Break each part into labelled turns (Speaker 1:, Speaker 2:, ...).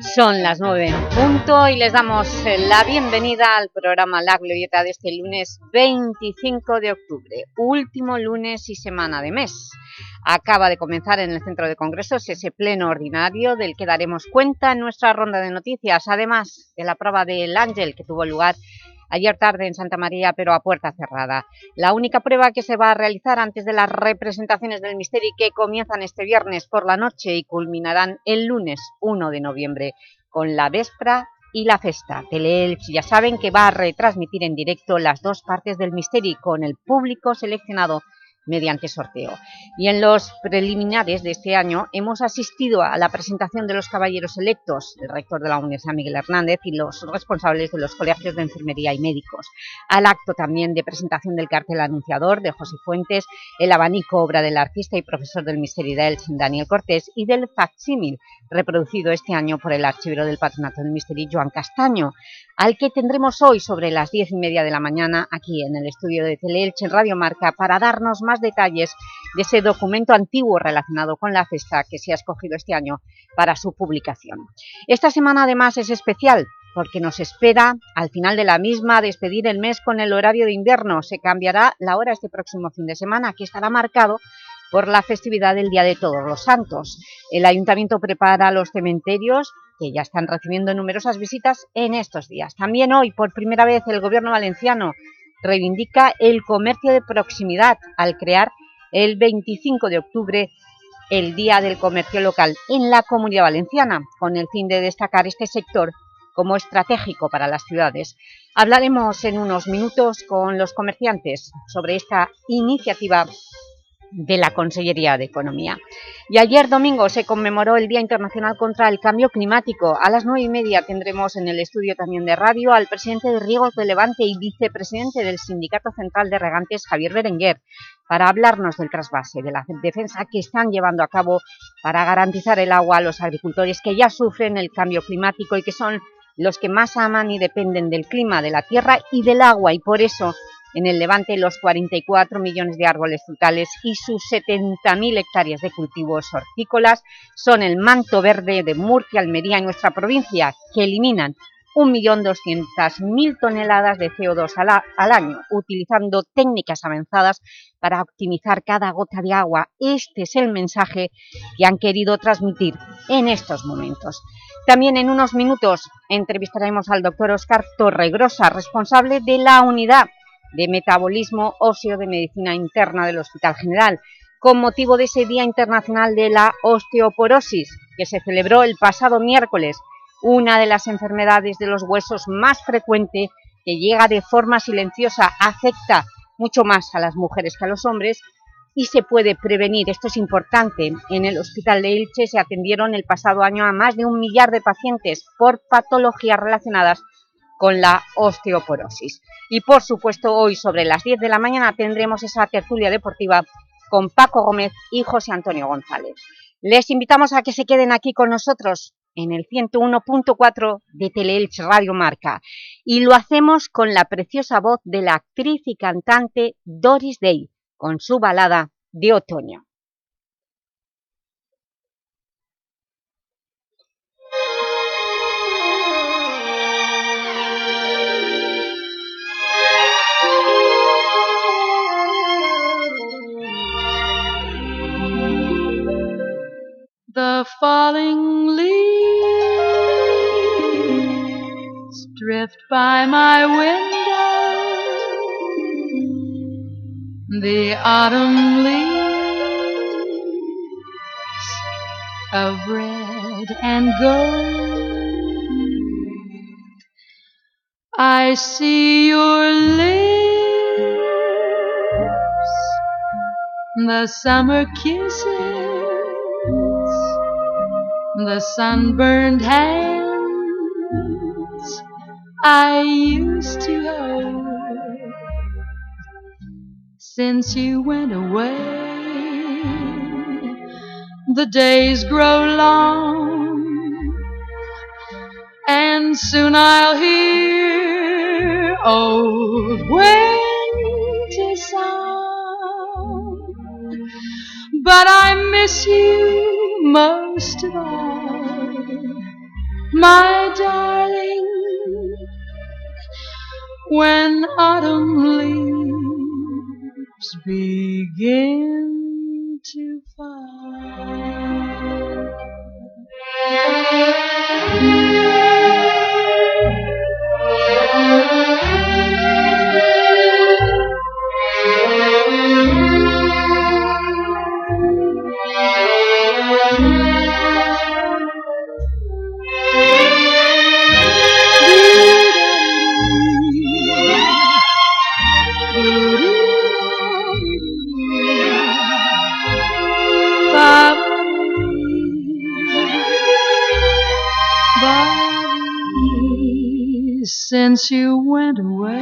Speaker 1: Son las nueve en punto y les damos la bienvenida al programa La Glorieta de este lunes 25 de octubre, último lunes y semana de mes. Acaba de comenzar en el Centro de Congresos ese pleno ordinario del que daremos cuenta en nuestra ronda de noticias, además de la prueba del Ángel que tuvo lugar ayer tarde en Santa María, pero a puerta cerrada. La única prueba que se va a realizar antes de las representaciones del Misteri que comienzan este viernes por la noche y culminarán el lunes 1 de noviembre con la Vespra y la Festa. Teleelch ya saben que va a retransmitir en directo las dos partes del Misteri con el público seleccionado mediante sorteo. Y en los preliminares de este año hemos asistido a la presentación de los caballeros electos, el rector de la Universidad Miguel Hernández y los responsables de los colegios de enfermería y médicos, al acto también de presentación del cartel anunciador de José Fuentes, el abanico obra del artista y profesor del Misterio de Elche, Daniel Cortés, y del facsímil, reproducido este año por el archivero del Patronato del Misterio, Joan Castaño, al que tendremos hoy sobre las diez y media de la mañana aquí en el estudio de Teleelche en Radio Marca para darnos más detalles de ese documento antiguo relacionado con la festa que se ha escogido este año para su publicación. Esta semana además es especial porque nos espera al final de la misma despedir el mes con el horario de invierno. Se cambiará la hora este próximo fin de semana que estará marcado por la festividad del Día de Todos los Santos. El Ayuntamiento prepara los cementerios que ya están recibiendo numerosas visitas en estos días. También hoy, por primera vez, el Gobierno valenciano reivindica el comercio de proximidad al crear el 25 de octubre el Día del Comercio Local en la Comunidad Valenciana, con el fin de destacar este sector como estratégico para las ciudades. Hablaremos en unos minutos con los comerciantes sobre esta iniciativa de la Consellería de Economía. Y ayer domingo se conmemoró el Día Internacional contra el Cambio Climático. A las nueve y media tendremos en el estudio también de radio al presidente de Riegos de Levante y vicepresidente del Sindicato Central de Regantes, Javier Berenguer, para hablarnos del trasvase, de la defensa que están llevando a cabo para garantizar el agua a los agricultores que ya sufren el cambio climático y que son los que más aman y dependen del clima, de la tierra y del agua, y por eso en el Levante los 44 millones de árboles frutales y sus 70.000 hectáreas de cultivos hortícolas son el manto verde de Murcia, Almería y nuestra provincia, que eliminan 1.200.000 toneladas de CO2 al, al, año, utilizando técnicas avanzadas para optimizar cada gota de agua. Este es el mensaje que han querido transmitir en estos momentos. También en unos minutos entrevistaremos al doctor Oscar Torregrosa, responsable de la unidad de Metabolismo Óseo de Medicina Interna del Hospital General, con motivo de ese Día Internacional de la Osteoporosis, que se celebró el pasado miércoles, una de las enfermedades de los huesos más frecuente que llega de forma silenciosa, afecta mucho más a las mujeres que a los hombres y se puede prevenir. Esto es importante. En el Hospital de Elche se atendieron el pasado año a más de un millar de pacientes por patologías relacionadas con la osteoporosis. Y por supuesto hoy sobre las 10 de la mañana tendremos esa tertulia deportiva con Paco Gómez y José Antonio González. Les invitamos a que se queden aquí con nosotros en el 101.4 de Teleelch Radio Marca y lo hacemos con la preciosa voz de la actriz y cantante Doris Day con su balada de otoño.
Speaker 2: The falling leaves drift by my window. The autumn leaves of red and gold. I see your lips, the summer kisses the sunburned hands I used to hold since you went away. The days grow long, and soon I'll hear old winter sun. But I miss you most of all, my darling. When autumn leaves begin to fall. Since you went away.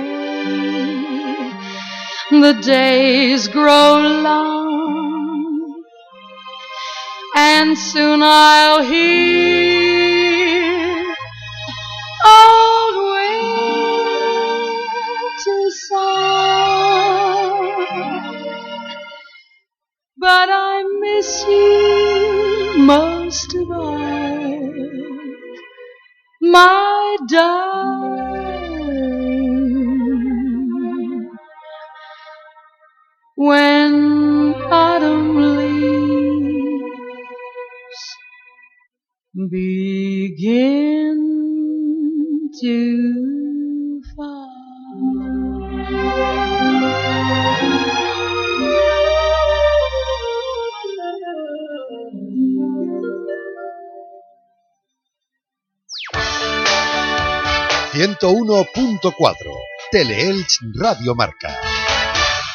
Speaker 2: The days grow long, and soon I'll hear old winter song. But I miss you most of all, my darling. When autumn leaves begin to fall.
Speaker 3: 101.4 Teleelch Radio Marca.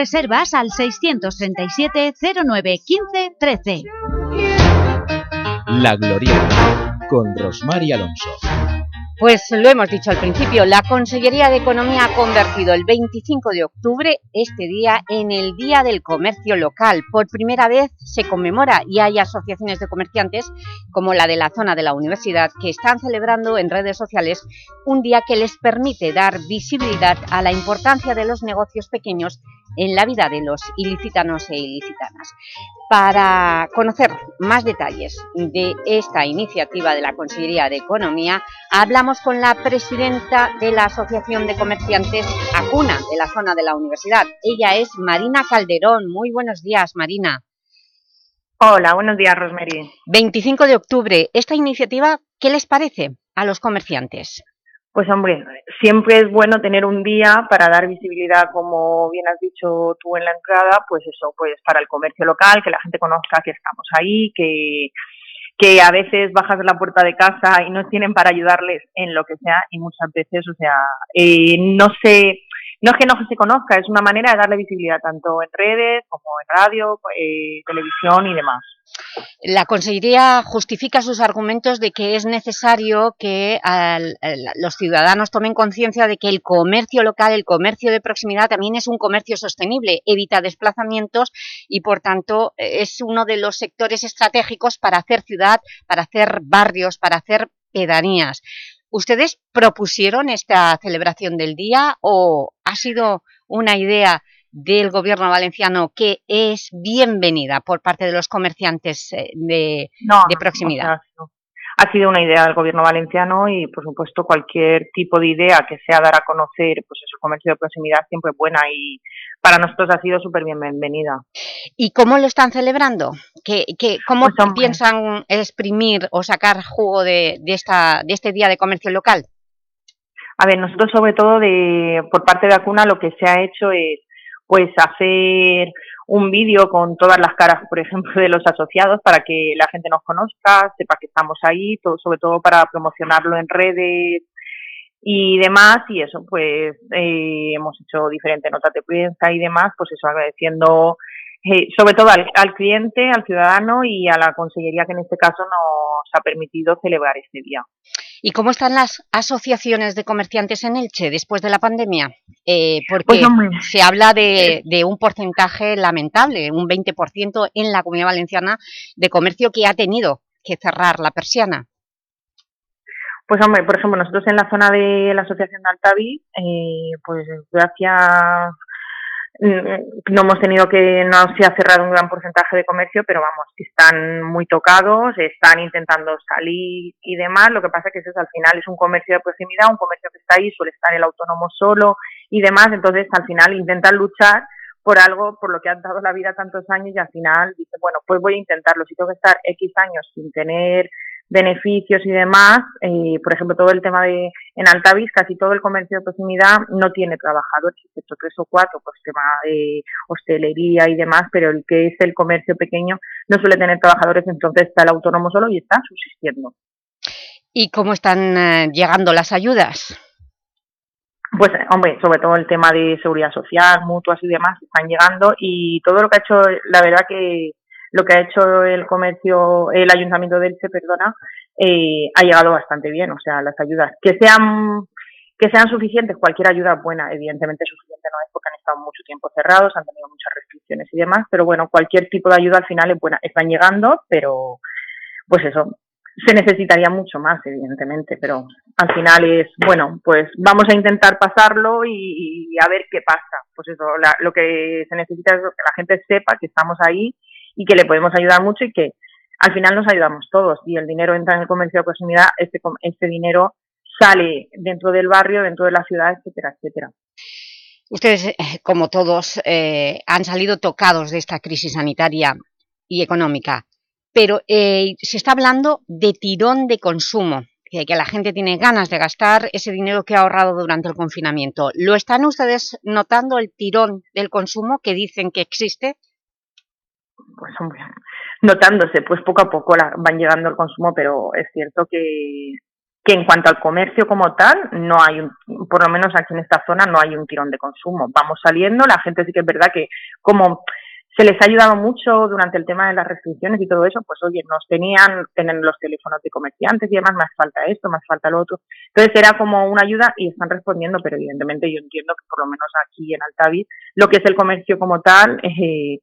Speaker 4: Reservas al 637 09 15 13.
Speaker 5: La Glorieta, con Rosmar y Alonso.
Speaker 1: Pues lo hemos dicho al principio, la Consellería de Economía ha convertido el 25 de octubre, este día, en el Día del Comercio Local. Por primera vez se conmemora y hay asociaciones de comerciantes, como la de la zona de la universidad, que están celebrando en redes sociales un día que les permite dar visibilidad a la importancia de los negocios pequeños en la vida de los ilicitanos e ilicitanas. Para conocer más detalles de esta iniciativa de la Consellería de Economía, hablamos con la presidenta de la Asociación de Comerciantes Acuna, de la zona de la universidad. Ella es Marina Calderón. Muy buenos días, Marina.
Speaker 6: Hola, buenos días, Rosemary.
Speaker 1: 25 de octubre. ¿Esta iniciativa qué les parece a los comerciantes?
Speaker 6: Pues hombre, siempre es bueno tener un día para dar visibilidad, como bien has dicho tú en la entrada, pues eso, pues para el comercio local, que la gente conozca que estamos ahí, que, que a veces bajas de la puerta de casa y no tienen para ayudarles en lo que sea y muchas veces, o sea, eh, no sé, no es que no se conozca, es una manera de darle visibilidad tanto en redes como en radio, eh, televisión y demás.
Speaker 1: La Consellería justifica sus argumentos de que es necesario que los ciudadanos tomen conciencia de que el comercio local, el comercio de proximidad también es un comercio sostenible, evita desplazamientos y por tanto es uno de los sectores estratégicos para hacer ciudad, para hacer barrios, para hacer pedanías. ¿Ustedes propusieron esta celebración del día o ha sido una idea del gobierno valenciano que es bienvenida por parte de los comerciantes eh, de,
Speaker 6: no,
Speaker 1: de proximidad?
Speaker 6: No, ha sido una idea del gobierno valenciano y por supuesto cualquier tipo de idea que sea dar a conocer pues el comercio de proximidad siempre es buena y para nosotros ha sido súper bienvenida.
Speaker 1: ¿Y cómo lo están celebrando? ¿Qué, qué, ¿Cómo
Speaker 6: Pues,
Speaker 1: piensan exprimir o sacar jugo de, de, esta, de este Día de Comercio Local?
Speaker 6: A ver, nosotros sobre todo de por parte de Acuna lo que se ha hecho es pues hacer un vídeo con todas las caras, por ejemplo, de los asociados para que la gente nos conozca, sepa que estamos ahí, sobre todo para promocionarlo en redes y demás, y eso, pues eh, hemos hecho diferentes notas de prensa y demás, pues eso, agradeciendo eh, sobre todo al, al, cliente, al ciudadano y a la consellería que en este caso nos ha permitido celebrar este día.
Speaker 1: ¿Y cómo están las asociaciones de comerciantes en Elche después de la pandemia? Eh, porque pues se habla de, de, un porcentaje lamentable, un 20% en la Comunidad Valenciana de comercio que ha tenido que cerrar la persiana.
Speaker 6: Pues hombre, por ejemplo, nosotros en la zona de la Asociación de Altavi, eh, pues gracias no hemos tenido que, no se ha cerrado un gran porcentaje de comercio, pero vamos, están muy tocados, están intentando salir y demás. Lo que pasa es que eso al final es un comercio de proximidad, un comercio que está ahí, suele estar el autónomo solo y demás. Entonces, al final intentan luchar por algo por lo que han dado la vida tantos años y al final dice, bueno, pues voy a intentarlo. Si tengo que estar X años sin tener beneficios y demás, eh, por ejemplo, todo el tema de, en Altavis, casi todo el comercio de proximidad no tiene trabajadores, excepto tres o cuatro, pues tema de hostelería y demás, pero el que es el comercio pequeño no suele tener trabajadores, entonces está el autónomo solo y está subsistiendo.
Speaker 1: ¿Y cómo están eh, llegando las ayudas?
Speaker 6: Pues, hombre, sobre todo el tema de seguridad social, mutuas y demás, están llegando y todo lo que ha hecho, la verdad que lo que ha hecho el comercio, el ayuntamiento de Elche, perdona, eh, ha llegado bastante bien. O sea, las ayudas que sean que sean suficientes, cualquier ayuda buena, evidentemente suficiente no es porque han estado mucho tiempo cerrados, han tenido muchas restricciones y demás, pero bueno, cualquier tipo de ayuda al final es buena, están llegando, pero pues eso, se necesitaría mucho más, evidentemente, pero al final es, bueno, pues vamos a intentar pasarlo y, a ver qué pasa. Pues eso, lo que se necesita es que la gente sepa que estamos ahí y que le podemos ayudar mucho y que al final nos ayudamos todos. Y el dinero entra en el comercio de proximidad, este, este dinero sale dentro del barrio, dentro de la ciudad, etcétera, etcétera.
Speaker 1: Ustedes, eh, como todos, eh, han salido tocados de esta crisis sanitaria y económica, pero eh, se está hablando de tirón de consumo, que, que la gente tiene ganas de gastar ese dinero que ha ahorrado durante el confinamiento. ¿Lo están ustedes notando el tirón del consumo que dicen que existe?
Speaker 6: Pues hombre, notándose, pues poco a poco van llegando al consumo, pero es cierto que, que en cuanto al comercio como tal, no hay un, por lo menos aquí en esta zona no hay un tirón de consumo. Vamos saliendo, la gente sí que es verdad que como se les ha ayudado mucho durante el tema de las restricciones y todo eso, pues oye, nos tenían, tienen los teléfonos de comerciantes y demás, más falta esto, más falta lo otro. Entonces era como una ayuda y están respondiendo, pero evidentemente yo entiendo que por lo menos aquí en Altavi, lo que es el comercio como tal, eh,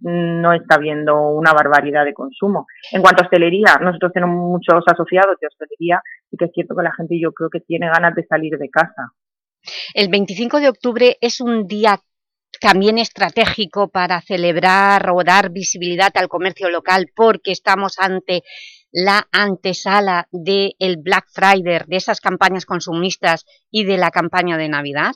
Speaker 6: no está habiendo una barbaridad de consumo. En cuanto a hostelería, nosotros tenemos muchos asociados de hostelería y que es cierto que la gente yo creo que tiene ganas de salir de casa.
Speaker 1: El 25 de octubre es un día también estratégico para celebrar o dar visibilidad al comercio local porque estamos ante la antesala del Black Friday, de esas campañas consumistas y de la campaña de Navidad?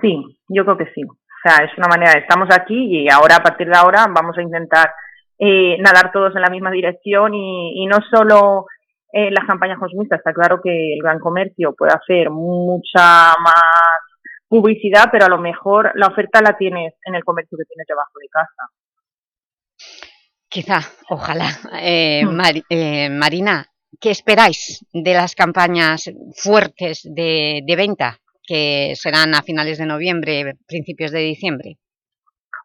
Speaker 6: Sí, yo creo que sí. O sea, es una manera, estamos aquí y ahora, a partir de ahora, vamos a intentar eh, nadar todos en la misma dirección y, no solo eh, las campañas consumistas, está claro que el gran comercio puede hacer mucha más publicidad, pero a lo mejor la oferta la tienes en el comercio que tienes debajo de casa.
Speaker 1: Quizá, ojalá. Eh, hmm. Marina, ¿qué esperáis de las campañas fuertes de venta? Que serán a finales de noviembre, principios de diciembre?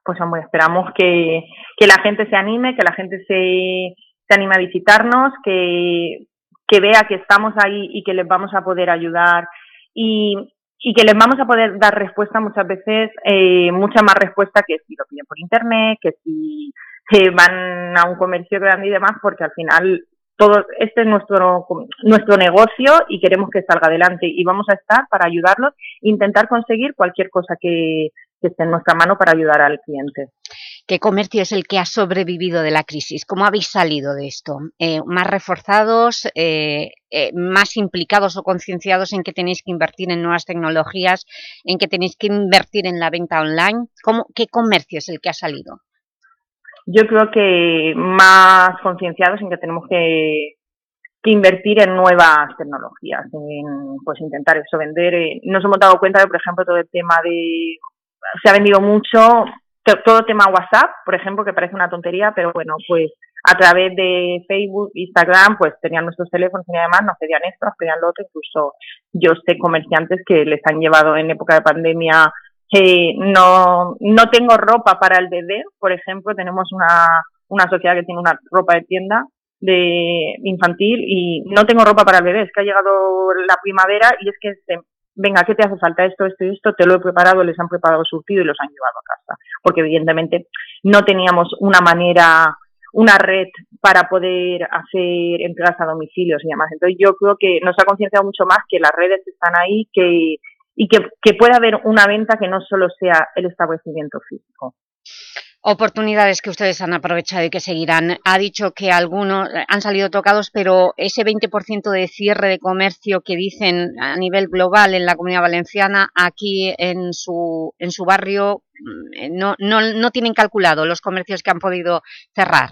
Speaker 6: Pues hombre, esperamos que, que la gente se anime, que la gente se, se anime a visitarnos, que, que vea que estamos ahí y que les vamos a poder ayudar y, y que les vamos a poder dar respuesta muchas veces, eh, mucha más respuesta que si lo piden por internet, que si van a un comercio grande y demás, porque al final todo este es nuestro nuestro negocio y queremos que salga adelante y vamos a estar para ayudarlos intentar conseguir cualquier cosa que, esté en nuestra mano para ayudar al cliente.
Speaker 1: ¿Qué comercio es el que ha sobrevivido de la crisis? ¿Cómo habéis salido de esto? Eh, ¿Más reforzados, eh, eh, más implicados o concienciados en que tenéis que invertir en nuevas tecnologías, en que tenéis que invertir en la venta online? ¿Cómo, ¿Qué comercio es el que ha salido?
Speaker 6: Yo creo que más concienciados en que tenemos que, invertir en nuevas tecnologías, en pues intentar eso, vender. Eh, nos hemos dado cuenta de, por ejemplo, todo el tema de... Se ha vendido mucho, todo el tema WhatsApp, por ejemplo, que parece una tontería, pero bueno, pues a través de Facebook, Instagram, pues tenían nuestros teléfonos y además nos pedían esto, nos pedían lo otro, incluso yo sé comerciantes que les han llevado en época de pandemia eh, no, no tengo ropa para el bebé, por ejemplo, tenemos una, una sociedad que tiene una ropa de tienda de infantil y no tengo ropa para el bebé, es que ha llegado la primavera y es que este, venga, ¿qué te hace falta esto, esto y esto? Te lo he preparado, les han preparado surtido y los han llevado a casa, porque evidentemente no teníamos una manera, una red para poder hacer entregas a domicilios y demás. Entonces yo creo que nos ha concienciado mucho más que las redes están ahí, que y que, que pueda haber una venta que no solo sea el establecimiento físico.
Speaker 1: Oportunidades que ustedes han aprovechado y que seguirán. Ha dicho que algunos han salido tocados, pero ese 20% de cierre de comercio que dicen a nivel global en la Comunidad Valenciana, aquí en su, en su barrio, mm, no, no, no tienen calculado los comercios que han podido cerrar.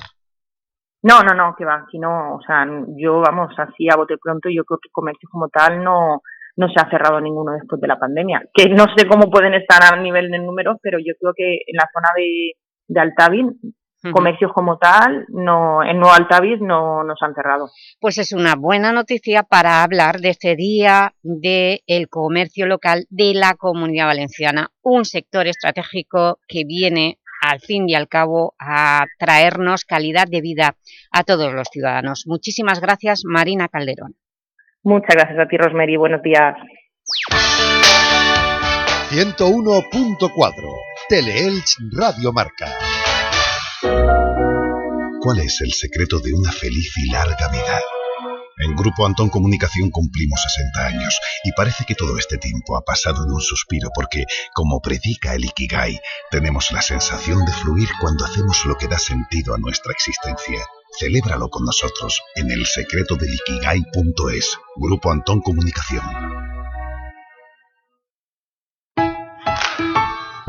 Speaker 6: No, no, no, que va, aquí no, o sea, yo, vamos, así a bote pronto, yo creo que comercio como tal no, no se ha cerrado ninguno después de la pandemia. Que no sé cómo pueden estar a nivel de números, pero yo creo que en la zona de, de comercios como tal, no, en Nuevo Altavis no nos han cerrado.
Speaker 1: Pues es una buena noticia para hablar de este día del comercio local de la Comunidad Valenciana, un sector estratégico que viene al fin y al cabo a traernos calidad de vida a todos los ciudadanos. Muchísimas gracias, Marina Calderón.
Speaker 6: Muchas gracias a ti, Rosemary. Buenos días.
Speaker 7: 101.4 Teleelch Radio Marca.
Speaker 8: ¿Cuál es el secreto de una feliz y larga vida? En Grupo Antón Comunicación cumplimos 60 años y parece que todo este tiempo ha pasado en un suspiro porque, como predica el Ikigai, tenemos la sensación de fluir cuando hacemos lo que da sentido a nuestra existencia. Celébralo con nosotros en el secreto del. Grupo Antón Comunicación.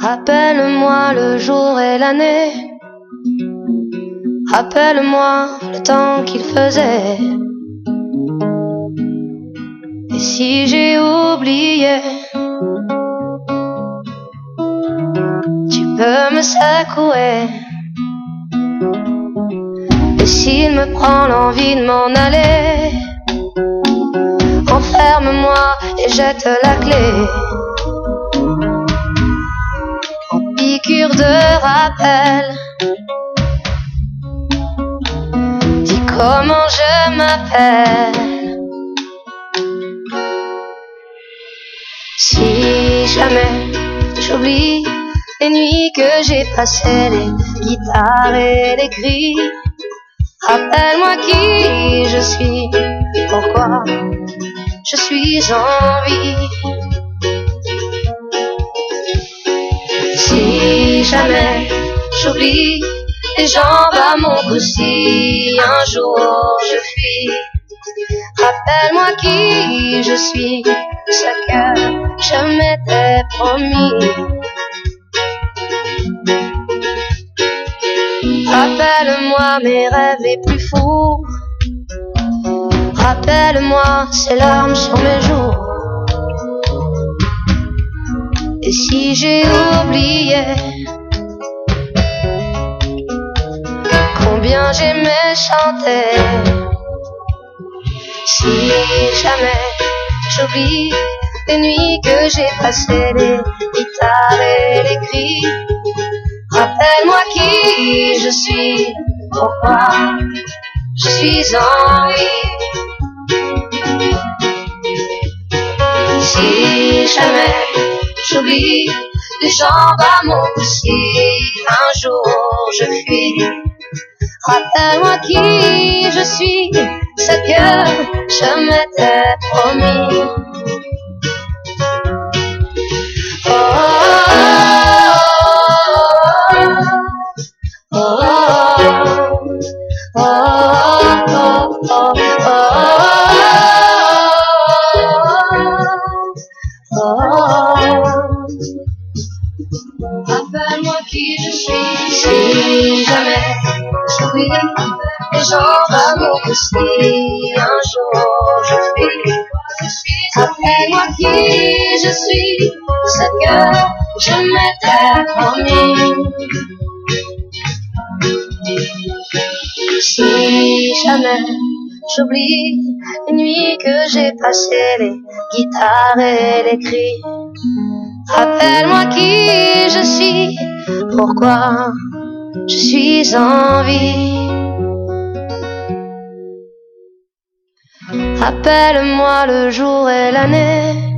Speaker 9: Rappelle-moi le jour et l'année. Rappelle-moi le temps qu'il faisait. Et si j'ai oublié, tu peux me secouer. Et s'il me prend l'envie de m'en aller, enferme-moi et jette la clé. Piqûre de rappel. Dis comment je m'appelle. Si jamais j'oublie les nuits que j'ai passées, les guitares et les cris, rappelle-moi qui je suis, pourquoi je suis en vie. Jamais j'oublie les jambes à mon cou, si un jour je fuis, rappelle-moi qui je suis, ce que je m'étais promis. Rappelle-moi mes rêves les plus fous. Rappelle-moi ces larmes sur mes joues. Et si j'ai oublié j'aimais chanter, si jamais j'oublie les nuits que j'ai passées, les guitares et les cris, rappelle-moi qui je suis, pourquoi je suis en vie. jamais j'oublie les jambes à mon si un jour je fuis. Rappelle-moi qui je suis, ce que je m'étais promis. Mon si un jour je fuis. Rappelle-moi qui je suis, ce que je m'étais promis. Si jamais j'oublie les nuits que j'ai passées, les guitares et les cris. Rappelle-moi qui je suis, pourquoi je suis en vie. Rappelle-moi le jour et l'année.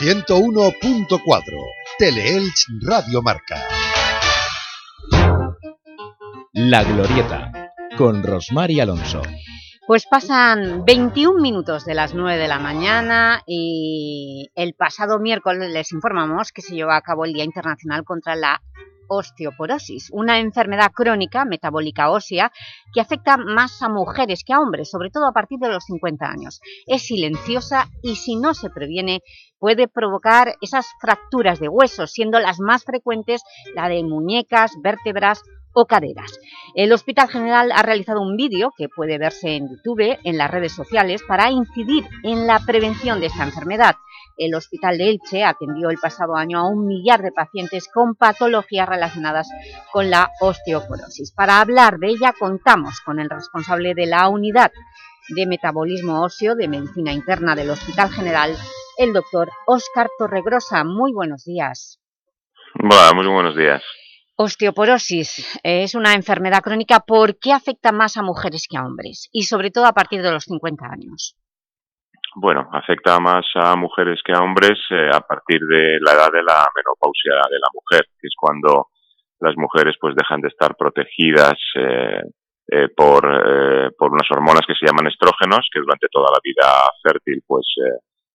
Speaker 8: 101.4 Teleelch Radio Marca.
Speaker 3: La Glorieta, con Rosmar y Alonso.
Speaker 1: Pues pasan 21 minutos de las 9 de la mañana y el pasado miércoles les informamos que se llevó a cabo el Día Internacional contra la osteoporosis, una enfermedad crónica metabólica ósea que afecta más a mujeres que a hombres, sobre todo a partir de los 50 años. Es silenciosa y si no se previene puede provocar esas fracturas de huesos, siendo las más frecuentes la de muñecas, vértebras o caderas. El Hospital General ha realizado un vídeo que puede verse en YouTube, en las redes sociales, para incidir en la prevención de esta enfermedad. El Hospital de Elche atendió el pasado año a un millar de pacientes con patologías relacionadas con la osteoporosis. Para hablar de ella contamos con el responsable de la Unidad de Metabolismo Óseo de Medicina Interna del Hospital General, el doctor Óscar Torregrosa. Muy buenos días.
Speaker 10: Bueno, muy buenos días.
Speaker 1: Osteoporosis es una enfermedad crónica. ¿Por qué afecta más a mujeres que a hombres? Y sobre todo a partir de los 50 años.
Speaker 10: Bueno, afecta más a mujeres que a hombres eh, a partir de la edad de la menopausia de la mujer, que es cuando las mujeres pues dejan de estar protegidas eh, eh, por, eh, por unas hormonas que se llaman estrógenos, que durante toda la vida fértil pues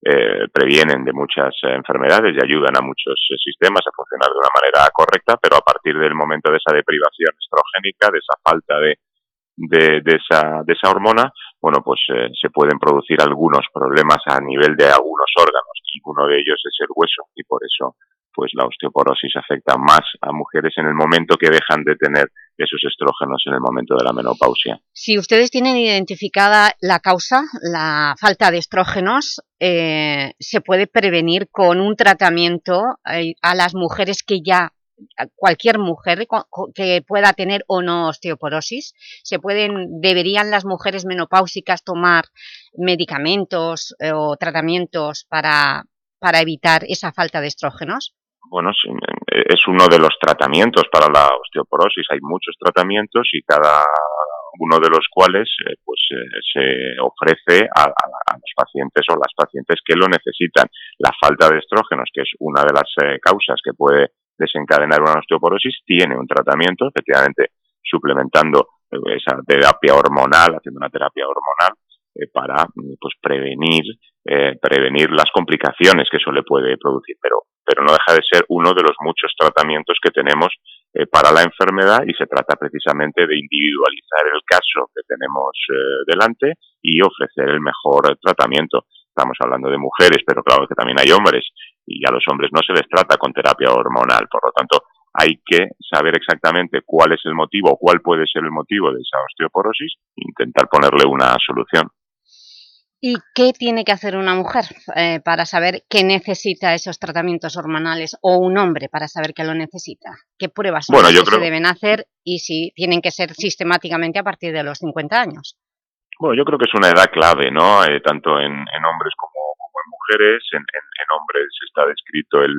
Speaker 10: eh, previenen de muchas enfermedades y ayudan a muchos sistemas a funcionar de una manera correcta, pero a partir del momento de esa deprivación estrogénica, de esa falta de, de, de esa, de esa hormona, bueno, pues eh, se pueden producir algunos problemas a nivel de algunos órganos y uno de ellos es el hueso y por eso pues la osteoporosis afecta más a mujeres en el momento que dejan de tener esos estrógenos en el momento de la menopausia.
Speaker 1: Si ustedes tienen identificada la causa, la falta de estrógenos, eh, se puede prevenir con un tratamiento eh, a las mujeres que ya cualquier mujer que pueda tener o no osteoporosis, se pueden, deberían las mujeres menopáusicas tomar medicamentos eh, o tratamientos para, para evitar esa falta de estrógenos?
Speaker 10: bueno, es uno de los tratamientos para la osteoporosis. Hay muchos tratamientos y cada uno de los cuales eh, pues eh, se ofrece a, los pacientes o las pacientes que lo necesitan. La falta de estrógenos, que es una de las eh, causas que puede desencadenar una osteoporosis, tiene un tratamiento, efectivamente suplementando esa terapia hormonal, haciendo una terapia hormonal para pues prevenir eh, prevenir las complicaciones que eso le puede producir, pero, pero no deja de ser uno de los muchos tratamientos que tenemos eh, para la enfermedad y se trata precisamente de individualizar el caso que tenemos eh, delante y ofrecer el mejor tratamiento. Estamos hablando de mujeres, pero claro que también hay hombres y a los hombres no se les trata con terapia hormonal, por lo tanto hay que saber exactamente cuál es el motivo o cuál puede ser el motivo de esa osteoporosis e intentar ponerle una solución.
Speaker 1: ¿Y qué tiene que hacer una mujer eh, para saber que necesita esos tratamientos hormonales o un hombre para saber que lo necesita? ¿Qué pruebas se deben hacer y si tienen que ser sistemáticamente a partir de los 50 años?
Speaker 10: Bueno, yo creo que es una edad clave, ¿no? Eh, tanto en, hombres como, en mujeres. En, hombres está descrito el,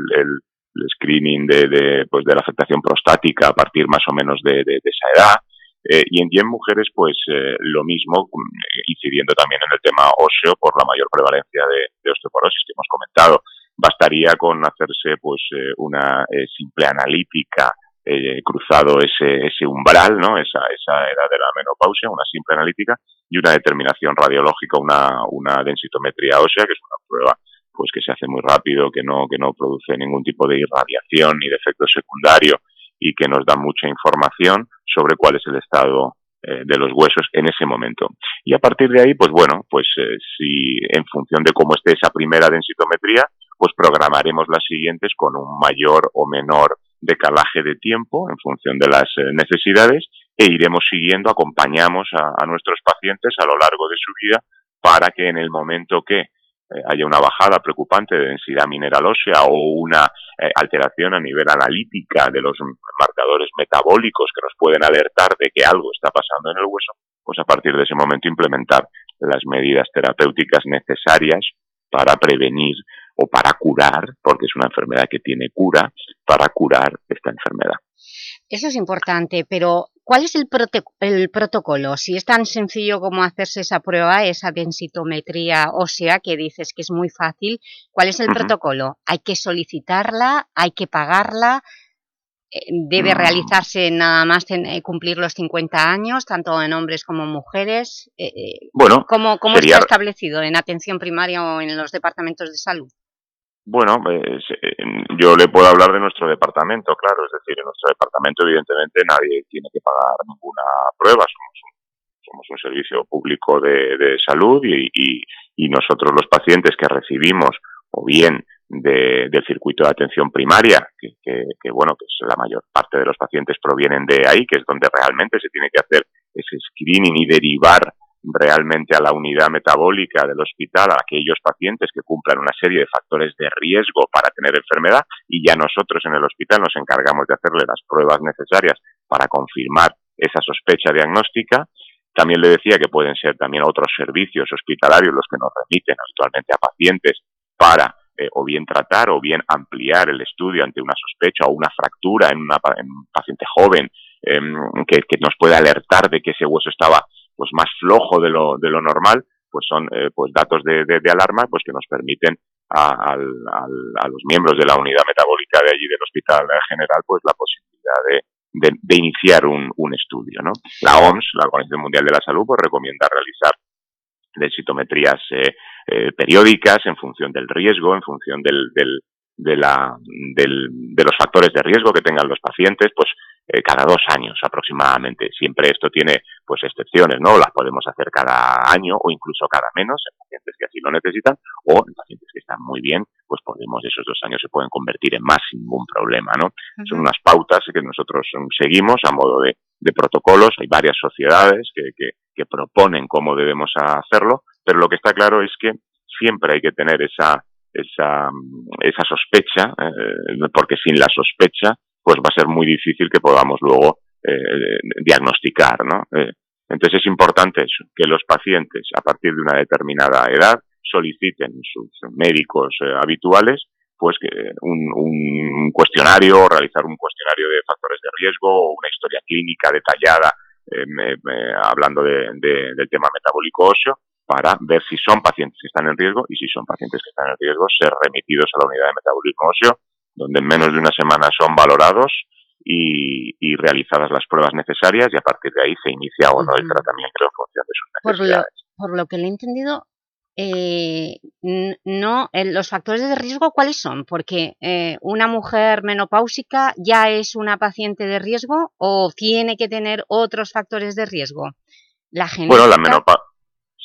Speaker 10: screening de, pues de la afectación prostática a partir más o menos de esa edad. Eh, y, en, 10 mujeres, pues eh, lo mismo, eh, incidiendo también en el tema óseo por la mayor prevalencia de, osteoporosis que hemos comentado. Bastaría con hacerse pues una simple analítica cruzado ese, ese umbral, ¿no? Esa, esa edad de la menopausia, una simple analítica y una determinación radiológica, una, una densitometría ósea, que es una prueba pues que se hace muy rápido, que no, que no produce ningún tipo de irradiación ni de efecto secundario y que nos da mucha información sobre cuál es el estado eh, de los huesos en ese momento. Y a partir de ahí, pues bueno, pues eh, si en función de cómo esté esa primera densitometría, pues programaremos las siguientes con un mayor o menor decalaje de tiempo en función de las eh, necesidades e iremos siguiendo, acompañamos a, nuestros pacientes a lo largo de su vida para que en el momento que eh, haya una bajada preocupante de densidad mineral ósea o una eh, alteración a nivel analítica de los marcadores metabólicos que nos pueden alertar de que algo está pasando en el hueso, pues a partir de ese momento implementar las medidas terapéuticas necesarias para prevenir o para curar, porque es una enfermedad que tiene cura, para curar esta enfermedad.
Speaker 1: Eso es importante, pero ¿cuál es el, el, protocolo? Si es tan sencillo como hacerse esa prueba, esa densitometría ósea, que dices que es muy fácil, ¿cuál es el protocolo? ¿Hay que solicitarla? ¿Hay que pagarla? Eh, ¿Debe mm. realizarse nada más eh, cumplir los 50 años, tanto en hombres como mujeres?
Speaker 10: Eh, bueno,
Speaker 1: ¿Cómo, cómo está establecido en atención primaria o en los departamentos de salud?
Speaker 10: Bueno, pues, yo le puedo hablar de nuestro departamento, claro, es decir, en nuestro departamento evidentemente nadie tiene que pagar ninguna prueba, somos un, somos un servicio público de, salud y, y, nosotros los pacientes que recibimos o bien de, del circuito de atención primaria, que, que, que, bueno, pues la mayor parte de los pacientes provienen de ahí, que es donde realmente se tiene que hacer ese screening y derivar realmente a la unidad metabólica del hospital a aquellos pacientes que cumplan una serie de factores de riesgo para tener enfermedad y ya nosotros en el hospital nos encargamos de hacerle las pruebas necesarias para confirmar esa sospecha diagnóstica. También le decía que pueden ser también otros servicios hospitalarios los que nos remiten habitualmente a pacientes para eh, o bien tratar o bien ampliar el estudio ante una sospecha o una fractura en, una, un paciente joven em, que, que, nos puede alertar de que ese hueso estaba pues más flojo de lo, de lo normal, pues son eh, pues datos de, de, alarma pues que nos permiten a, a, los miembros de la unidad metabólica de allí del hospital general pues la posibilidad de, de, iniciar un, un, estudio. ¿no? La OMS, la Organización Mundial de la Salud, pues recomienda realizar densitometrías eh, eh, periódicas en función del riesgo, en función del, del, de, la, del, de los factores de riesgo que tengan los pacientes, pues eh, cada dos años aproximadamente. Siempre esto tiene pues excepciones, ¿no? Las podemos hacer cada año o incluso cada menos en pacientes que así lo necesitan o en pacientes que están muy bien, pues podemos, esos dos años se pueden convertir en más sin ningún problema, ¿no? Son unas pautas que nosotros mm, seguimos a modo de, de protocolos. Hay varias sociedades que, que, que proponen cómo debemos hacerlo, pero lo que está claro es que siempre hay que tener esa esa, esa sospecha, eh, porque sin la sospecha, pues va a ser muy difícil que podamos luego eh, diagnosticar, ¿no? Eh, entonces es importante eso, que los pacientes a partir de una determinada edad soliciten sus médicos habituales pues que un, un, cuestionario, realizar un cuestionario de factores de riesgo o una historia clínica detallada hablando de, del tema metabólico óseo para ver si son pacientes que están en riesgo y si son pacientes que están en riesgo, ser remitidos a la unidad de metabolismo óseo, donde en menos de una semana son valorados y, realizadas las pruebas necesarias y a partir de ahí se inicia o no el tratamiento en función de sus necesidades.
Speaker 1: Por lo, que le he entendido, eh, no, los factores de riesgo, ¿cuáles son? Porque eh, una mujer menopáusica ya es una paciente de riesgo o tiene que tener otros factores de riesgo.
Speaker 10: La Bueno, la menopausia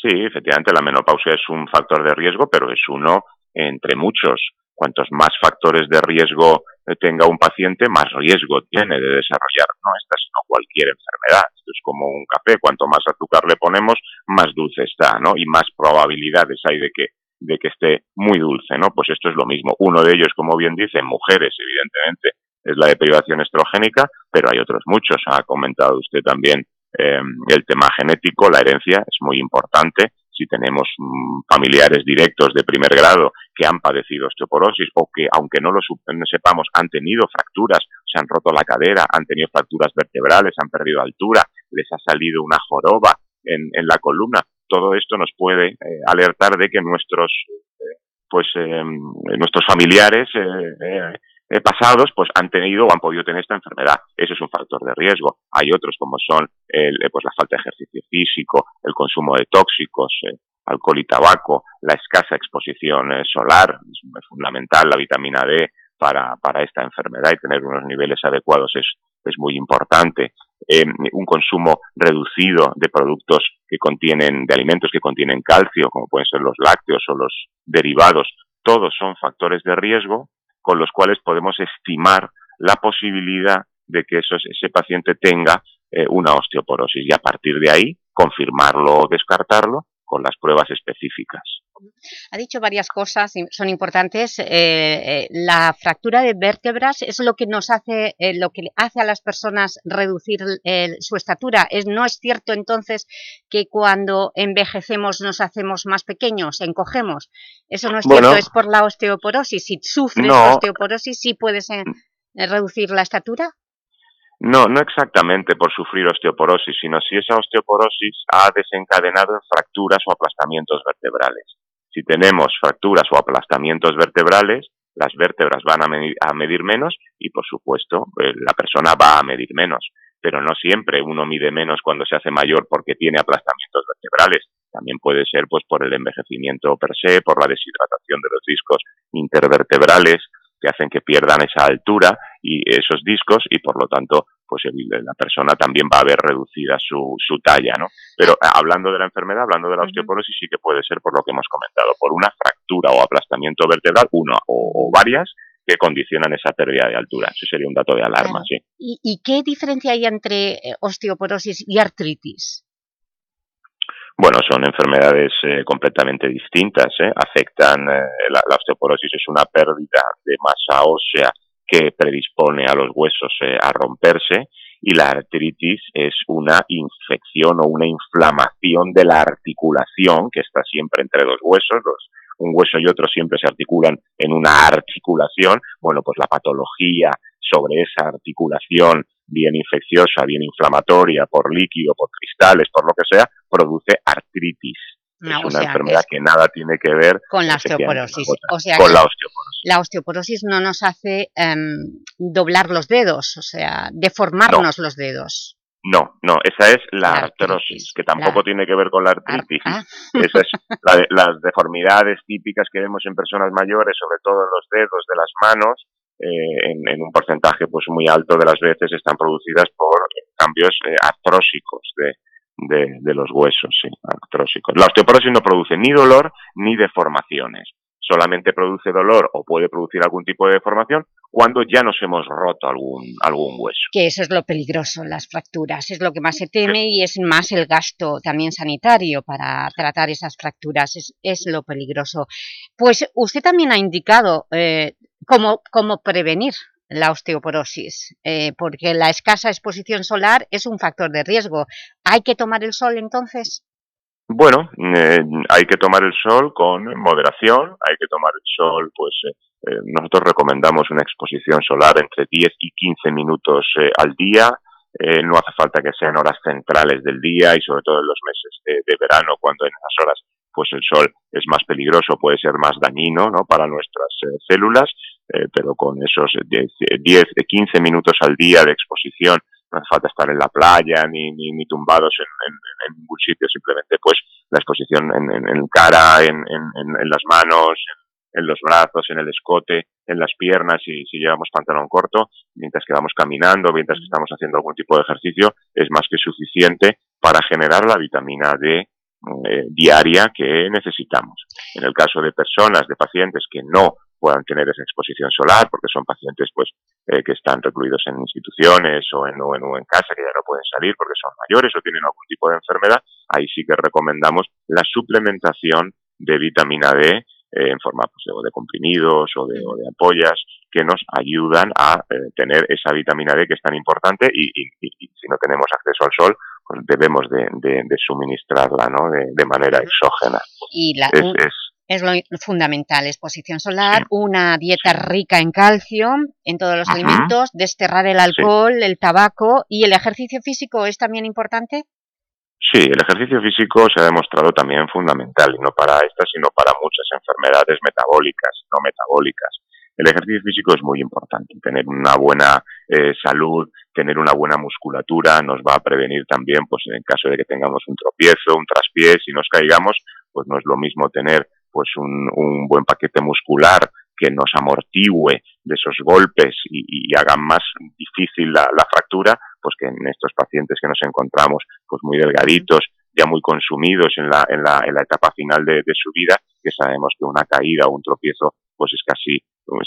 Speaker 10: Sí, efectivamente, la menopausia es un factor de riesgo, pero es uno entre muchos. Cuantos más factores de riesgo tenga un paciente, más riesgo tiene de desarrollar ¿no? esta, sino cualquier enfermedad. Esto es como un café, cuanto más azúcar le ponemos, más dulce está, ¿no? Y más probabilidades hay de que de que esté muy dulce, ¿no? Pues esto es lo mismo. Uno de ellos, como bien dice, mujeres, evidentemente, es la deprivación estrogénica, pero hay otros muchos. Ha comentado usted también eh, el tema genético, la herencia es muy importante. Si tenemos mm, familiares directos de primer grado que han padecido osteoporosis o que, aunque no lo sepamos, han tenido fracturas, se han roto la cadera, han tenido fracturas vertebrales, han perdido altura, les ha salido una joroba en, la columna, todo esto nos puede eh, alertar de que nuestros eh, pues nuestros familiares eh, pasados pues han tenido o han podido tener esta enfermedad. Eso es un factor de riesgo. Hay otros como son el, eh, pues la falta de ejercicio físico, el consumo de tóxicos, eh, alcohol y tabaco, la escasa exposición solar, es, fundamental la vitamina D para, para esta enfermedad y tener unos niveles adecuados es, es muy importante. un consumo reducido de productos que contienen, de alimentos que contienen calcio, como pueden ser los lácteos o los derivados, todos son factores de riesgo con los cuales podemos estimar la posibilidad de que ese paciente tenga eh, una osteoporosis y a partir de ahí confirmarlo o descartarlo con las pruebas específicas.
Speaker 1: Ha dicho varias cosas, son importantes. Eh, eh, la fractura de vértebras es lo que nos hace, eh, lo que hace a las personas reducir su estatura. Es, ¿No es cierto entonces que cuando envejecemos nos hacemos más pequeños, encogemos? Eso no es cierto, es por la osteoporosis. Si sufres osteoporosis, ¿sí puedes reducir la estatura?
Speaker 10: No, no exactamente por sufrir osteoporosis, sino si esa osteoporosis ha desencadenado en fracturas o aplastamientos vertebrales. Si tenemos fracturas o aplastamientos vertebrales, las vértebras van a medir, menos y, por supuesto, eh, la persona va a medir menos. Pero no siempre uno mide menos cuando se hace mayor porque tiene aplastamientos vertebrales. También puede ser pues por el envejecimiento per se, por la deshidratación de los discos intervertebrales, que hacen que pierdan esa altura y esos discos y por lo tanto pues la persona también va a ver reducida su, su talla, ¿no? Pero eh, hablando de la enfermedad, hablando de la osteoporosis, sí que puede ser por lo que hemos comentado, por una fractura o aplastamiento vertebral, una o, varias, que condicionan esa pérdida de altura. Ese sería un dato de alarma, sí.
Speaker 1: ¿Y, qué diferencia hay entre eh, osteoporosis y artritis?
Speaker 10: Bueno, son enfermedades eh, completamente distintas. ¿eh? Afectan, eh, la, osteoporosis es una pérdida de masa ósea que predispone a los huesos a romperse y la artritis es una infección o una inflamación de la articulación que está siempre entre dos huesos. un hueso y otro siempre se articulan en una articulación. Bueno, pues la patología sobre esa articulación bien infecciosa, bien inflamatoria, por líquido, por cristales, por lo que sea, produce artritis. Es una enfermedad que nada tiene que ver
Speaker 1: con la osteoporosis. O sea,
Speaker 10: con la osteoporosis.
Speaker 1: La osteoporosis no nos hace em, doblar los dedos, o sea, deformarnos los dedos.
Speaker 10: No, no, esa es la, artrosis, que tampoco tiene que ver con la artritis. Ah. Esa es las deformidades típicas que vemos en personas mayores, sobre todo en los dedos de las manos, eh, en, un porcentaje pues muy alto de las veces están producidas por cambios eh, artrósicos de, de, los huesos, sí, artrósicos. La osteoporosis no produce ni dolor ni deformaciones. Solamente produce dolor o puede producir algún tipo de deformación cuando ya nos hemos roto algún, algún hueso.
Speaker 1: Que eso es lo peligroso, las fracturas, es lo que más se teme y es más el gasto también sanitario para tratar esas fracturas, es, es lo peligroso. Pues usted también ha indicado eh, cómo, cómo prevenir la osteoporosis, eh, porque la escasa exposición solar es un factor de riesgo. ¿Hay que tomar el sol entonces?
Speaker 10: Bueno, eh, hay que tomar el sol con moderación, hay que tomar el sol, pues eh, nosotros recomendamos una exposición solar entre 10 y 15 minutos al día, no hace falta que sean horas centrales del día y sobre todo en los meses de, verano, cuando en esas horas pues el sol es más peligroso, puede ser más dañino ¿no? para nuestras células eh, pero con esos 10, 10, 15 minutos al día de exposición, no hace falta estar en la playa ni, ni, ni tumbados en, en, ningún sitio, simplemente pues la exposición en, en cara, en, las manos, en, los brazos, en el escote, en las piernas y si llevamos pantalón corto, mientras que vamos caminando, mientras que estamos haciendo algún tipo de ejercicio, es más que suficiente para generar la vitamina D eh, diaria que necesitamos. En el caso de personas, de pacientes que no puedan tener esa exposición solar, porque son pacientes pues eh, que están recluidos en instituciones o en, o en, casa, que ya no pueden salir porque son mayores o tienen algún tipo de enfermedad, ahí sí que recomendamos la suplementación de vitamina D eh, en forma pues, de, comprimidos o de, de, ampollas que nos ayudan a eh, tener esa vitamina D que es tan importante y, si no tenemos acceso al sol pues debemos de, suministrarla ¿no? de, manera exógena.
Speaker 1: Y la, es, lo fundamental, exposición solar, una dieta rica en calcio en todos los alimentos, desterrar el alcohol, el tabaco y el ejercicio físico es también importante.
Speaker 10: Sí, el ejercicio físico se ha demostrado también fundamental, y no para esta, sino para muchas enfermedades metabólicas, no metabólicas. El ejercicio físico es muy importante. Tener una buena eh, salud, tener una buena musculatura nos va a prevenir también, pues en caso de que tengamos un tropiezo, un traspié, si nos caigamos, pues no es lo mismo tener pues un, un buen paquete muscular que nos amortigüe de esos golpes y, hagan más difícil la, fractura, pues que en estos pacientes que nos encontramos pues muy delgaditos, ya muy consumidos en la, en la, en la etapa final de, su vida, que sabemos que una caída o un tropiezo pues es casi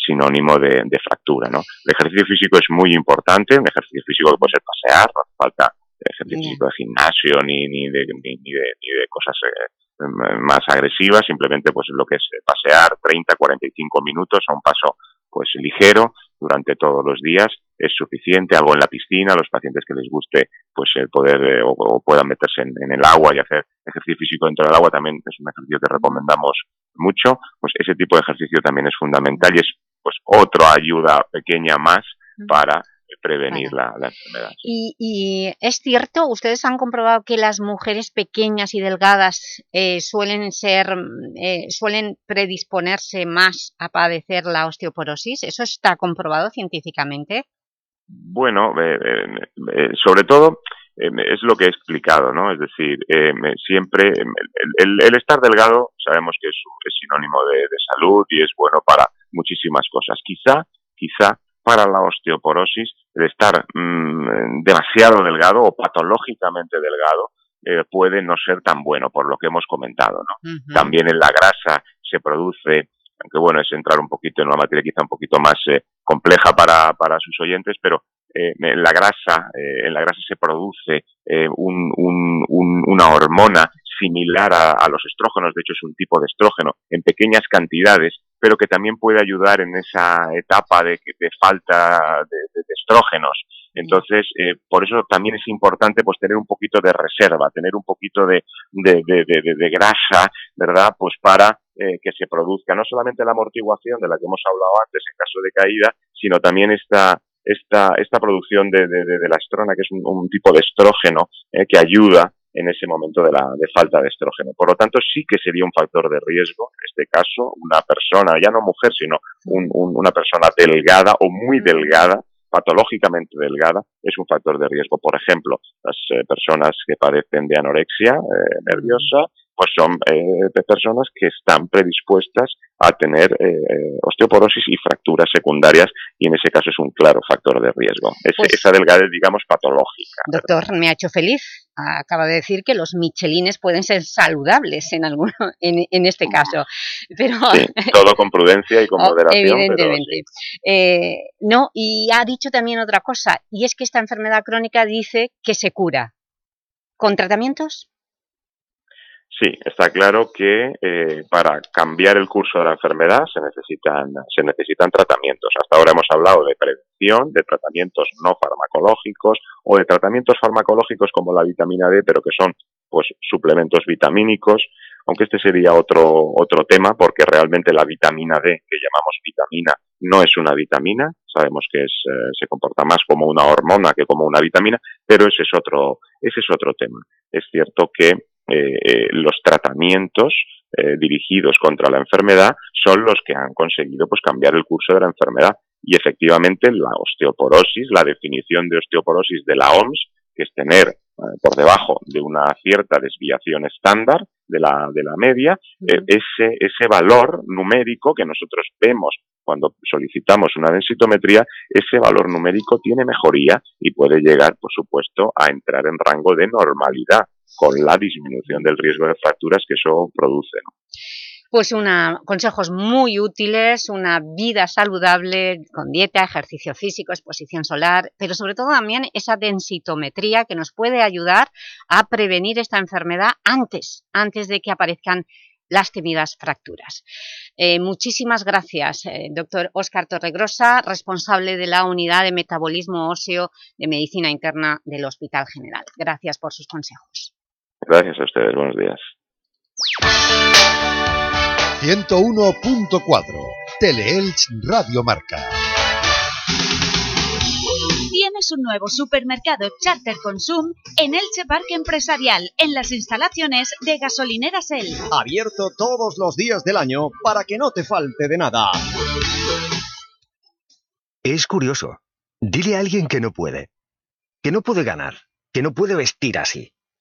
Speaker 10: sinónimo de, fractura, ¿no? El ejercicio físico es muy importante, un ejercicio físico que puede ser pasear, no hace falta ejercicio físico de gimnasio ni, ni, de, ni, de, ni de cosas eh, más agresivas, simplemente pues lo que es pasear 30, 45 minutos a un paso pues ligero durante todos los días. Es suficiente, algo en la piscina, a los pacientes que les guste pues el poder eh, o, puedan meterse en, el agua y hacer ejercicio físico dentro del agua también es un ejercicio que recomendamos mucho, pues ese tipo de ejercicio también es fundamental y es pues otra ayuda pequeña más para prevenir la, enfermedad.
Speaker 1: Y, es cierto, ustedes han comprobado que las mujeres pequeñas y delgadas eh, suelen ser, eh, suelen predisponerse más a padecer la osteoporosis. ¿Eso está comprobado científicamente?
Speaker 10: Bueno, eh, sobre todo es lo que he explicado, ¿no? Es decir, siempre el, estar delgado sabemos que es, es sinónimo de, de salud y es bueno para muchísimas cosas. Quizá, quizá para la osteoporosis el estar mm, demasiado delgado o patológicamente delgado eh, puede no ser tan bueno, por lo que hemos comentado. ¿no? También en la grasa se produce, aunque bueno, es entrar un poquito en una materia quizá un poquito más eh, compleja para, para sus oyentes, pero eh, en la grasa, en la grasa se produce un, un, una hormona similar a, los estrógenos, de hecho es un tipo de estrógeno, en pequeñas cantidades pero que también puede ayudar en esa etapa de, de falta de, estrógenos. Entonces, eh, por eso también es importante pues tener un poquito de reserva, tener un poquito de, grasa, ¿verdad? Pues para eh, que se produzca no solamente la amortiguación de la que hemos hablado antes en caso de caída, sino también esta, esta, esta producción de, la estrona, que es un, tipo de estrógeno eh, que ayuda en ese momento de, la, de falta de estrógeno. Por lo tanto, sí que sería un factor de riesgo, en este caso, una persona, ya no mujer, sino una persona delgada o muy delgada, patológicamente delgada, es un factor de riesgo. Por ejemplo, las eh, personas que padecen de anorexia eh, nerviosa, pues son eh, personas que están predispuestas a tener eh, eh, osteoporosis y fracturas secundarias y en ese caso es un claro factor de riesgo. Pues esa delgadez, digamos, patológica.
Speaker 1: Doctor, me ha hecho feliz. Acaba de decir que los michelines pueden ser saludables en alguno, en, este caso. Pero,
Speaker 10: todo con prudencia y con oh, moderación.
Speaker 1: Evidentemente. no, y ha dicho también otra cosa, y es que esta enfermedad crónica dice que se cura. ¿Con tratamientos?
Speaker 10: Sí, está claro que eh, para cambiar el curso de la enfermedad se necesitan, se necesitan tratamientos. Hasta ahora hemos hablado de prevención, de tratamientos no farmacológicos o de tratamientos farmacológicos como la vitamina D, pero que son pues suplementos vitamínicos, aunque este sería otro, otro tema porque realmente la vitamina D, que llamamos vitamina, no es una vitamina, sabemos que es, eh, se comporta más como una hormona que como una vitamina, pero ese es otro, ese es otro tema. Es cierto que eh, eh, los tratamientos eh, dirigidos contra la enfermedad son los que han conseguido pues cambiar el curso de la enfermedad. Y efectivamente la osteoporosis, la definición de osteoporosis de la OMS, que es tener por debajo de una cierta desviación estándar de la, de la media, ese, ese valor numérico que nosotros vemos cuando solicitamos una densitometría, ese valor numérico tiene mejoría y puede llegar, por supuesto, a entrar en rango de normalidad con la disminución del riesgo de fracturas que eso produce.
Speaker 1: Pues una, consejos muy útiles, una vida saludable con dieta, ejercicio físico, exposición solar, pero sobre todo también esa densitometría que nos puede ayudar a prevenir esta enfermedad antes, antes de que aparezcan las temidas fracturas. Eh, muchísimas gracias, eh, doctor Óscar Torregrosa, responsable de la Unidad de Metabolismo Óseo de Medicina Interna del Hospital General. Gracias por sus consejos.
Speaker 10: Gracias a ustedes, buenos días.
Speaker 3: 101.4 Teleelch Radio Marca.
Speaker 4: Tienes un nuevo supermercado Charter Consum en Elche Parque Empresarial, en las instalaciones de Gasolineras El.
Speaker 11: Abierto todos los días del año para que no te falte de nada.
Speaker 12: Es curioso. Dile a alguien que no puede. Que no puede ganar. Que no puede vestir así.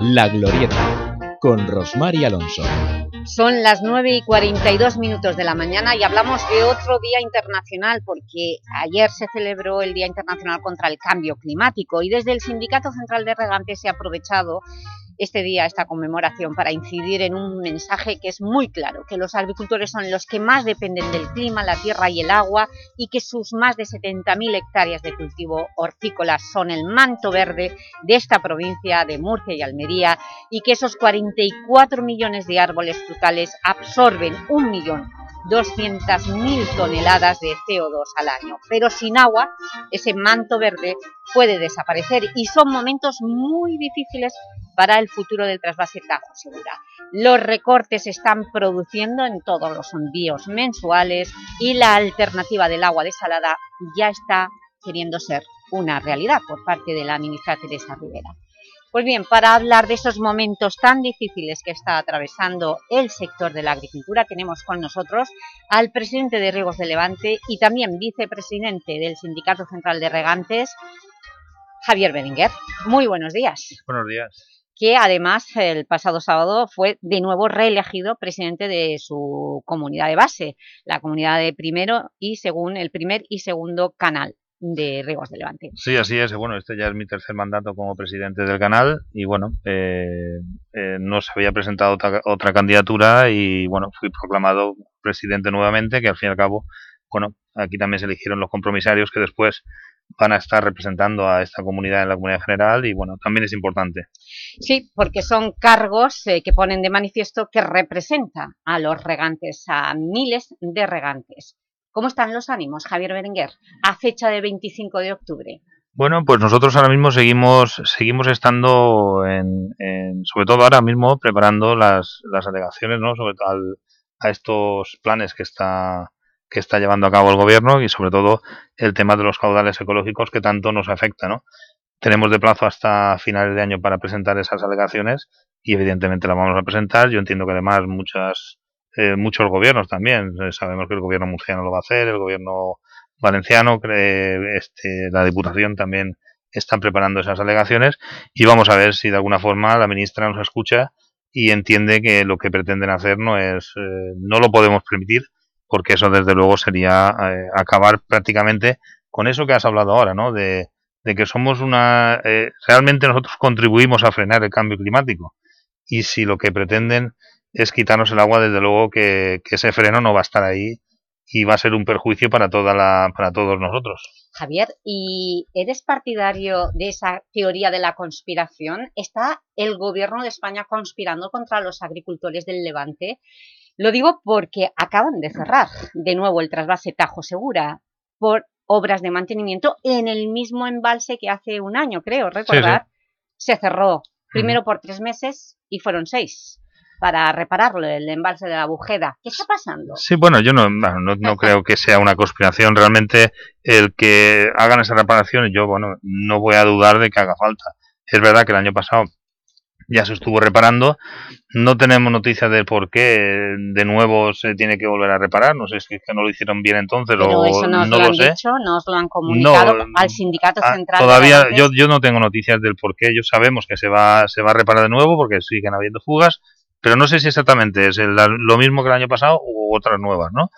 Speaker 5: La Glorieta, con Rosmar y Alonso.
Speaker 1: Son las 9 y 42 minutos de la mañana y hablamos de otro Día Internacional porque ayer se celebró el Día Internacional contra el Cambio Climático y desde el Sindicato Central de Regantes se ha aprovechado este día, esta conmemoración, para incidir en un mensaje que es muy claro, que los agricultores son los que más dependen del clima, la tierra y el agua y que sus más de 70.000 hectáreas de cultivo hortícola son el manto verde de esta provincia de Murcia y Almería y que esos 44 millones de árboles frutales absorben un millón 200.000 toneladas de CO2 al año. Pero sin agua, ese manto verde puede desaparecer y son momentos muy difíciles para el futuro del trasvase Tajo Segura. Los recortes se están produciendo en todos los envíos mensuales y la alternativa del agua desalada ya está queriendo ser una realidad por parte de la ministra Teresa Rivera. Pues bien, para hablar de esos momentos tan difíciles que está atravesando el sector de la agricultura, tenemos con nosotros al presidente de Riegos de Levante y también vicepresidente del Sindicato Central de Regantes, Javier Berenguer. Muy buenos días.
Speaker 13: Buenos días
Speaker 1: que además el pasado sábado fue de nuevo reelegido presidente de su comunidad de base, la comunidad de primero y según el primer y segundo canal de Riegos de Levante.
Speaker 13: Sí, así es. Bueno, este ya es mi tercer mandato como presidente del canal y bueno, eh, eh, no se había presentado otra, otra, candidatura y bueno, fui proclamado presidente nuevamente, que al fin y al cabo, bueno, aquí también se eligieron los compromisarios que después van a estar representando a esta comunidad en la comunidad general y bueno, también es importante.
Speaker 1: Sí, porque son cargos eh, que ponen de manifiesto que representa a los regantes, a miles de regantes. ¿Cómo están los ánimos, Javier Berenguer, a fecha de 25 de octubre?
Speaker 13: Bueno, pues nosotros ahora mismo seguimos seguimos estando, en, sobre todo ahora mismo, preparando las, las alegaciones ¿no? sobre todo a estos planes que está que está llevando a cabo el gobierno y sobre todo el tema de los caudales ecológicos que tanto nos afecta, ¿no? Tenemos de plazo hasta finales de año para presentar esas alegaciones y evidentemente las vamos a presentar. Yo entiendo que además muchas eh, muchos gobiernos también, eh, sabemos que el gobierno murciano lo va a hacer, el gobierno valenciano, este, la Diputación también están preparando esas alegaciones y vamos a ver si de alguna forma la ministra nos escucha y entiende que lo que pretenden hacer no es, eh, no lo podemos permitir porque eso desde luego sería acabar prácticamente con eso que has hablado ahora, ¿no? De, de que somos una... Eh, realmente nosotros contribuimos a frenar el cambio climático. Y si lo que pretenden es quitarnos el agua, desde luego que, ese freno no va a estar ahí y va a ser un perjuicio para, toda la, para todos nosotros.
Speaker 1: Javier, ¿y eres partidario de esa teoría de la conspiración? ¿Está el gobierno de España conspirando contra los agricultores del Levante? Lo digo porque acaban de cerrar de nuevo el trasvase Tajo Segura por obras de mantenimiento en el mismo embalse que hace un año, creo, recordar, se cerró primero por tres meses y fueron seis para repararlo, el embalse de la Bujeda. ¿Qué está pasando?
Speaker 13: Sí, bueno, yo no, no, no creo que sea una conspiración. Realmente el que hagan esa reparación, yo bueno, no voy a dudar de que haga falta. Es verdad que el año pasado ya se estuvo reparando. No tenemos noticias de por qué de nuevo se tiene que volver a reparar. No sé si es que no lo hicieron bien entonces
Speaker 1: Pero
Speaker 13: o
Speaker 1: eso no,
Speaker 13: no
Speaker 1: lo, han
Speaker 13: lo sé.
Speaker 1: dicho, no os lo han comunicado al sindicato
Speaker 13: Ah,
Speaker 1: central.
Speaker 13: Todavía yo, yo no tengo noticias del por qué. Ellos sabemos que se va, se va a reparar de nuevo porque siguen habiendo fugas. Pero no sé si exactamente es el- lo mismo que el año pasado u otras nuevas, ¿no?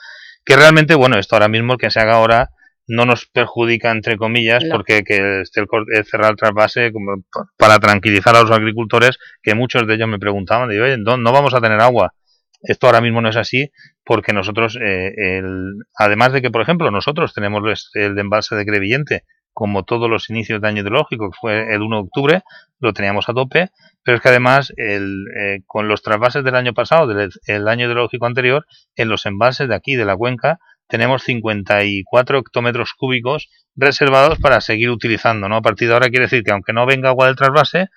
Speaker 13: Que realmente, bueno, esto ahora mismo, el que se haga ahora, no nos perjudica, entre comillas,
Speaker 1: No.
Speaker 13: porque que esté el, cerrar el trasvase como pa- para tranquilizar a los agricultores, que muchos de ellos me preguntaban, digo, oye, no, no vamos a tener agua. Esto ahora mismo no es así, porque nosotros, eh, el- además de que, por ejemplo, nosotros tenemos el embalse de Crevillente, como todos los inicios de año hidrológico, que fue el 1 de octubre, lo teníamos a tope, pero es que además, el, eh, con los trasvases del año pasado, del el año hidrológico anterior, en los embalses de aquí, de la cuenca, tenemos 54 hectómetros cúbicos reservados para seguir utilizando, ¿no? A partir de ahora quiere decir que aunque no venga agua del trasvase,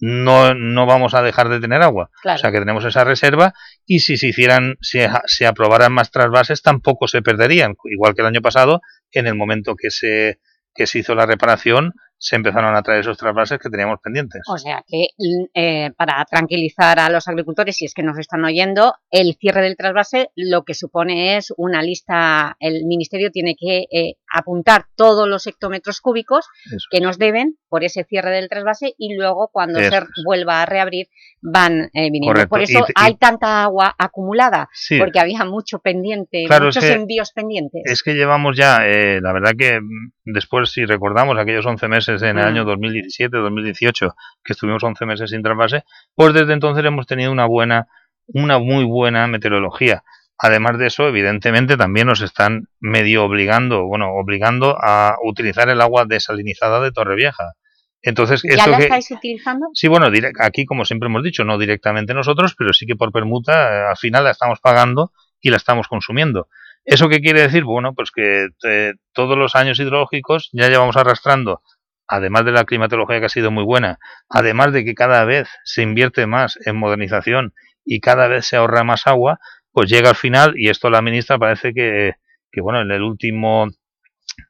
Speaker 13: no, no vamos a dejar de tener agua.
Speaker 1: Claro.
Speaker 13: O sea que tenemos esa reserva y si se hicieran, si se aprobaran más trasvases, tampoco se perderían. Igual que el año pasado, en el momento que se, que se hizo la reparación, se empezaron a traer esos trasvases que teníamos pendientes.
Speaker 1: O sea que, eh, para tranquilizar a los agricultores, si es que nos están oyendo, el cierre del trasvase lo que supone es una lista, el Ministerio tiene que eh, apuntar todos los hectómetros cúbicos
Speaker 13: Eso.
Speaker 1: que nos deben por ese cierre del trasvase y luego cuando
Speaker 13: Eso
Speaker 1: se vuelva a reabrir van eh, viniendo.
Speaker 13: Correcto.
Speaker 1: Por eso
Speaker 13: y-
Speaker 1: hay tanta agua acumulada,
Speaker 13: Sí.
Speaker 1: porque había mucho pendiente,
Speaker 13: Claro, es
Speaker 1: muchos
Speaker 13: que-
Speaker 1: envíos pendientes.
Speaker 13: Es que llevamos ya, eh, la verdad que mm, después, si recordamos aquellos 11 meses en el
Speaker 1: Mm.
Speaker 13: año 2017, 2018, que estuvimos 11 meses sin trasvase, pues desde entonces hemos tenido una buena, una muy buena meteorología. Además de eso, evidentemente también nos están medio obligando, bueno, obligando a utilizar el agua desalinizada de Torrevieja. Entonces,
Speaker 1: ¿Ya
Speaker 13: eso
Speaker 1: la
Speaker 13: que,
Speaker 1: estáis utilizando?
Speaker 13: Sí, bueno, aquí como siempre hemos dicho, no directamente nosotros, pero sí que por permuta eh, al final la estamos pagando y la estamos consumiendo. ¿Eso qué quiere decir? Bueno, pues que eh, todos los años hidrológicos ya llevamos arrastrando, además de la climatología que ha sido muy buena, además de que cada vez se invierte más en modernización y cada vez se ahorra más agua, pues llega al final y esto la ministra parece que, que bueno, en el último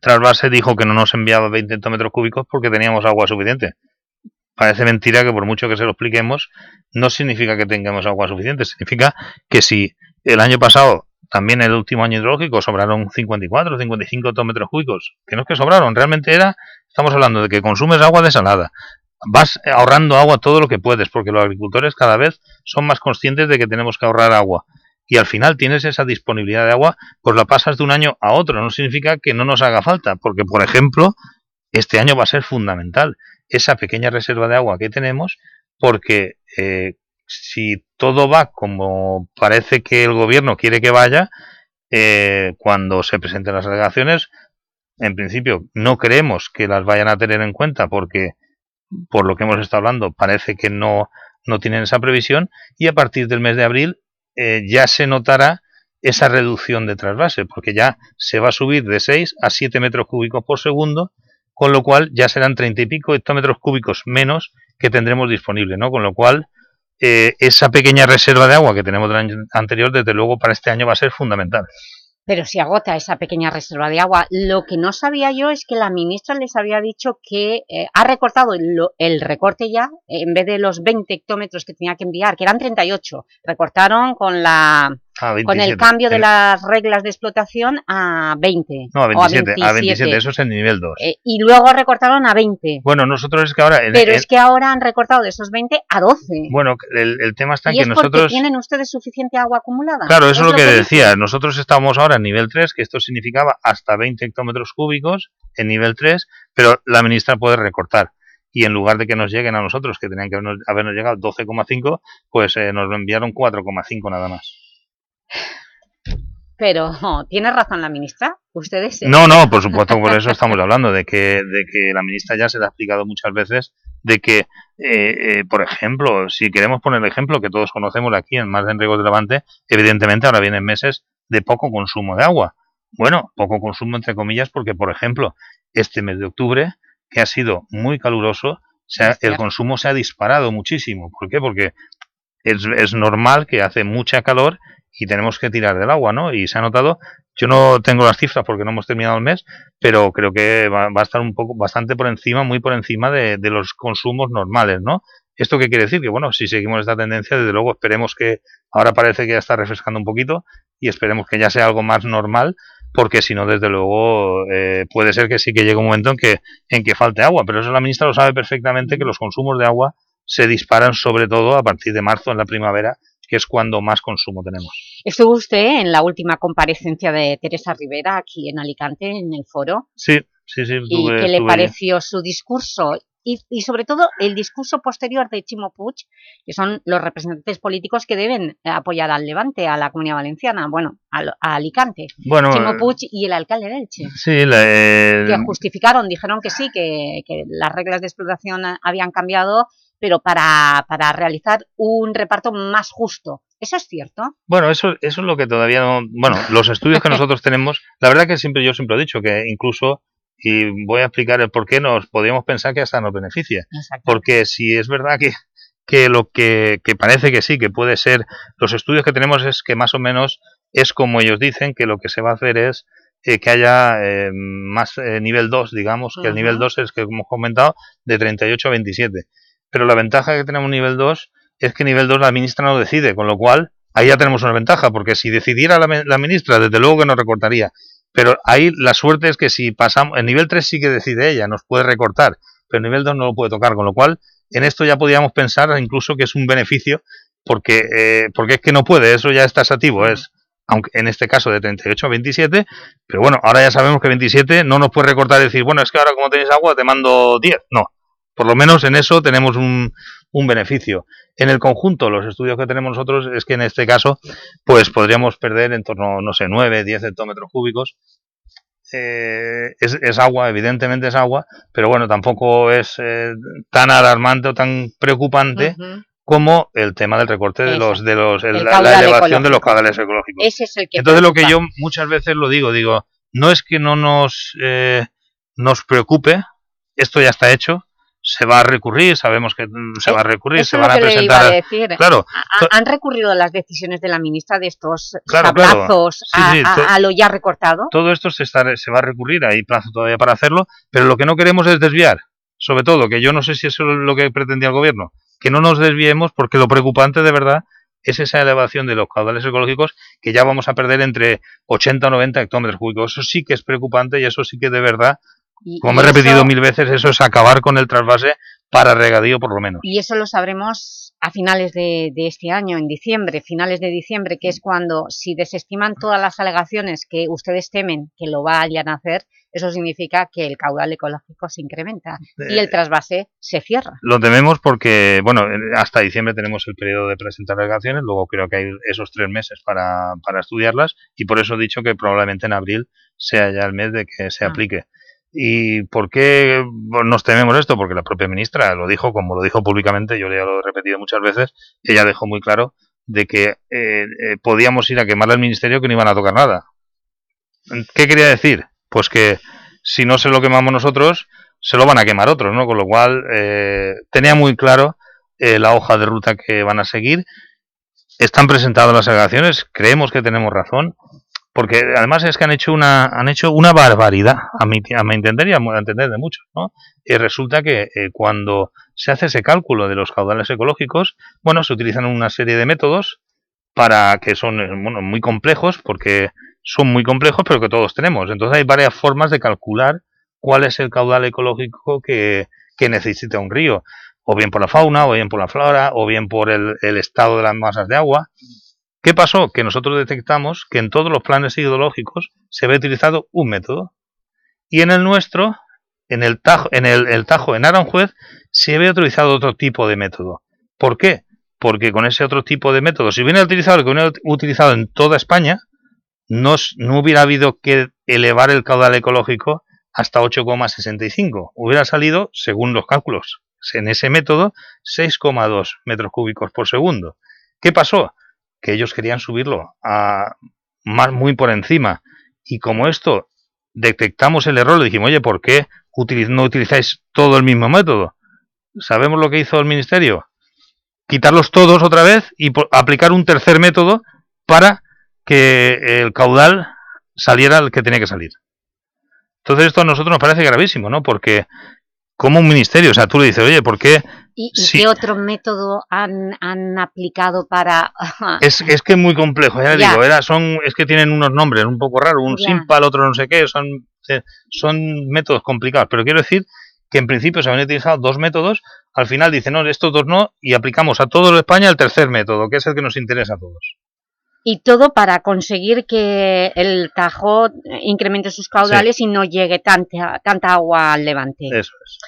Speaker 13: trasvase dijo que no nos enviaba 20 hectómetros cúbicos porque teníamos agua suficiente parece mentira que por mucho que se lo expliquemos, no significa que tengamos agua suficiente. Significa que si el año pasado, también el último año hidrológico, sobraron 54 o 55 hectómetros cúbicos, que no es que sobraron, realmente era, estamos hablando de que consumes agua desalada. Vas ahorrando agua todo lo que puedes, porque los agricultores cada vez son más conscientes de que tenemos que ahorrar agua. Y al final tienes esa disponibilidad de agua, pues la pasas de un año a otro. No significa que no nos haga falta, porque, por ejemplo, este año va a ser fundamental esa pequeña reserva de agua que tenemos, porque eh, si todo va como parece que el gobierno quiere que vaya, eh, cuando se presenten las alegaciones, en principio no creemos que las vayan a tener en cuenta porque por lo que hemos estado hablando parece que no, no tienen esa previsión y a partir del mes de abril eh, ya se notará esa reducción de trasvase porque ya se va a subir de 6 a 7 metros cúbicos por segundo con lo cual ya serán 30 y pico hectómetros cúbicos menos que tendremos disponible, ¿no? Con lo cual, eh, esa pequeña reserva de agua que tenemos del año anterior, desde luego para este año va a ser fundamental.
Speaker 1: Pero se agota esa pequeña reserva de agua. Lo que no sabía yo es que la ministra les había dicho que eh, ha recortado el, el, recorte ya, en vez de los 20 hectómetros que tenía que enviar, que eran 38, recortaron con la
Speaker 13: Ah,
Speaker 1: con el cambio de las reglas de explotación a 20.
Speaker 13: No, a 27,
Speaker 1: a
Speaker 13: 27, eso es el nivel 2.
Speaker 1: Eh, y luego recortaron a 20.
Speaker 13: Bueno, nosotros es que ahora...
Speaker 1: Pero es que ahora han recortado de esos 20 a 12.
Speaker 13: Bueno, el, el tema está en
Speaker 1: ¿Y
Speaker 13: que
Speaker 1: es
Speaker 13: nosotros...
Speaker 1: porque tienen ustedes suficiente agua acumulada?
Speaker 13: Claro, eso es lo que, decía. Nosotros estamos ahora en nivel 3, que esto significaba hasta 20 hectómetros cúbicos en nivel 3, pero la ministra puede recortar y en lugar de que nos lleguen a nosotros, que tenían que habernos, habernos llegado 12,5, pues eh, nos enviaron 4,5 nada más.
Speaker 1: Pero, ¿tiene razón la ministra? ¿Ustedes?
Speaker 13: No, no, por supuesto, por eso estamos hablando, de que, de que la ministra ya se le ha explicado muchas veces de que, eh, eh, por ejemplo, si queremos poner el ejemplo que todos conocemos aquí en Mar de Enriegos de Levante, evidentemente ahora vienen meses de poco consumo de agua. Bueno, poco consumo entre comillas porque, por ejemplo, este mes de octubre, que ha sido muy caluroso, se ha, el consumo se ha disparado muchísimo. ¿Por qué? Porque es, es normal que hace mucha calor y tenemos que tirar del agua, ¿no? Y se ha notado, yo no tengo las cifras porque no hemos terminado el mes, pero creo que va, a estar un poco bastante por encima, muy por encima de, de, los consumos normales, ¿no? ¿Esto qué quiere decir? Que bueno, si seguimos esta tendencia, desde luego esperemos que ahora parece que ya está refrescando un poquito y esperemos que ya sea algo más normal, porque si no, desde luego, eh, puede ser que sí que llegue un momento en que, en que falte agua, pero eso la ministra lo sabe perfectamente que los consumos de agua se disparan sobre todo a partir de marzo en la primavera que es cuando más consumo tenemos.
Speaker 1: ¿Estuvo usted en la última comparecencia de Teresa Rivera aquí en Alicante, en el foro?
Speaker 13: Sí, sí, sí.
Speaker 1: ¿Y qué le pareció su discurso? Y, y, sobre todo el discurso posterior de Chimo Puig, que son los representantes políticos que deben apoyar al Levante, a la Comunidad Valenciana, bueno, a, a Alicante.
Speaker 13: Bueno,
Speaker 1: Chimo Puig y el alcalde de Elche.
Speaker 13: Sí, la, eh...
Speaker 1: Que justificaron, dijeron que sí, que, que las reglas de explotación habían cambiado pero para, para realizar un reparto más justo. ¿Eso es cierto?
Speaker 13: Bueno, eso, eso es lo que todavía no... Bueno, los estudios que nosotros tenemos, la verdad que siempre yo siempre he dicho que incluso, y voy a explicar el por qué, nos podríamos pensar que hasta nos beneficia. Porque si es verdad que, que lo que, que parece que sí, que puede ser, los estudios que tenemos es que más o menos es como ellos dicen, que lo que se va a hacer es eh, que haya eh, más eh, nivel 2, digamos, que uh -huh. el nivel 2 es que hemos comentado de 38 a 27 pero la ventaja que tenemos nivel 2 es que nivel 2 la ministra no decide, con lo cual ahí ya tenemos una ventaja, porque si decidiera la, la ministra, desde luego que nos recortaría, pero ahí la suerte es que si pasamos, en nivel 3 sí que decide ella, nos puede recortar, pero en nivel 2 no lo puede tocar, con lo cual en esto ya podríamos pensar incluso que es un beneficio, porque, eh, porque es que no puede, eso ya es tasativo, es aunque en este caso de 38 a 27, pero bueno, ahora ya sabemos que 27 no nos puede recortar y decir, bueno, es que ahora como tenéis agua te mando 10, no, por lo menos en eso tenemos un, un, beneficio. En el conjunto, los estudios que tenemos nosotros es que en este caso, pues podríamos perder en torno, no sé, 9, 10 hectómetros cúbicos. Eh, es, es, agua, evidentemente es agua, pero bueno, tampoco es eh, tan alarmante o tan preocupante uh -huh. como el tema del recorte de los, de los, el, la, la, elevación ecológico. de los caudales ecológicos.
Speaker 1: Ese es el que
Speaker 13: Entonces preocupa. lo que yo muchas veces lo digo, digo, no es que no nos, eh, nos preocupe, esto ya está hecho, se va a recurrir, sabemos que se va a recurrir,
Speaker 1: Eso
Speaker 13: se van a presentar.
Speaker 1: A decir.
Speaker 13: Claro.
Speaker 1: ¿Han recurrido las decisiones de la ministra de estos claro, plazos claro. Sí, sí, a, a, lo ya recortado?
Speaker 13: Todo esto se, está, se va a recurrir, hay plazo todavía para hacerlo, pero lo que no queremos es desviar. Sobre todo, que yo no sé si eso es lo que pretendía el gobierno, que no nos desviemos porque lo preocupante de verdad es esa elevación de los caudales ecológicos que ya vamos a perder entre 80 o 90 hectómetros cúbicos. Eso sí que es preocupante y eso sí que de verdad y, Como me he repetido eso, mil veces, eso es acabar con el trasvase para regadío por lo menos.
Speaker 1: Y eso lo sabremos a finales de, de, este año, en diciembre, finales de diciembre, que es cuando, si desestiman todas las alegaciones que ustedes temen que lo vayan a hacer, eso significa que el caudal ecológico se incrementa eh, y el trasvase se cierra.
Speaker 13: Lo tememos porque, bueno, hasta diciembre tenemos el periodo de presentar alegaciones, luego creo que hay esos tres meses para, para estudiarlas y por eso he dicho que probablemente en abril sea ya el mes de que se ah. ¿Y por qué nos tememos esto? Porque la propia ministra lo dijo, como lo dijo públicamente, yo ya lo he repetido muchas veces, ella dejó muy claro de que eh, eh, podíamos ir a quemar al ministerio que no iban a tocar nada. ¿Qué quería decir? Pues que si no se lo quemamos nosotros, se lo van a quemar otros, ¿no? Con lo cual, eh, tenía muy claro eh, la hoja de ruta que van a seguir. Están presentadas las alegaciones, creemos que tenemos razón, porque además es que han hecho una han hecho una barbaridad a mi, a mi entender y a entender de muchos ¿no? y resulta que eh, cuando se hace ese cálculo de los caudales ecológicos bueno se utilizan una serie de métodos para que son eh, bueno, muy complejos porque son muy complejos pero que todos tenemos entonces hay varias formas de calcular cuál es el caudal ecológico que, que necesita un río o bien por la fauna o bien por la flora o bien por el, el estado de las masas de agua ¿Qué pasó? Que nosotros detectamos que en todos los planes hidrológicos se había utilizado un método y en el nuestro, en el Tajo, en, el, tajo en Aranjuez, se había utilizado otro tipo de método. ¿Por qué? Porque con ese otro tipo de método, si hubiera utilizado el que hubiera utilizado en toda España, no, no hubiera habido que elevar el caudal ecológico hasta 8,65. Hubiera salido, según los cálculos, en ese método, 6,2 metros cúbicos por segundo. ¿Qué pasó? Que ellos querían subirlo a más muy por encima. Y como esto detectamos el error, le dijimos, oye, ¿por qué no utilizáis todo el mismo método? ¿Sabemos lo que hizo el ministerio? Quitarlos todos otra vez y aplicar un tercer método para que el caudal saliera el que tenía que salir. Entonces esto a nosotros nos parece gravísimo, ¿no? Porque como un ministerio, o sea, tú le dices, oye, ¿por qué
Speaker 1: ¿Y, qué otro método han, han aplicado para...?
Speaker 13: es, es que es muy complejo, ya, digo, era, son, es que tienen unos nombres un poco raros, un simpal, otro no sé qué, son, son métodos complicados, pero quiero decir que en principio se habían utilizado dos métodos, al final dicen, no, estos dos no, y aplicamos a todo España el tercer método, que es el que nos interesa a todos.
Speaker 1: Y todo para conseguir que el Tajo incremente sus caudales y no llegue tanta, tanta agua al levante.
Speaker 13: Eso es.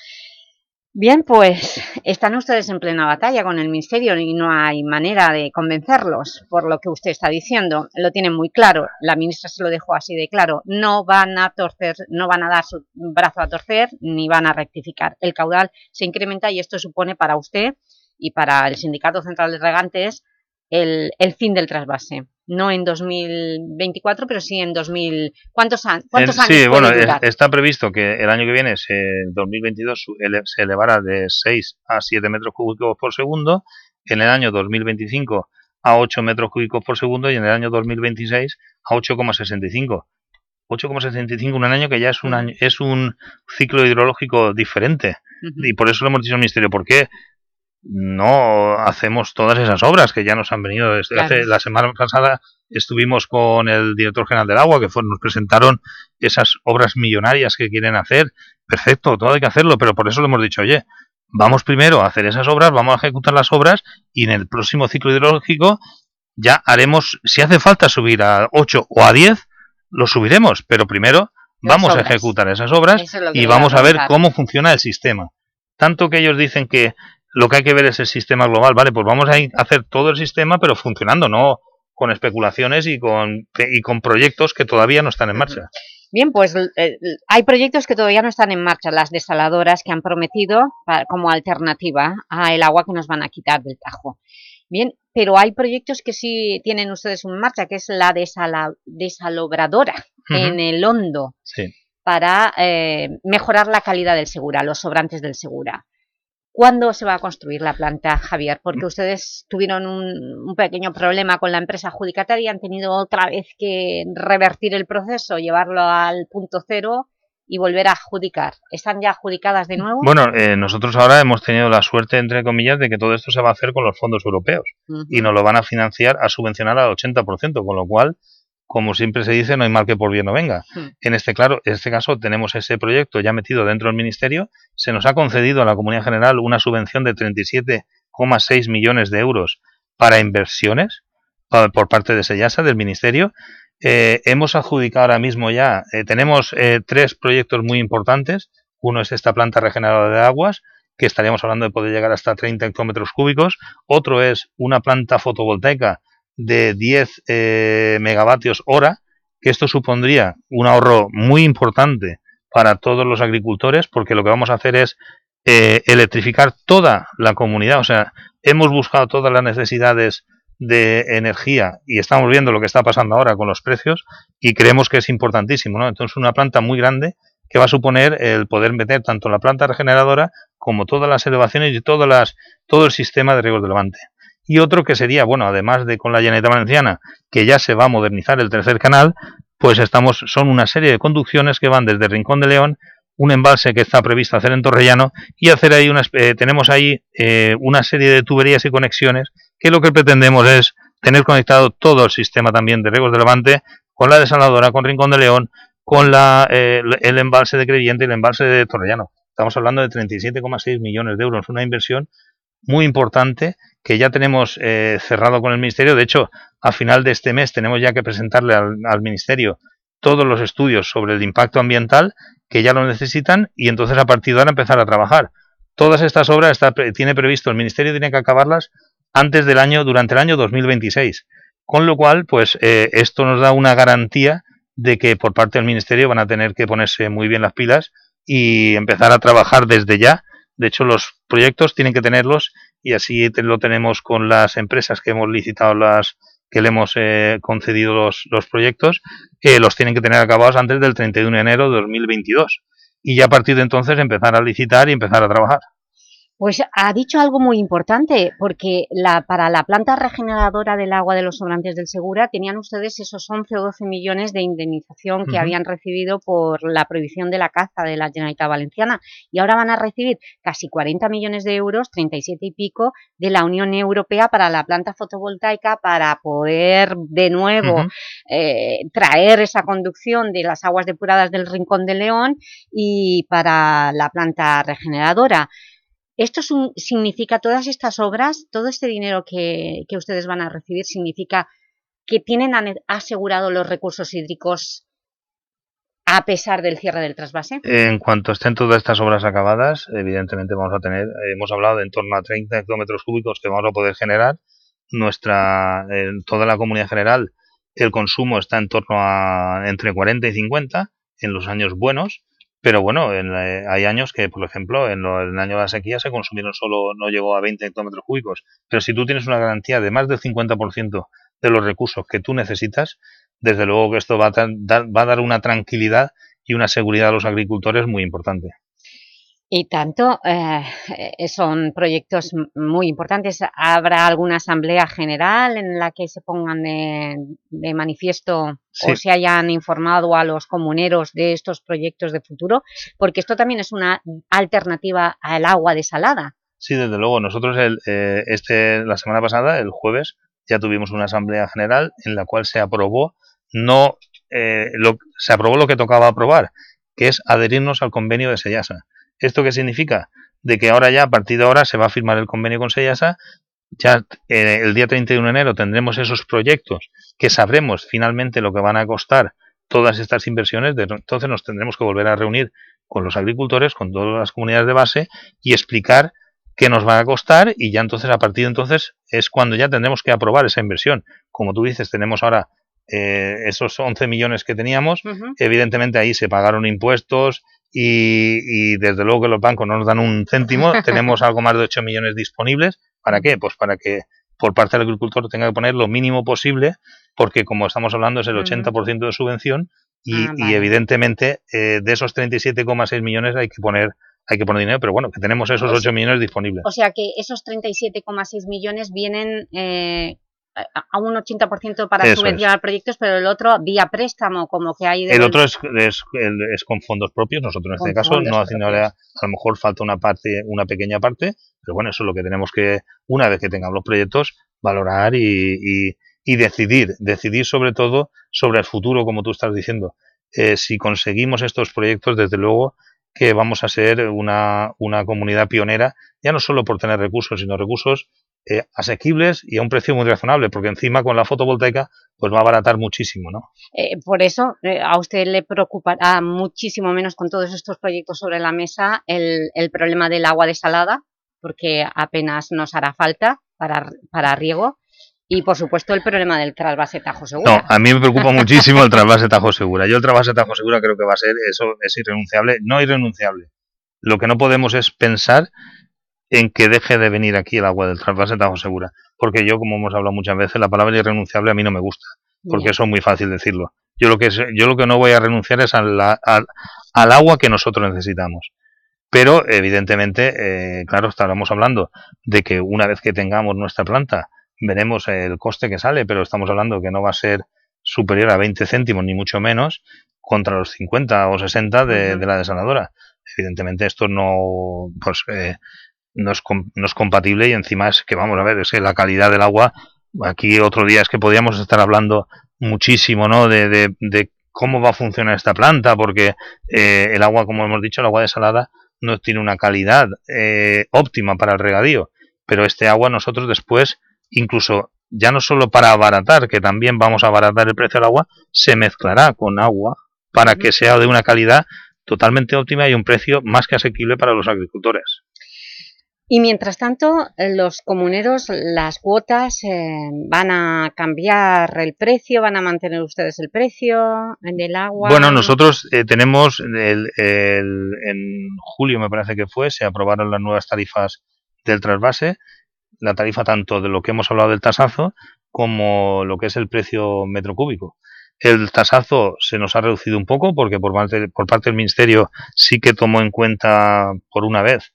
Speaker 1: Bien, pues están ustedes en plena batalla con el Ministerio y no hay manera de convencerlos por lo que usted está diciendo. Lo tienen muy claro, la ministra se lo dejó así de claro. No van a torcer, no van a dar su brazo a torcer ni van a rectificar. El caudal se incrementa y esto supone para usted y para el Sindicato Central de Regantes el, el fin del trasvase. No en 2024, pero sí en 2000... ¿Cuántos, cuántos años
Speaker 13: Sí, bueno, está previsto que el año que viene, en 2022, se elevará de 6 a 7 metros cúbicos por segundo, en el año 2025 a 8 metros cúbicos por segundo y en el año 2026 a 8,65. 8,65 un año que ya es un año, es un ciclo hidrológico diferente. Y por eso lo hemos dicho al Ministerio, ¿por qué no hacemos todas esas obras que ya nos han venido. Desde la semana pasada estuvimos con el director general del agua que nos presentaron esas obras millonarias que quieren hacer. Perfecto todo hay que hacerlo pero por eso le hemos dicho oye vamos primero a hacer esas obras vamos a ejecutar las obras y en el próximo ciclo hidrológico ya haremos si hace falta subir a 8 o a 10 lo subiremos pero primero vamos a ejecutar esas obras y vamos a ver cómo funciona el sistema tanto que ellos dicen que lo que hay que ver es el sistema global, ¿vale? Pues vamos a hacer todo el sistema, pero funcionando, no con especulaciones y con, y con proyectos que todavía no están en marcha.
Speaker 1: Bien, pues eh, hay proyectos que todavía no están en marcha, las desaladoras que han prometido como alternativa al agua que nos van a quitar del Tajo. Bien, pero hay proyectos que sí tienen ustedes en marcha, que es la desalobradora en el Hondo, para eh, mejorar la calidad del Segura, los sobrantes del Segura. ¿Cuándo se va a construir la planta, Javier? Porque ustedes tuvieron un, pequeño problema con la empresa adjudicataria y han tenido otra vez que revertir el proceso, llevarlo al punto cero y volver a adjudicar. ¿Están ya adjudicadas de nuevo?
Speaker 13: Bueno, eh, nosotros ahora hemos tenido la suerte, entre comillas, de que todo esto se va a hacer con los fondos europeos y nos lo van a financiar, a subvencionar al 80%, con lo cual como siempre se dice, no hay mal que por bien no venga. Hmm. En este claro, en este caso tenemos ese proyecto ya metido dentro del ministerio. Se nos ha concedido a la Comunidad General una subvención de 37,6 millones de euros para inversiones por parte de Sellasa, del ministerio. Eh, hemos adjudicado ahora mismo ya, eh, tenemos eh, tres proyectos muy importantes. Uno es esta planta regeneradora de aguas, que estaríamos hablando de poder llegar hasta 30 hectómetros cúbicos. Otro es una planta fotovoltaica de 10 eh, megavatios hora, que esto supondría un ahorro muy importante para todos los agricultores, porque lo que vamos a hacer es eh, electrificar toda la comunidad. O sea, hemos buscado todas las necesidades de energía y estamos viendo lo que está pasando ahora con los precios y creemos que es importantísimo. ¿no? Entonces, una planta muy grande que va a suponer el poder meter tanto la planta regeneradora como todas las elevaciones y todas las, todo el sistema de riego de levante. Y otro que sería, bueno, además de con la Generalitat Valenciana, que ya se va a modernizar el tercer canal, pues estamos, son una serie de conducciones que van desde Rincón de León, un embalse que está previsto hacer en Torrellano y hacer ahí una, eh, tenemos ahí eh, una serie de tuberías y conexiones que lo que pretendemos es tener conectado todo el sistema también de riegos de Levante con la desaladora, con Rincón de León, con la, eh, el embalse de Creyente y el embalse de Torrellano. Estamos hablando de 37,6 millones de euros, una inversión muy importante que ya tenemos eh, cerrado con el Ministerio. De hecho, a final de este mes tenemos ya que presentarle al, Ministerio todos los estudios sobre el impacto ambiental que ya lo necesitan y entonces a partir de ahora empezar a trabajar. Todas estas obras está, tiene previsto, el Ministerio tiene que acabarlas antes del año, durante el año 2026. Con lo cual, pues eh, esto nos da una garantía de que por parte del Ministerio van a tener que ponerse muy bien las pilas y empezar a trabajar desde ya. De hecho, los proyectos tienen que tenerlos y así lo tenemos con las empresas que hemos licitado las que le hemos eh, concedido los, proyectos, que los tienen que tener acabados antes del 31 de enero de 2022. Y ya a partir de entonces empezar a licitar y empezar a trabajar.
Speaker 1: Pues ha dicho algo muy importante, porque la, para la planta regeneradora del agua de los sobrantes del Segura tenían ustedes esos 11 o 12 millones de indemnización que habían recibido por la prohibición de la caza de la Generalitat Valenciana. Y ahora van a recibir casi 40 millones de euros, 37 y pico, de la Unión Europea para la planta fotovoltaica para poder de nuevo eh, traer esa conducción de las aguas depuradas del Rincón de León y para la planta regeneradora. ¿Esto significa, todas estas obras, todo este dinero que, ustedes van a recibir, significa que tienen asegurado los recursos hídricos a pesar del cierre del trasvase?
Speaker 13: En cuanto estén todas estas obras acabadas, evidentemente vamos a tener, hemos hablado de en torno a 30 hectómetros cúbicos que vamos a poder generar. Nuestra, en toda la comunidad general, el consumo está en torno a entre 40 y 50 en los años buenos pero bueno, eh, hay años que, por ejemplo, en, el año de la sequía se consumieron solo, no llegó a 20 hectómetros cúbicos. Pero si tú tienes una garantía de más del 50% de los recursos que tú necesitas, desde luego que esto va a, va a dar una tranquilidad y una seguridad a los agricultores muy importante.
Speaker 1: Y tanto, eh, eh, son proyectos muy importantes. ¿Habrá alguna asamblea general en la que se pongan de, manifiesto o se hayan informado a los comuneros de estos proyectos de futuro? Porque esto también es una alternativa al agua desalada.
Speaker 13: Sí, desde luego. Nosotros el, eh, este, la semana pasada, el jueves, ya tuvimos una asamblea general en la cual se aprobó no lo, se aprobó lo que tocaba aprobar, que es adherirnos al convenio de Sellasa ¿Esto qué significa? De que ahora ya, a partir de ahora, se va a firmar el convenio con Seyasa, ya eh, el día 31 de enero tendremos esos proyectos que sabremos finalmente lo que van a costar todas estas inversiones, entonces nos tendremos que volver a reunir con los agricultores, con todas las comunidades de base y explicar qué nos va a costar y ya entonces a partir de entonces es cuando ya tendremos que aprobar esa inversión. Como tú dices, tenemos ahora eh, esos 11 millones que teníamos, evidentemente ahí se pagaron impuestos, y, desde luego que los bancos no nos dan un céntimo, tenemos algo más de 8 millones disponibles. ¿Para qué? Pues para que por parte del agricultor tenga que poner lo mínimo posible, porque como estamos hablando es el 80% de subvención y, ah, evidentemente eh, de esos 37,6 millones hay que poner hay que poner dinero, pero bueno, que tenemos esos 8 millones disponibles.
Speaker 1: O sea que esos 37,6 millones vienen eh, a un 80% para subvencionar proyectos, pero el otro vía préstamo, como que hay...
Speaker 13: el otro es, es, es, con fondos propios, nosotros en este caso no haciendo a lo mejor falta una parte, una pequeña parte, pero bueno, eso es lo que tenemos que, una vez que tengamos los proyectos, valorar y, y, decidir, decidir sobre todo sobre el futuro, como tú estás diciendo. Eh, si conseguimos estos proyectos, desde luego que vamos a ser una, una comunidad pionera, ya no solo por tener recursos, sino recursos eh, asequibles y a un precio muy razonable, porque encima con la fotovoltaica pues va a abaratar muchísimo, ¿no?
Speaker 1: Eh, por eso eh, a usted le preocupará muchísimo menos con todos estos proyectos sobre la mesa el, el problema del agua desalada, porque apenas nos hará falta para, para riego, y, por supuesto, el problema del trasvase Tajo Segura.
Speaker 13: No, a mí me preocupa muchísimo el trasvase Tajo Segura. Yo el trasvase Tajo Segura creo que va a ser, eso es irrenunciable, no irrenunciable. Lo que no podemos es pensar en que deje de venir aquí el agua del trasvase Tajo Segura. Porque yo, como hemos hablado muchas veces, la palabra irrenunciable a mí no me gusta, porque eso es muy fácil decirlo. Yo lo que, yo lo que no voy a renunciar es al, al agua que nosotros necesitamos. pero evidentemente, eh, claro, estábamos hablando de que una vez que tengamos nuestra planta, veremos el coste que sale, pero estamos hablando que no va a ser superior a 20 céntimos, ni mucho menos, contra los 50 o 60 de, de la desaladora. Evidentemente esto no, pues, eh, no, es, no es compatible y encima es que, vamos a ver, es que la calidad del agua, aquí otro día es que podríamos estar hablando muchísimo, ¿no? De, de, de cómo va a funcionar esta planta, porque eh, el agua, como hemos dicho, el agua desalada no tiene una calidad eh, óptima para el regadío, pero este agua nosotros después, incluso ya no solo para abaratar, que también vamos a abaratar el precio del agua, se mezclará con agua para que sea de una calidad totalmente óptima y un precio más que asequible para los agricultores.
Speaker 1: Y mientras tanto, los comuneros, las cuotas, eh, ¿van a cambiar el precio? ¿Van a mantener ustedes el precio del agua?
Speaker 13: Bueno, nosotros eh, tenemos, el, en julio me parece que fue, se aprobaron las nuevas tarifas del trasvase, la tarifa tanto de lo que hemos hablado del tasazo como lo que es el precio metro cúbico. El tasazo se nos ha reducido un poco porque por parte, por parte del Ministerio sí que tomó en cuenta por una vez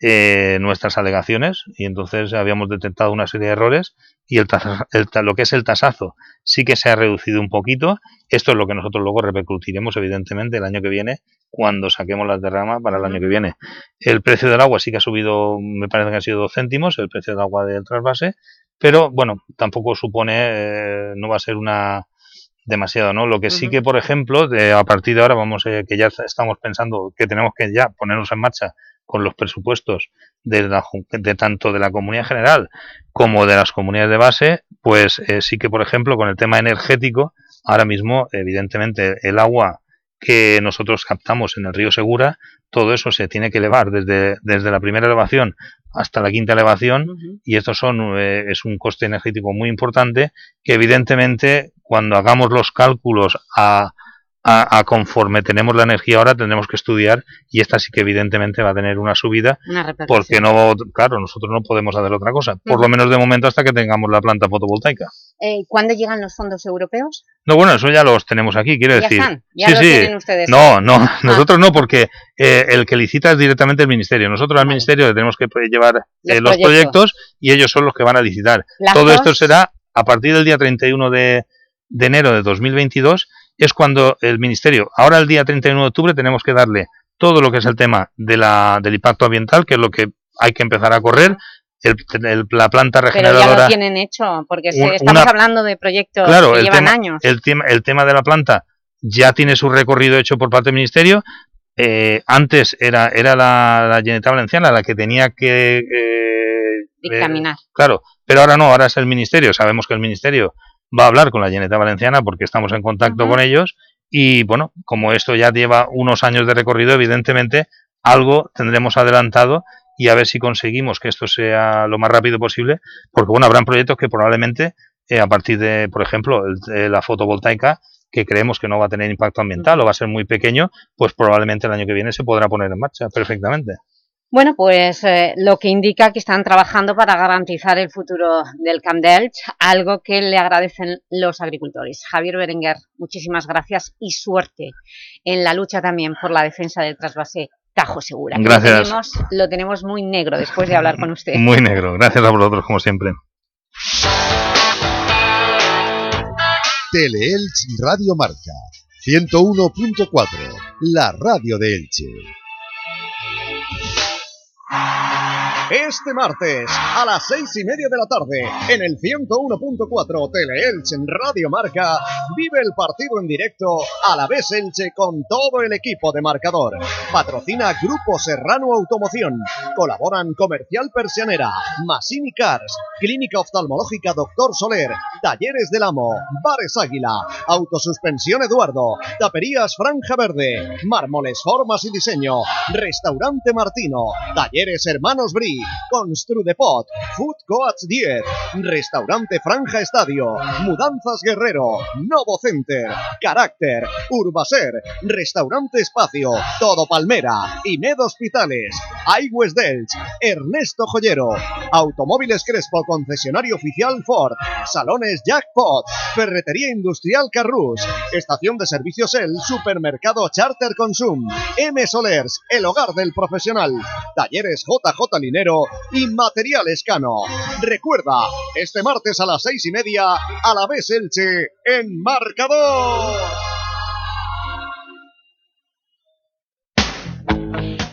Speaker 13: eh, nuestras alegaciones y entonces habíamos detectado una serie de errores y el, lo que es el tasazo sí que se ha reducido un poquito. Esto es lo que nosotros luego repercutiremos evidentemente el año que viene cuando saquemos las derramas para el año que viene. El precio del agua sí que ha subido, me parece que ha sido dos céntimos, el precio del agua del trasvase, pero bueno, tampoco supone, eh, no va a ser una demasiado, ¿no? Lo que sí que, por ejemplo, de, a partir de ahora vamos, eh, que ya estamos pensando que tenemos que ya ponernos en marcha con los presupuestos de, de tanto de la comunidad general como de las comunidades de base, pues eh, sí que, por ejemplo, con el tema energético, ahora mismo, evidentemente, el agua que nosotros captamos en el río Segura, todo eso se tiene que elevar desde, desde la primera elevación hasta la quinta elevación y esto son, eh, es un coste energético muy importante que evidentemente cuando hagamos los cálculos a, a, conforme tenemos la energía ahora tendremos que estudiar y esta sí que evidentemente va a tener una subida porque no, claro, nosotros no podemos hacer otra cosa, por lo menos de momento hasta que tengamos la planta fotovoltaica.
Speaker 1: Eh, ¿Cuándo llegan los fondos europeos?
Speaker 13: No, bueno, eso ya los tenemos aquí, quiero
Speaker 1: ¿Ya
Speaker 13: decir.
Speaker 1: Están? ¿Ya
Speaker 13: sí,
Speaker 1: los
Speaker 13: sí.
Speaker 1: tienen ustedes?
Speaker 13: No, no,
Speaker 1: Ah.
Speaker 13: nosotros no, porque eh, el que licita es directamente el ministerio. Nosotros al ministerio le tenemos que llevar eh,
Speaker 1: Los
Speaker 13: los proyectos y ellos son los que van a licitar. Todo esto será a partir del día 31 de, de enero de 2022, es cuando el ministerio, ahora el día 31 de octubre tenemos que darle todo lo que es el tema de la, del impacto ambiental, que es lo que hay que empezar a correr, el- el- la planta
Speaker 1: Pero ya
Speaker 13: regeneradora.
Speaker 1: lo tienen hecho, porque
Speaker 13: un-
Speaker 1: estamos
Speaker 13: una-
Speaker 1: hablando de proyectos
Speaker 13: Claro,
Speaker 1: que
Speaker 13: el
Speaker 1: llevan
Speaker 13: tema,
Speaker 1: años.
Speaker 13: El, tema, el tema de la planta ya tiene su recorrido hecho por parte del Ministerio. Eh, antes era, era la, la Generalitat Valenciana la que tenía que... eh, eh,
Speaker 1: Dictaminar.
Speaker 13: claro, pero ahora no, ahora es el Ministerio. Sabemos que el Ministerio va a hablar con la Generalitat Valenciana porque estamos en contacto con ellos y bueno, como esto ya lleva unos años de recorrido, evidentemente algo tendremos adelantado y a ver si conseguimos que esto sea lo más rápido posible, porque bueno, habrán proyectos que probablemente eh, a partir de, por ejemplo, el- de la fotovoltaica, que creemos que no va a tener impacto ambiental o va a ser muy pequeño, pues probablemente el año que viene se podrá poner en marcha perfectamente.
Speaker 1: Bueno, pues eh, lo que indica que están trabajando para garantizar el futuro del Camp d'Elx, algo que le agradecen los agricultores. Javier Berenguer, muchísimas gracias y suerte en la lucha también por la defensa del trasvase Tajo Segura. que Lo
Speaker 13: Gracias.
Speaker 1: tenemos, lo tenemos muy negro después de hablar con usted.
Speaker 13: Muy negro. Gracias a vosotros, como siempre.
Speaker 3: Teleelch Radio Marca 101.4, la radio de Elche.
Speaker 11: you Este martes a las seis y media de la tarde en el 101.4 Teleelch en Radio Marca vive el partido en directo a la vez Elche con todo el equipo de marcador. Patrocina Grupo Serrano Automoción. Colaboran Comercial Persianera, Massini Cars, Clínica Oftalmológica Doctor Soler, Talleres del Amo, Bares Águila, Autosuspensión Eduardo, Taperías Franja Verde, Mármoles Formas y Diseño, Restaurante Martino, Talleres Hermanos Bri, Construdepot, Food Coats 10, Restaurante Franja Estadio, Mudanzas Guerrero, Novo Center, Carácter, Urbaser, Restaurante Espacio, Todo Palmera, Imed Hospitales, iWest Delch, Ernesto Joyero, Automóviles Crespo, concesionario oficial Ford, Salones Jackpot, Ferretería Industrial Carrus, Estación de Servicios El, Supermercado Charter Consum, M Solers, El Hogar del Profesional, Talleres JJ Linero y Materiales Cano. Recuerda, este martes a las seis y media, a la vez Elche, en Marcador.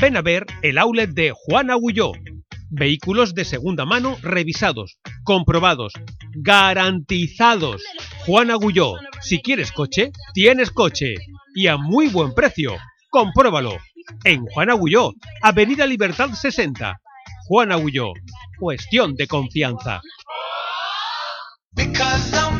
Speaker 14: Ven a ver el outlet de Juan Agulló. Vehículos de segunda mano revisados, comprobados, garantizados. Juan Agulló, si quieres coche, tienes coche. Y a muy buen precio. Compruébalo. En Juan Agulló, Avenida Libertad 60. Juan Agulló, cuestión de confianza.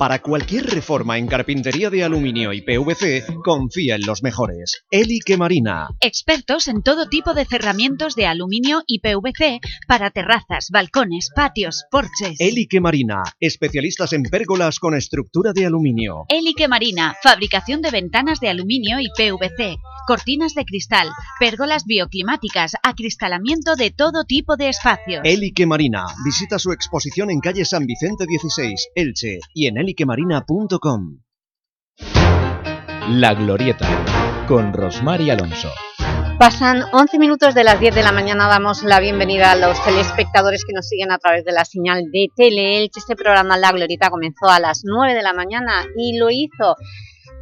Speaker 11: Para cualquier reforma en carpintería de aluminio y PVC, confía en los mejores. Elique Marina.
Speaker 4: Expertos en todo tipo de cerramientos de aluminio y PVC para terrazas, balcones, patios, porches.
Speaker 11: Elique Marina. Especialistas en pérgolas con estructura de aluminio.
Speaker 4: Elique Marina. Fabricación de ventanas de aluminio y PVC. Cortinas de cristal, pérgolas bioclimáticas, acristalamiento de todo tipo de espacios.
Speaker 11: Elique Marina. Visita su exposición en calle San Vicente 16, Elche y en eliquemarina.com.
Speaker 5: La Glorieta, con Rosmar y Alonso.
Speaker 1: Pasan 11 minutos de las 10 de la mañana, damos la bienvenida a los telespectadores que nos siguen a través de la señal de Teleelch. Este programa La Glorieta comenzó a las 9 de la mañana y lo hizo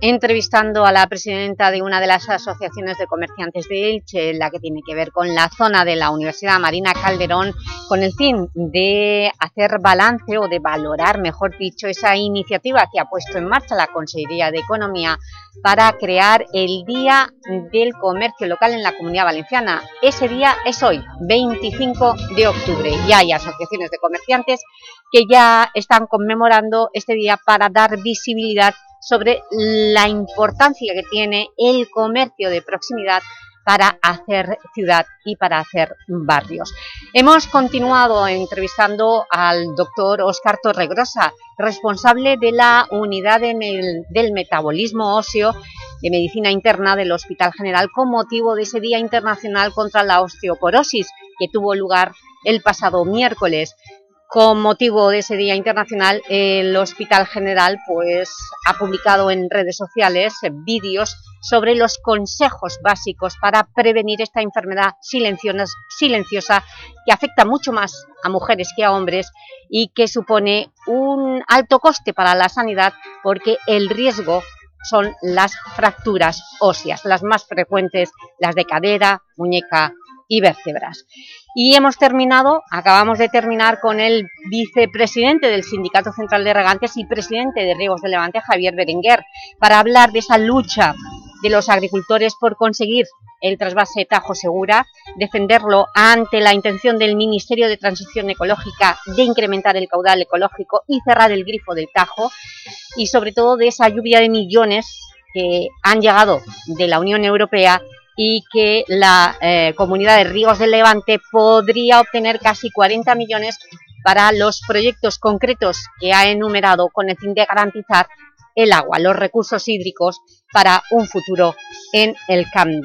Speaker 1: entrevistando a la presidenta de una de las asociaciones de comerciantes de Elche, la que tiene que ver con la zona de la Universidad Marina Calderón, con el fin de hacer balance o de valorar, mejor dicho, esa iniciativa que ha puesto en marcha la Consejería de Economía para crear el Día del Comercio Local en la Comunidad Valenciana. Ese día es hoy, 25 de octubre, y hay asociaciones de comerciantes que ya están conmemorando este día para dar visibilidad sobre la importancia que tiene el comercio de proximidad para hacer ciudad y para hacer barrios. Hemos continuado entrevistando al doctor Óscar Torregrosa, responsable de la unidad del metabolismo óseo de Medicina Interna del Hospital General con motivo de ese Día Internacional contra la Osteoporosis que tuvo lugar el pasado miércoles. Con motivo de ese Día Internacional, el Hospital General pues, ha publicado en redes sociales vídeos sobre los consejos básicos para prevenir esta enfermedad silenciosa que afecta mucho más a mujeres que a hombres y que supone un alto coste para la sanidad porque el riesgo son las fracturas óseas, las más frecuentes, las de cadera, muñeca y vértebras. Y hemos terminado, acabamos de terminar con el vicepresidente del Sindicato Central de Regantes y presidente de Riegos de Levante, Javier Berenguer, para hablar de esa lucha de los agricultores por conseguir el trasvase Tajo Segura, defenderlo ante la intención del Ministerio de Transición Ecológica de incrementar el caudal ecológico y cerrar el grifo del Tajo, y sobre todo de esa lluvia de millones que han llegado de la Unión Europea y que la eh, Comunidad de Ríos del Levante podría obtener casi 40 millones para los proyectos concretos que ha enumerado con el fin de garantizar el agua, los recursos hídricos para un futuro en el Camp.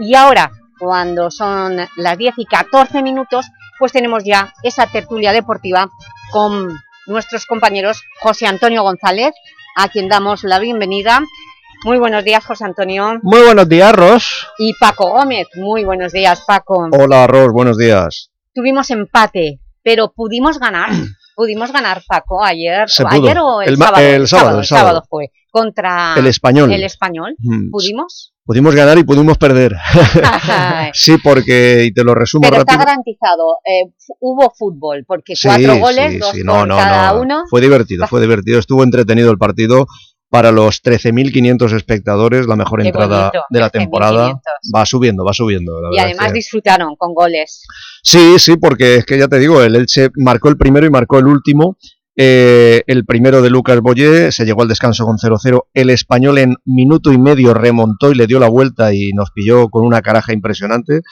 Speaker 1: Y ahora, cuando son las 10 y 14 minutos, pues tenemos ya esa tertulia deportiva con nuestros compañeros José Antonio González, a quien damos la bienvenida, muy buenos días, José Antonio.
Speaker 15: Muy buenos días, Ros.
Speaker 1: Y Paco Gómez. Muy buenos días, Paco.
Speaker 15: Hola, Ros. Buenos días.
Speaker 1: Tuvimos empate pero pudimos ganar, pudimos ganar, Paco, ayer,
Speaker 16: Se
Speaker 1: ayer
Speaker 16: pudo.
Speaker 1: o el, sábado,
Speaker 16: el sábado, el sábado.
Speaker 1: fue, contra
Speaker 16: El Español.
Speaker 1: el Español,
Speaker 16: Mm.
Speaker 1: ¿pudimos?
Speaker 16: Pudimos ganar y pudimos perder. sí, porque, y te lo resumo
Speaker 1: Pero está
Speaker 16: rápido.
Speaker 1: garantizado, eh, hubo fútbol, porque
Speaker 16: Sí,
Speaker 1: cuatro goles,
Speaker 16: sí,
Speaker 1: dos
Speaker 16: sí,
Speaker 1: por
Speaker 16: no, no,
Speaker 1: cada
Speaker 16: no.
Speaker 1: uno.
Speaker 16: Fue divertido, fue divertido. Estuvo entretenido el partido. Para los 13.500 espectadores, la mejor
Speaker 1: Qué
Speaker 16: entrada
Speaker 1: bonito,
Speaker 16: de la temporada.
Speaker 1: 13.500.
Speaker 16: Va subiendo, va subiendo. la
Speaker 1: Y además
Speaker 16: que-
Speaker 1: disfrutaron con goles.
Speaker 16: Sí, sí, porque es que ya te digo, el Elche marcó el primero y marcó el último. Eh, el primero de Lucas Boyé se llegó al descanso con 0-0. El español en minuto y medio remontó y le dio la vuelta y nos pilló con una caraja impresionante.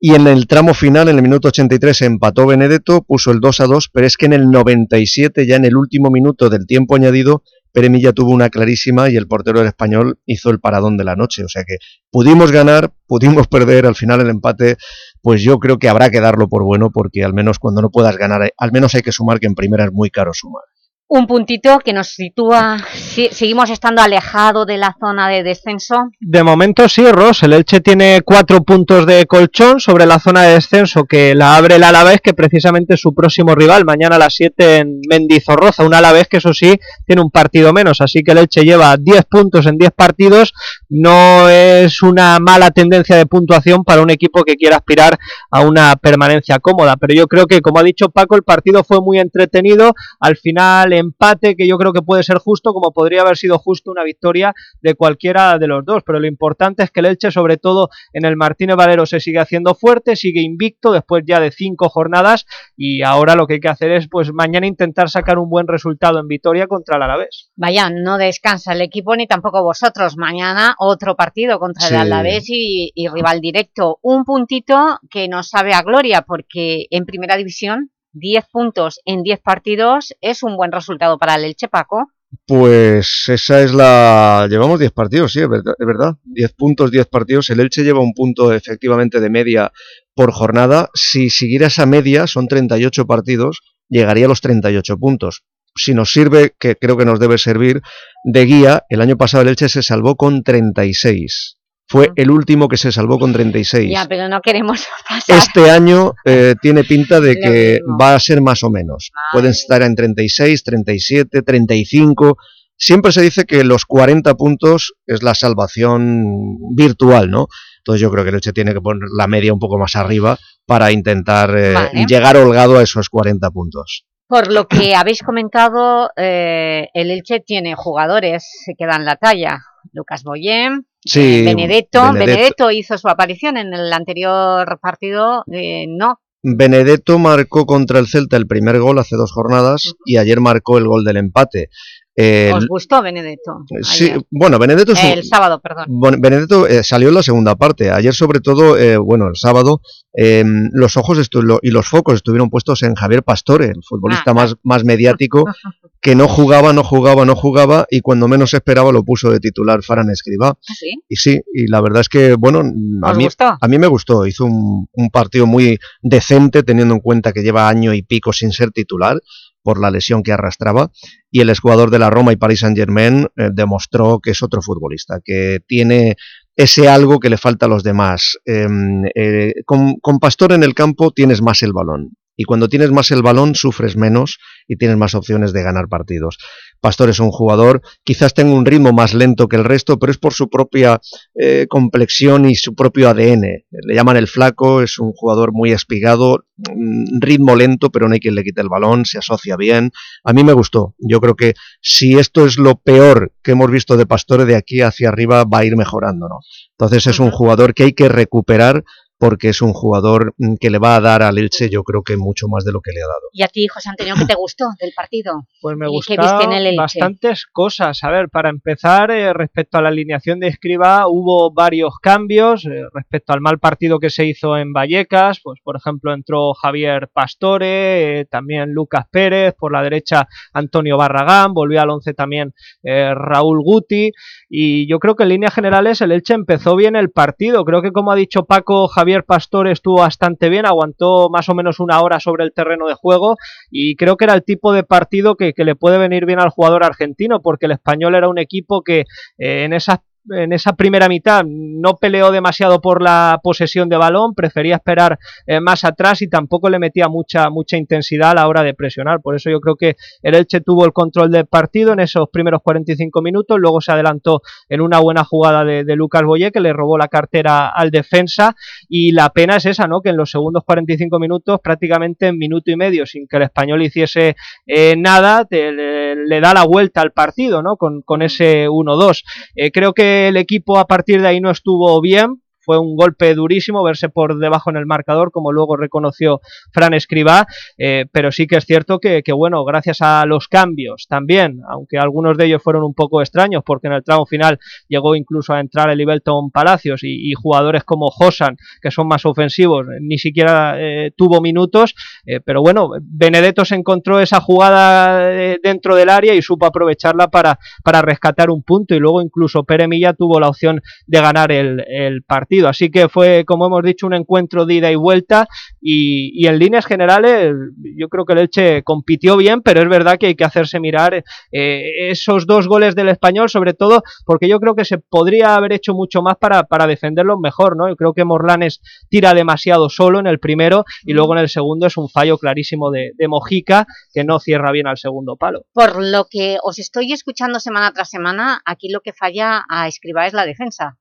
Speaker 16: Y en el tramo final, en el minuto 83, empató Benedetto, puso el 2-2, pero es que en el 97, ya en el último minuto del tiempo añadido, Pere Milla tuvo una clarísima y el portero del español hizo el paradón de la noche. O sea que pudimos ganar, pudimos perder, al final el empate, pues yo creo que habrá que darlo por bueno porque al menos cuando no puedas ganar, al menos hay que sumar que en primera es muy caro sumar.
Speaker 1: Un puntito que nos sitúa, si- seguimos estando alejado de la zona de descenso.
Speaker 15: De momento sí, Ross. El Elche tiene cuatro puntos de colchón sobre la zona de descenso que la abre el Alavés, que precisamente es su próximo rival, mañana a las 7 en Mendizorroza. Un Alavés que eso sí tiene un partido menos, así que el Elche lleva 10 puntos en 10 partidos. No es una mala tendencia de puntuación para un equipo que quiera aspirar a una permanencia cómoda, pero yo creo que, como ha dicho Paco, el partido fue muy entretenido. Al final, empate que yo creo que puede ser justo, como podría haber sido justo una victoria de cualquiera de los dos, pero lo importante es que el Elche, sobre todo en el Martínez Valero, se sigue haciendo fuerte, sigue invicto después ya de cinco jornadas y ahora lo que hay que hacer es pues mañana intentar sacar un buen resultado en Vitoria contra el Alavés.
Speaker 1: Vaya, no descansa el equipo ni tampoco vosotros. Mañana otro partido contra
Speaker 15: Sí.
Speaker 1: el Alavés y, y rival directo. Un puntito que nos sabe a gloria porque en Primera División 10 puntos en 10 partidos es un buen resultado para el Elche, Paco.
Speaker 16: Pues esa es la... Llevamos 10 partidos, sí, es verdad. Es verdad. 10 puntos, 10 partidos. El Elche lleva un punto efectivamente de media por jornada. Si siguiera esa media, son 38 partidos, llegaría a los 38 puntos. Si nos sirve, que creo que nos debe servir, de guía, el año pasado el Elche se salvó con 36. Fue el último que se salvó con 36.
Speaker 1: Ya, pero no queremos pasar.
Speaker 16: Este año eh, tiene pinta de que va a ser más o menos. Pueden estar en 36, 37, 35. Siempre se dice que los 40 puntos es la salvación virtual, ¿no? Entonces yo creo que el Elche tiene que poner la media un poco más arriba para intentar eh,
Speaker 1: Vale.
Speaker 16: llegar holgado a esos 40 puntos.
Speaker 1: Por lo que habéis comentado, eh, el Elche tiene jugadores que dan la talla. Lucas Boyem,
Speaker 16: Sí,
Speaker 1: eh, Benedetto.
Speaker 16: Benedetto.
Speaker 1: Benedetto hizo su aparición en el anterior partido, eh, no.
Speaker 16: Benedetto marcó contra el Celta el primer gol hace dos jornadas y ayer marcó el gol del empate. El-
Speaker 1: ¿Os gustó Benedetto?
Speaker 16: sí,
Speaker 1: ayer?
Speaker 16: bueno, Benedetto un-
Speaker 1: El sábado, perdón.
Speaker 16: Benedetto eh, salió en la segunda parte. Ayer, sobre todo, eh, bueno, el sábado, eh, los ojos lo- y los focos estuvieron puestos en Javier Pastore, el futbolista
Speaker 1: Ah,
Speaker 16: más, más mediático, que no jugaba, no jugaba, no jugaba, y cuando menos esperaba lo puso de titular Faran Escribá.
Speaker 1: ¿Sí?
Speaker 16: Y sí, y la verdad es que, bueno, a
Speaker 1: ¿Os
Speaker 16: mí,
Speaker 1: gustó?
Speaker 16: a mí me gustó. Hizo un, un partido muy decente, teniendo en cuenta que lleva año y pico sin ser titular por la lesión que arrastraba. Y el exjugador de la Roma y Paris Saint-Germain eh, demostró que es otro futbolista, que tiene ese algo que le falta a los demás. Em, eh, con, con Pastor en el campo tienes más el balón. Y cuando tienes más el balón, sufres menos y tienes más opciones de ganar partidos. Pastor es un jugador, quizás tenga un ritmo más lento que el resto, pero es por su propia eh, complexión y su propio ADN. Le llaman el flaco, es un jugador muy espigado, mm, ritmo lento, pero no hay quien le quite el balón, se asocia bien. A mí me gustó. Yo creo que si esto es lo peor que hemos visto de Pastore, de aquí hacia arriba va a ir mejorando, ¿no? Entonces es un jugador que hay que recuperar porque es un jugador mm, que le va a dar al Elche, yo creo que mucho más de lo que le ha dado.
Speaker 1: ¿Y a ti, José Antonio, qué te gustó del partido?
Speaker 15: Pues me
Speaker 1: ¿Y qué viste en
Speaker 15: gustaron
Speaker 1: el Elche?
Speaker 15: bastantes cosas. A ver, para empezar, eh, respecto a la alineación de Escriba, hubo varios cambios eh, respecto al mal partido que se hizo en Vallecas. Pues, por ejemplo, entró Javier Pastore, eh, también Lucas Pérez, por la derecha Antonio Barragán, volvió al once también eh, Raúl Guti. Y yo creo que en líneas generales el Elche empezó bien el partido. Creo que, como ha dicho Paco, Javier Pastore estuvo bastante bien, aguantó más o menos una hora sobre el terreno de juego y creo que era el tipo de partido que, que le puede venir bien al jugador argentino porque el español era un equipo que eh, en esas en esa primera mitad no peleó demasiado por la posesión de balón, prefería esperar eh, más atrás y tampoco le metía mucha, mucha intensidad a la hora de presionar. Por eso yo creo que el Elche tuvo el control del partido en esos primeros 45 minutos, luego se adelantó en una buena jugada de, Lucas Boye que le robó la cartera al defensa y la pena es esa, ¿no? que en los segundos 45 minutos, prácticamente en minuto y medio, sin que el español hiciese eh, nada, le, da la vuelta al partido ¿no? con, con ese 1-2. Eh, creo que el equipo a partir de ahí no estuvo bien, fue un golpe durísimo verse por debajo en el marcador, como luego reconoció Fran Escribá, eh, pero sí que es cierto que, bueno, gracias a los cambios también, aunque algunos de ellos fueron un poco extraños, porque en el tramo final llegó incluso a entrar el Ibelton Palacios y, jugadores como Josan, que son más ofensivos, ni siquiera eh, tuvo minutos, eh, pero bueno, Benedetto se encontró esa jugada dentro del área y supo aprovecharla para, para rescatar un punto. Y luego incluso Pere Milla tuvo la opción de ganar el partido Así que fue, como hemos dicho, un encuentro de ida y vuelta y, en líneas generales yo creo que el Elche compitió bien, pero es verdad que hay que hacerse mirar eh, esos dos goles del Español, sobre todo porque yo creo que se podría haber hecho mucho más para, para defenderlos mejor, ¿no? Yo creo que Morlanes tira demasiado solo en el primero y luego en el segundo es un fallo clarísimo de, Mojica que no cierra bien al segundo palo.
Speaker 1: Por lo que os estoy escuchando semana tras semana, aquí lo que falla a Escribá es la defensa.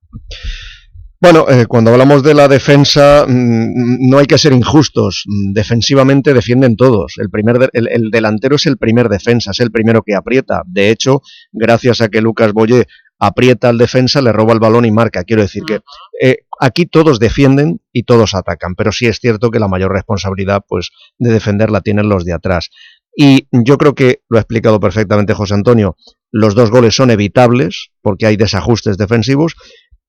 Speaker 16: Bueno, eh, cuando hablamos de la defensa mm, no hay que ser injustos. Defensivamente defienden todos. El, primer el, delantero es el primer defensa, es el primero que aprieta. De hecho, gracias a que Lucas Boye aprieta al defensa, le roba el balón y marca. Quiero decir que eh, aquí todos defienden y todos atacan, pero sí es cierto que la mayor responsabilidad pues, de defender la tienen los de atrás. Y yo creo que lo ha explicado perfectamente José Antonio, los dos goles son evitables porque hay desajustes defensivos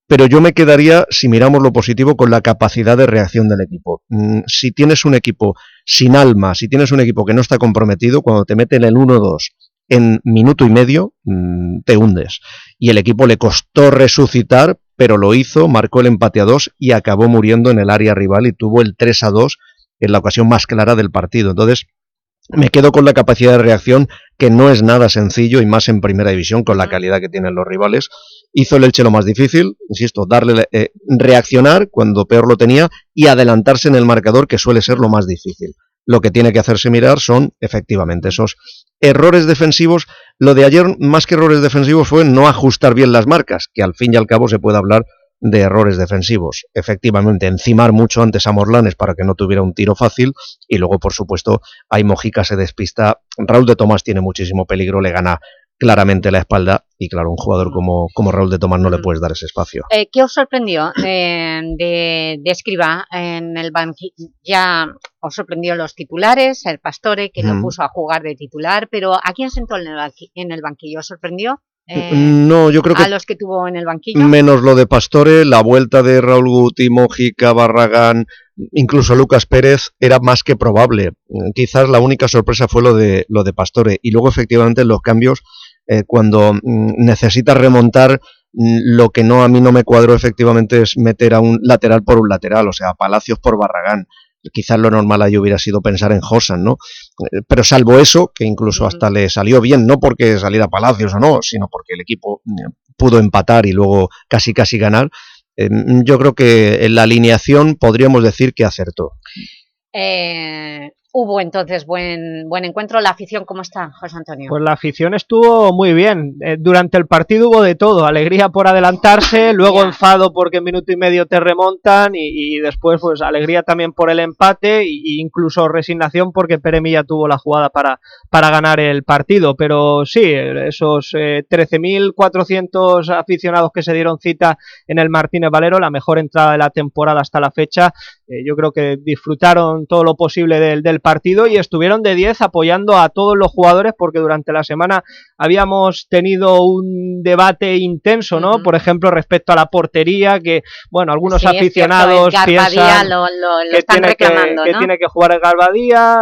Speaker 16: pero yo me quedaría, si miramos lo positivo, con la capacidad de reacción del equipo. Mm, si tienes un equipo sin alma, si tienes un equipo que no está comprometido, cuando te meten el 1-2 en minuto y medio, mm, te hundes. Y el equipo le costó resucitar, pero lo hizo, marcó el empate a 2 y acabó muriendo en el área rival y tuvo el 3-2 en la ocasión más clara del partido. Entonces, me quedo con la capacidad de reacción, que no es nada sencillo, y más en primera división, con la calidad que tienen los rivales. Hizo el Elche lo más difícil, insisto, darle eh, reaccionar cuando peor lo tenía y adelantarse en el marcador, que suele ser lo más difícil. Lo que tiene que hacerse mirar son, efectivamente, esos errores defensivos. Lo de ayer, más que errores defensivos, fue no ajustar bien las marcas, que al fin y al cabo se puede hablar de errores defensivos. Efectivamente, encimar mucho antes a Morlanes para que no tuviera un tiro fácil y luego, por supuesto, hay Mojica se despista. Raúl de Tomás tiene muchísimo peligro, le gana claramente la espalda y claro, un jugador como, como Raúl de Tomás no le puedes dar ese espacio.
Speaker 1: Eh, ¿Qué os sorprendió eh, de, de Escriba en el banquillo? Ya os sorprendió los titulares, el Pastore que lo puso a jugar de titular, pero ¿a quién sentó en el, en el banquillo? ¿Os sorprendió?
Speaker 16: Eh, no, yo creo que...
Speaker 1: A los que tuvo en el banquillo.
Speaker 16: Menos lo de Pastore, la vuelta de Raúl Guti, Mojica, Barragán, incluso Lucas Pérez, era más que probable. Quizás la única sorpresa fue lo de, lo de Pastore. Y luego, efectivamente, los cambios, eh, cuando mm, necesitas remontar, mm, lo que no a mí no me cuadro efectivamente es meter a un lateral por un lateral, o sea, Palacios por Barragán quizás lo normal ahí hubiera sido pensar en Josan, ¿no? Eh, pero salvo eso, que incluso hasta le salió bien, no porque saliera Palacios o no, sino porque el equipo eh, pudo empatar y luego casi casi ganar, eh, yo creo que en la alineación podríamos decir que acertó.
Speaker 1: Eh, Hubo entonces buen, buen encuentro. ¿La afición cómo está, José Antonio?
Speaker 15: Pues la afición estuvo muy bien. Eh, durante el partido hubo de todo. Alegría por adelantarse, luego enfado porque en minuto y medio te remontan y, después pues alegría también por el empate e incluso resignación porque Peremilla tuvo la jugada para, para ganar el partido. Pero sí, esos 13.400 eh, aficionados que se dieron cita en el Martínez Valero, la mejor entrada de la temporada hasta la fecha, eh, yo creo que disfrutaron todo lo posible del, del partido y estuvieron de 10 apoyando a todos los jugadores porque durante la semana habíamos tenido un debate intenso, ¿no? Por ejemplo, respecto a la portería, que, bueno, algunos aficionados piensan que, tiene que, que, tiene que jugar el Garbadía,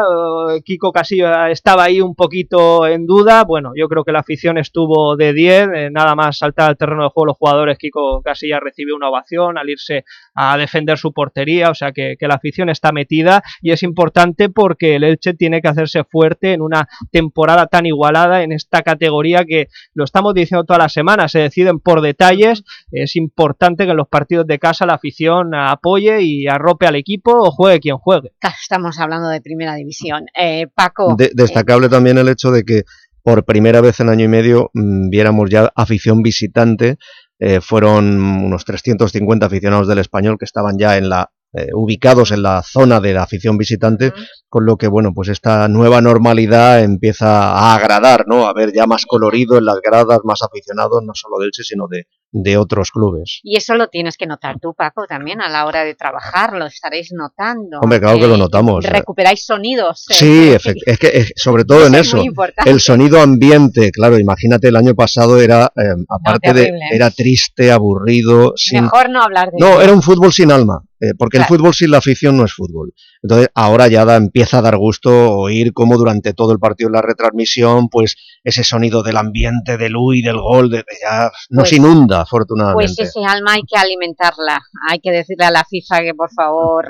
Speaker 15: Kiko Casillo estaba ahí un poquito en duda, bueno, yo creo que la afición estuvo de 10, eh, nada más saltar al terreno de juego los jugadores, Kiko Casilla recibió una ovación al irse a defender su portería, o sea que, que la afición está metida y es importante por porque el Elche tiene que hacerse fuerte en una temporada tan igualada en esta categoría que lo estamos diciendo todas las semanas, se deciden por detalles, es importante que en los partidos de casa la afición apoye y arrope al equipo o juegue quien juegue.
Speaker 1: Estamos hablando de primera división. Eh, Paco...
Speaker 16: De, destacable también el hecho de que por primera vez en año y medio mmm, viéramos ya afición visitante eh, fueron unos 350 aficionados del Español que estaban ya en la eh, ubicados en la zona de la afición visitante, con lo que, bueno, pues esta nueva normalidad empieza a agradar, ¿no? A ver ya más colorido en las gradas, más aficionados, no solo del Elche, sino de, de otros clubes.
Speaker 1: Y eso lo tienes que notar tú, Paco, también a la hora de trabajar, lo estaréis notando.
Speaker 16: Hombre, claro que lo notamos.
Speaker 1: Eh, Recuperáis sonidos.
Speaker 16: Eh. Sí, es que es, sobre todo
Speaker 1: eso
Speaker 16: en
Speaker 1: es
Speaker 16: eso, el sonido ambiente, claro, imagínate, el año pasado era, eh, aparte de, era triste, aburrido, sin...
Speaker 1: Mejor no hablar de
Speaker 16: No, era un fútbol sin alma, eh, porque
Speaker 1: Claro.
Speaker 16: el fútbol sin la afición no es fútbol. Entonces ahora ya da, empieza a dar gusto oír cómo durante todo el partido en la retransmisión, pues ese sonido del ambiente, del y del gol, de, ya nos
Speaker 1: Pues-
Speaker 16: inunda afortunadamente.
Speaker 1: Pues ese alma hay que alimentarla. Hay que decirle a la FIFA que por favor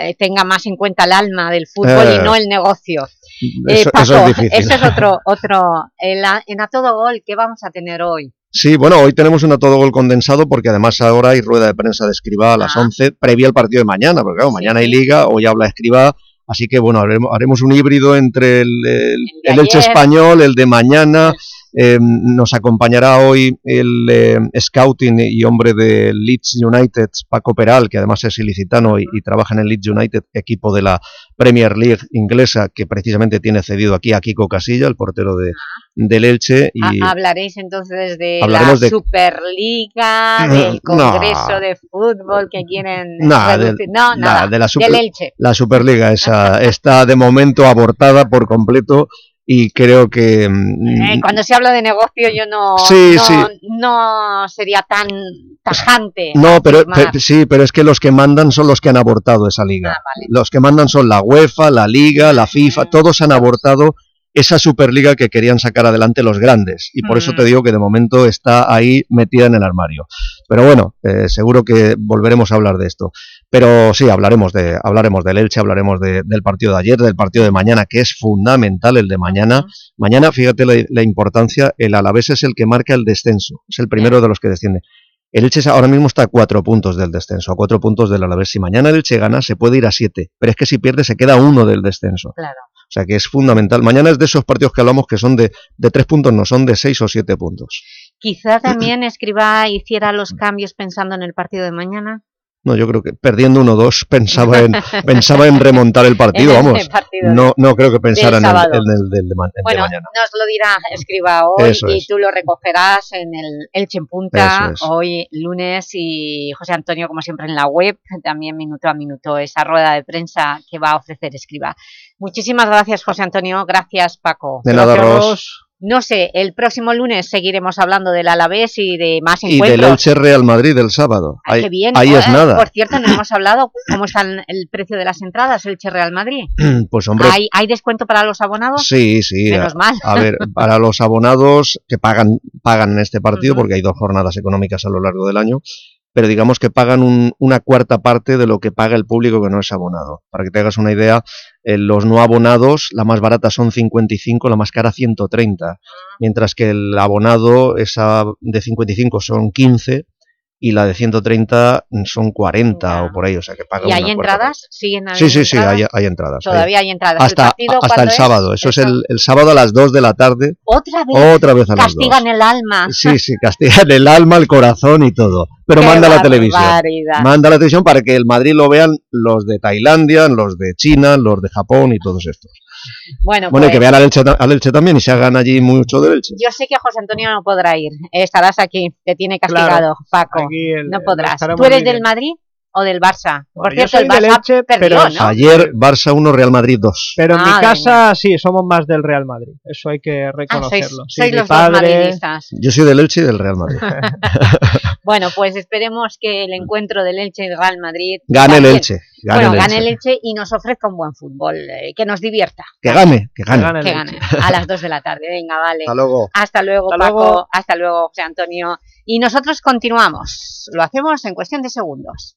Speaker 1: eh, tenga más en cuenta el alma del fútbol
Speaker 16: Eh,
Speaker 1: y no el negocio.
Speaker 16: eso-
Speaker 1: Paco,
Speaker 16: eso es difícil.
Speaker 1: ese es otro, otro el en A Todo Gol, ¿qué vamos a tener hoy?
Speaker 16: Sí, bueno, hoy tenemos un a todo gol condensado porque además ahora hay rueda de prensa de Escribá a las
Speaker 1: Ah.
Speaker 16: 11, previa al partido de mañana, porque claro, mañana hay liga, hoy habla Escribá, así que bueno, haremos, haremos un híbrido entre el, el, Elche español, el de mañana, eh, nos acompañará hoy el eh, scouting y hombre de Leeds United, Paco Peral, que además es ilicitano y, y trabaja en el Leeds United, equipo de la Premier League inglesa, que precisamente tiene cedido aquí a Kiko Casilla, el portero de, del Elche, y...
Speaker 1: Ha- Hablaréis entonces de
Speaker 16: Hablaremos
Speaker 1: la
Speaker 16: de-
Speaker 1: Superliga,
Speaker 16: Mm,
Speaker 1: del
Speaker 16: no.
Speaker 1: Congreso de Fútbol que quieren
Speaker 16: Nada, del-
Speaker 1: no,
Speaker 16: nada,
Speaker 1: nada,
Speaker 16: de la, super-
Speaker 1: del Elche.
Speaker 16: la Superliga esa está de momento abortada por completo y creo que mm,
Speaker 1: Eh, cuando se habla de negocio yo no,
Speaker 16: Sí,
Speaker 1: no,
Speaker 16: sí.
Speaker 1: no sería tan tajante.
Speaker 16: no, pero, pe- sí, pero es que los que mandan son los que han abortado esa liga.
Speaker 1: Ah,
Speaker 16: Los que mandan son la UEFA, la Liga, la FIFA, todos han abortado esa Superliga que querían sacar adelante los grandes y por eso te
Speaker 1: Mm.
Speaker 16: digo que de momento está ahí metida en el armario. Pero bueno, eh, seguro que volveremos a hablar de esto. Pero sí, hablaremos de hablaremos del Elche, hablaremos de- del partido de ayer, del partido de mañana, que es fundamental el de mañana. Mañana, fíjate la, la importancia, el Alavés es el que marca el descenso, es el primero de los que desciende. El Elche ahora mismo está a cuatro puntos del descenso, a cuatro puntos del Alavés. Si mañana el Elche gana, se puede ir a siete, pero es que si pierde se queda uno del descenso.
Speaker 1: Claro.
Speaker 16: O sea que es fundamental. Mañana es de esos partidos que hablamos que son de, de tres puntos, no son de seis o siete puntos.
Speaker 1: Quizá también Escriba hiciera los cambios pensando en el partido de mañana.
Speaker 16: No, yo creo que perdiendo 1-2 pensaba en, pensaba en remontar el partido,
Speaker 1: En
Speaker 16: vamos.
Speaker 1: partido
Speaker 16: no, no creo que pensara en el,
Speaker 1: sábado.
Speaker 16: en el del de, mañana.
Speaker 1: nos lo dirá Escriba hoy
Speaker 16: Eso
Speaker 1: y
Speaker 16: es.
Speaker 1: tú lo recogerás en el Elche en Punta
Speaker 16: es.
Speaker 1: hoy lunes y José Antonio como siempre en la web, también minuto a minuto esa rueda de prensa que va a ofrecer Escriba. Muchísimas gracias José Antonio, gracias Paco.
Speaker 16: De nada,
Speaker 15: Gracias,
Speaker 16: Ros.
Speaker 1: No sé, el próximo lunes seguiremos hablando del Alavés y de más
Speaker 16: Y del
Speaker 1: encuentros.
Speaker 16: Elche Real Madrid del sábado.
Speaker 1: Ay,
Speaker 16: ahí
Speaker 1: qué bien.
Speaker 16: ahí es
Speaker 1: Eh,
Speaker 16: nada.
Speaker 1: Por cierto, no hemos hablado cómo está el- el precio de las entradas, el Che Real Madrid.
Speaker 16: Pues hombre,
Speaker 1: ¿Hay, ¿Hay descuento para los abonados?
Speaker 16: Sí, sí.
Speaker 1: Menos
Speaker 16: a,
Speaker 1: mal.
Speaker 16: a ver, para los abonados que pagan, pagan en este partido, porque hay dos jornadas económicas a lo largo del año, pero digamos que pagan un- una cuarta parte de lo que paga el público que no es abonado. Para que te hagas una idea, eh, los no abonados, la más barata son 55, la más cara 130, mientras que el abonado, esa de 55 son 15 y la de 130 son 40 o por ahí, o sea que paga
Speaker 1: ¿Y hay entradas? ¿Siguen.
Speaker 16: Sí, sí, sí, hay, hay entradas. hay-
Speaker 1: Todavía hay entradas.
Speaker 16: hasta,
Speaker 1: ¿El
Speaker 16: hasta el
Speaker 1: es?
Speaker 16: sábado. Eso es el, el sábado a las 2 de la tarde.
Speaker 1: ¿Otra vez?
Speaker 16: Otra vez a las 2.
Speaker 1: Castigan el alma.
Speaker 16: Sí, sí, castigan el alma, el corazón y todo. Pero manda la televisión. Manda la televisión para que el Madrid lo vean los de Tailandia, los de China, los de Japón y todos estos.
Speaker 1: Bueno,
Speaker 16: Bueno, y
Speaker 1: pues,
Speaker 16: que vean al Elche, al Elche también y se hagan allí mucho del Elche.
Speaker 1: yo sé que José Antonio no podrá ir. Estarás aquí, te tiene castigado,
Speaker 15: Claro,
Speaker 1: Paco.
Speaker 15: el-
Speaker 1: no podrás. ¿Tú eres del. Madrid o del Barça? Por
Speaker 15: Bueno, yo
Speaker 1: cierto, el Barça
Speaker 15: Elche,
Speaker 1: perdió,
Speaker 15: pero-
Speaker 1: ¿no?
Speaker 16: Ayer Barça 1, Real Madrid 2.
Speaker 15: Pero en mi
Speaker 1: Madre
Speaker 15: casa sí, somos más del Real Madrid. Eso hay que
Speaker 1: Ah, sois,
Speaker 15: reconocerlo. Sí,
Speaker 1: sois
Speaker 15: mi
Speaker 1: los dos
Speaker 15: padre-
Speaker 1: madridistas.
Speaker 16: Yo soy del Elche y del Real Madrid.
Speaker 1: Bueno, pues esperemos que el encuentro del Elche y Real Madrid...
Speaker 16: Gane el Elche. Gane
Speaker 1: bueno,
Speaker 16: el
Speaker 1: gane
Speaker 16: Elche.
Speaker 1: el Elche y nos ofrezca un buen fútbol, eh, que nos divierta.
Speaker 16: Que gane, que gane.
Speaker 15: gane el
Speaker 1: Que gane a las 2 de la tarde. Venga, vale.
Speaker 16: Hasta luego.
Speaker 1: Hasta luego,
Speaker 15: Hasta
Speaker 1: Paco.
Speaker 15: luego.
Speaker 1: Hasta luego, José Antonio. Y nosotros continuamos. Lo hacemos en cuestión de segundos.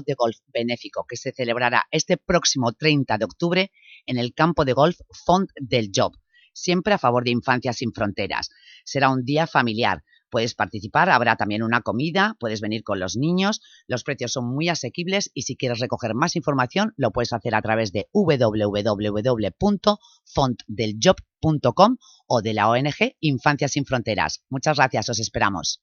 Speaker 17: De golf benéfico que se celebrará este próximo 30 de octubre en el campo de golf Font del Job, siempre a favor de Infancia Sin Fronteras. Será un día familiar. Puedes participar, habrá también una comida, puedes venir con los niños, los precios son muy asequibles y si quieres recoger más información lo puedes hacer a través de www.fontdeljob.com o de la ONG Infancia Sin Fronteras. Muchas gracias, os esperamos.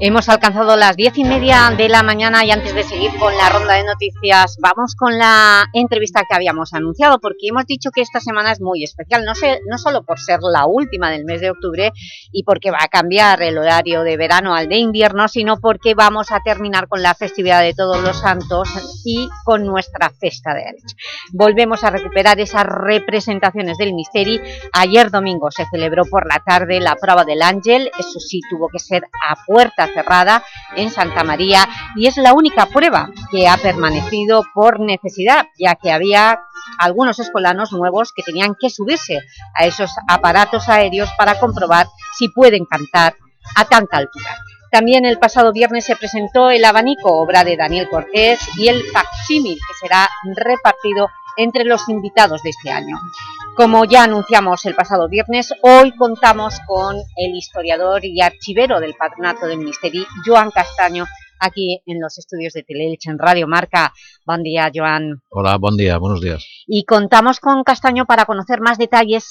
Speaker 1: Hemos alcanzado las diez y media de la mañana y antes de seguir con la ronda de noticias vamos con la entrevista que habíamos anunciado porque hemos dicho que esta semana es muy especial, no, solo por ser la última del mes de octubre y porque va a cambiar el horario de verano al de invierno, sino porque vamos a terminar con la festividad de Todos los Santos y con nuestra Festa de Elche. Volvemos a recuperar esas representaciones del Misteri. Ayer domingo se celebró por la tarde la prueba del Ángel, eso sí tuvo que ser a puerta cerrada en Santa María y es la única prueba que ha permanecido por necesidad, ya que había algunos escolanos nuevos que tenían que subirse a esos aparatos aéreos para comprobar si pueden cantar a tanta altura. También el pasado viernes se presentó el abanico, obra de Daniel Cortés, y el facsímil, que será repartido entre los invitados de este año. Como ya anunciamos el pasado viernes, hoy contamos con el historiador y archivero del Patronato del Ministerio, Joan Castaño, aquí en los estudios de Teleelch en Radio Marca. Buen día, Joan.
Speaker 18: Hola, buen día, buenos días.
Speaker 1: Y contamos con Castaño para conocer más detalles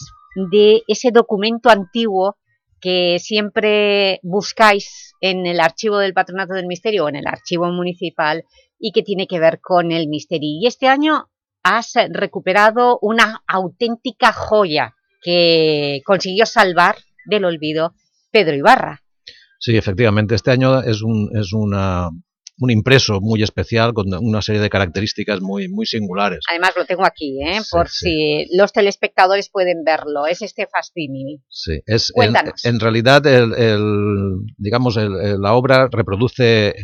Speaker 1: de ese documento antiguo que siempre buscáis en el archivo del Patronato del Misterio o en el archivo municipal y que tiene que ver con el misterio. Y este año has recuperado una auténtica joya que consiguió salvar del olvido Pedro Ibarra.
Speaker 18: Sí, efectivamente, este año es un, es una, un impreso muy especial con una serie de características muy, muy singulares.
Speaker 1: Además lo tengo aquí, ¿eh? por si los telespectadores pueden verlo, es este fascínil.
Speaker 18: Sí, es en, en, realidad el, el digamos el, la obra reproduce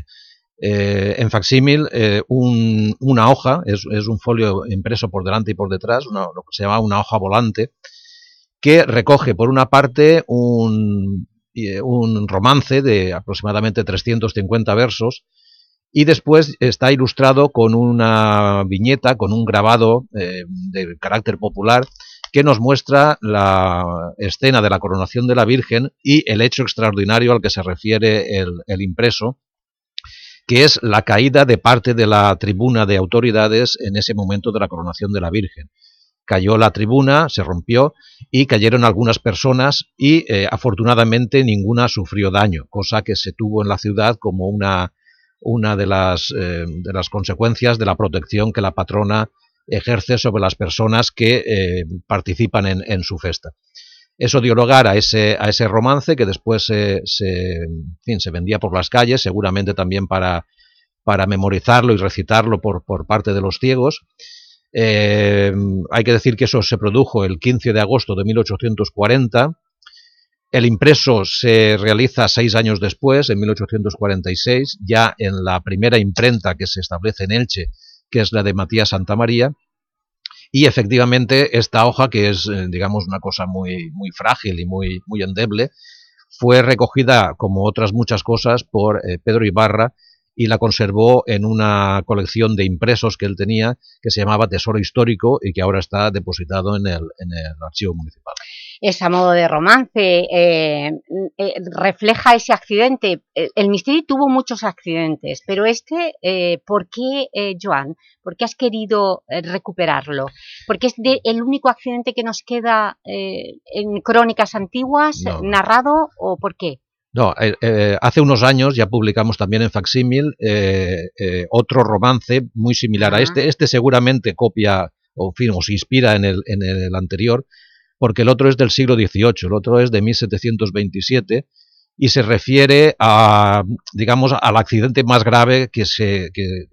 Speaker 18: eh, en facsímil eh, un, una hoja, es, un folio impreso por delante y por detrás, una, lo que se llama una hoja volante, que recoge por una parte un, un romance de aproximadamente 350 versos y después está ilustrado con una viñeta, con un grabado eh, de carácter popular que nos muestra la escena de la coronación de la Virgen y el hecho extraordinario al que se refiere el impreso, que es la caída de parte de la tribuna de autoridades en ese momento de la coronación de la Virgen. Cayó la tribuna, se rompió y cayeron algunas personas y eh, afortunadamente ninguna sufrió daño, cosa que se tuvo en la ciudad como una, una de, las, eh, de las consecuencias de la protección que la patrona ejerce sobre las personas que eh, participan en, en su festa. Eso dio lugar a ese, a ese romance que después se, fin, se vendía por las calles, seguramente también para, para memorizarlo y recitarlo por, por parte de los ciegos. Eh, hay que decir que eso se produjo el 15 de agosto de 1840. El impreso se realiza seis años después, en 1846, ya en la primera imprenta que se establece en Elche, que es la de Matías Santamaría, y efectivamente esta hoja, que es, eh, digamos, una cosa muy, muy frágil y muy, muy endeble, fue recogida, como otras muchas cosas, por eh, Pedro Ibarra y la conservó en una colección de impresos que él tenía, que se llamaba Tesoro Histórico y que ahora está depositado en el, en el archivo municipal
Speaker 1: es a modo de romance, eh, eh, refleja ese accidente. El, el Misteri tuvo muchos accidentes, pero este, eh, ¿por qué, eh, Joan? ¿Por qué has querido eh, recuperarlo? Porque es de, el único accidente que nos queda eh, en crónicas antiguas,
Speaker 18: No.
Speaker 1: narrado, ¿o por qué?
Speaker 18: No, eh, eh, hace unos años ya publicamos también en Facsímil eh, eh, otro romance muy similar a este. Este seguramente copia o, en fin, o se inspira en el, en el anterior, porque el otro es del siglo XVIII, el otro es de 1727 y se refiere a, digamos, al accidente más grave que, se,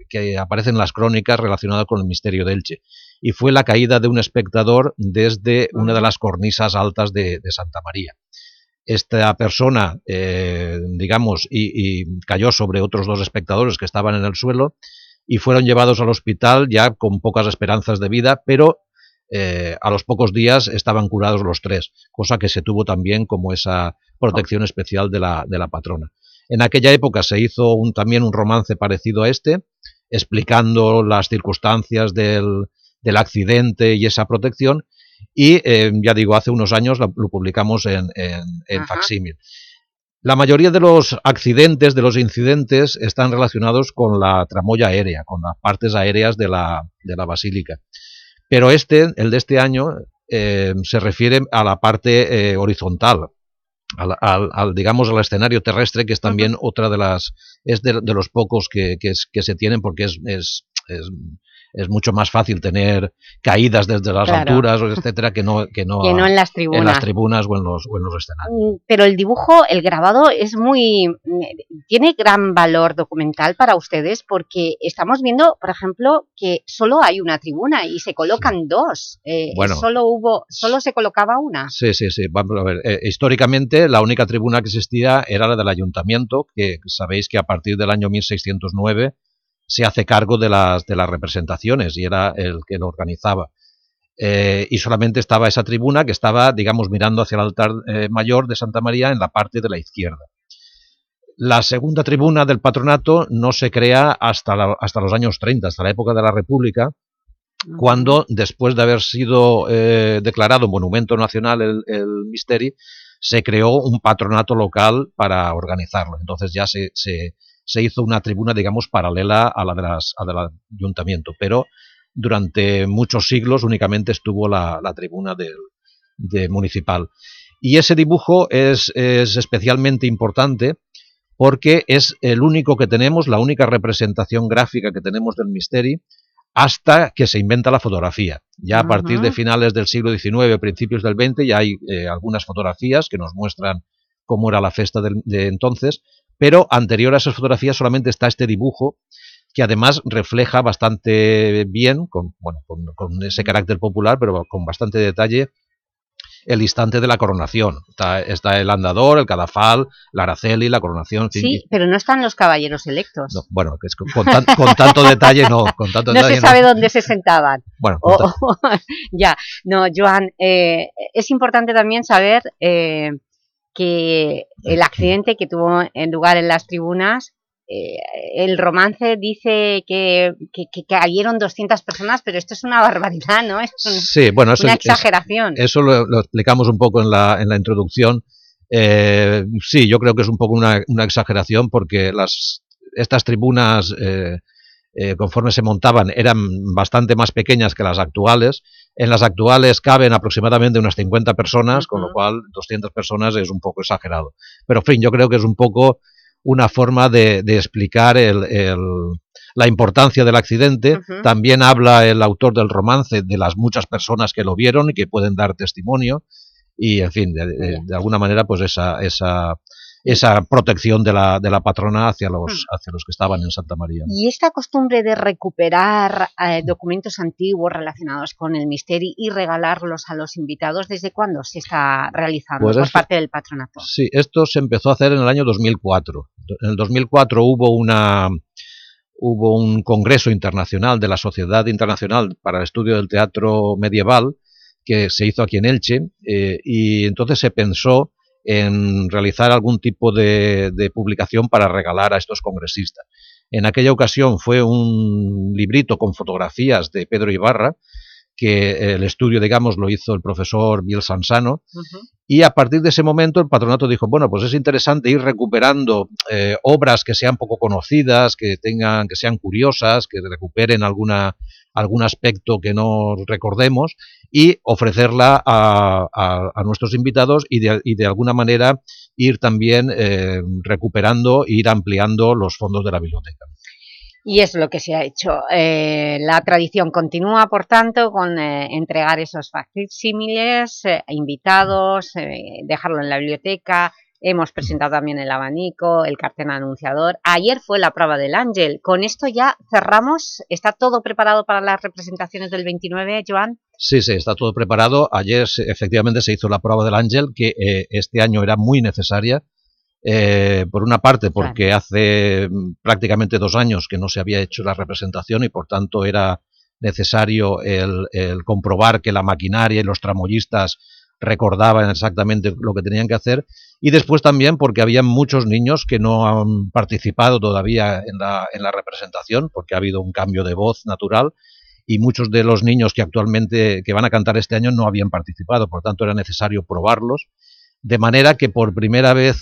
Speaker 18: que, aparece en las crónicas relacionado con el misterio de Elche. Y fue la caída de un espectador desde una de las cornisas altas de, Santa María esta persona, eh, digamos, y cayó sobre otros dos espectadores que estaban en el suelo y fueron llevados al hospital ya con pocas esperanzas de vida, pero eh, a los pocos días estaban curados los tres, cosa que se tuvo también como esa protección especial de la, de la patrona. En aquella época se hizo un, también un romance parecido a este, explicando las circunstancias del, del accidente y esa protección, y eh, ya digo, hace unos años lo, lo publicamos en, en, en facsímil. La mayoría de los accidentes, de los incidentes, están relacionados con la tramoya aérea, con las partes aéreas de la, de la basílica. Pero este, el de este año, eh, se refiere a la parte eh, horizontal, al, al- al, digamos, al escenario terrestre, que es también otra de las, es de, de los pocos que, que, es- que se tienen, porque es, es, es, es mucho más fácil tener caídas desde las
Speaker 1: Claro.
Speaker 18: alturas, etcétera, que no, que no,
Speaker 1: Que no en las tribunas.
Speaker 18: en las tribunas o en los, o en los escenarios.
Speaker 1: Mm, Pero el dibujo, el grabado es muy... mm, tiene gran valor documental para ustedes porque estamos viendo, por ejemplo, que solo hay una tribuna y se colocan dos. Eh,
Speaker 18: Bueno.
Speaker 1: solo hubo, solo se colocaba una.
Speaker 18: Sí, sí, sí. Vamos a ver. eh, históricamente, la única tribuna que existía era la del ayuntamiento, que sabéis que a partir del año 1609 se hace cargo de las, de las representaciones y era el que lo organizaba. Eh, y solamente estaba esa tribuna que estaba, digamos, mirando hacia el altar eh, mayor de Santa María en la parte de la izquierda. La segunda tribuna del patronato no se crea hasta, la- hasta los años 30, hasta la época de la República, cuando después de haber sido eh, declarado monumento nacional el, el Misteri, se creó un patronato local para organizarlo. Entonces ya se, se, se hizo una tribuna, digamos, paralela a la, de las, a la del ayuntamiento, pero durante muchos siglos únicamente estuvo la, la tribuna del, de municipal. Y ese dibujo es, es especialmente importante porque es el único que tenemos, la única representación gráfica que tenemos del Misteri, hasta que se inventa la fotografía. Ya a partir de finales del siglo XIX, principios del XX, ya hay eh, algunas fotografías que nos muestran cómo era la festa de entonces, pero anterior a esas fotografías solamente está este dibujo que además refleja bastante bien, con, bueno, con, con ese carácter popular, pero con bastante detalle, el instante de la coronación. Está, está el andador, el cadafal, la araceli, la coronación,
Speaker 1: Sí, pero no están los caballeros electos.
Speaker 18: no, bueno, es con, tan- con tanto detalle no, con tanto
Speaker 1: no
Speaker 18: detalle
Speaker 1: se sabe dónde se sentaban.
Speaker 18: Bueno,
Speaker 1: ya, no, Joan, eh, es importante también saber eh, que el accidente que tuvo en lugar en las tribunas, eh, el romance dice que, que, que cayeron 200 personas, pero esto es una barbaridad, ¿no? Es un-
Speaker 18: Sí, bueno, eso
Speaker 1: una
Speaker 18: es-
Speaker 1: exageración.
Speaker 18: eso lo, lo explicamos un poco en la, en la introducción. Eh, sí, yo creo que es un poco una, una exageración porque las, estas tribunas, eh, conforme se montaban, eran bastante más pequeñas que las actuales. En las actuales caben aproximadamente unas 50 personas, con lo cual 200 personas es un poco exagerado. Pero, en fin, yo creo que es un poco una forma de, de explicar el, el- la importancia del accidente. También habla el autor del romance de las muchas personas que lo vieron y que pueden dar testimonio. Y, en fin, de, de- de alguna manera, pues esa, esa, esa protección de la, de la patrona hacia los, hacia los que estaban en Santa María.
Speaker 1: Y esta costumbre de recuperar eh, documentos antiguos relacionados con el misterio y regalarlos a los invitados, ¿desde cuándo se está realizando
Speaker 18: Pues
Speaker 1: por
Speaker 18: esto-
Speaker 1: parte del patronato?
Speaker 18: Sí, esto se empezó a hacer en el año 2004. En el 2004 hubo una hubo un congreso internacional de la Sociedad Internacional para el Estudio del Teatro Medieval que se hizo aquí en Elche eh, y entonces se pensó en realizar algún tipo de, de publicación para regalar a estos congresistas. En aquella ocasión fue un librito con fotografías de Pedro Ibarra que el estudio, digamos, lo hizo el profesor Biel Sansano, y a partir de ese momento el patronato dijo, bueno, pues es interesante ir recuperando eh, obras que sean poco conocidas, que tengan, que sean curiosas, que recuperen alguna, algún aspecto que no recordemos, y ofrecerla a, a, nuestros invitados y de, y de, alguna manera ir también eh, recuperando ir ampliando los fondos de la biblioteca.
Speaker 1: Y es lo que se ha hecho. Eh, la tradición continúa, por tanto, con eh, entregar esos facsímiles, eh, invitados, dejarlo en la biblioteca. Hemos presentado también el abanico, el cartel anunciador. Ayer fue la prueba del Ángel. Con esto ya cerramos. ¿Está todo preparado para las representaciones del 29, Joan?
Speaker 18: Sí, sí, está todo preparado. Ayer efectivamente se hizo la prueba del Ángel, que este año era muy necesaria eh, por una parte porque hace mm, prácticamente dos años que no se había hecho la representación y por tanto era necesario el, comprobar que la maquinaria y los tramoyistas recordaban exactamente lo que tenían que hacer y después también porque había muchos niños que no han participado todavía en la, en la representación porque ha habido un cambio de voz natural y muchos de los niños que actualmente que van a cantar este año no habían participado, por tanto era necesario probarlos, de manera que por primera vez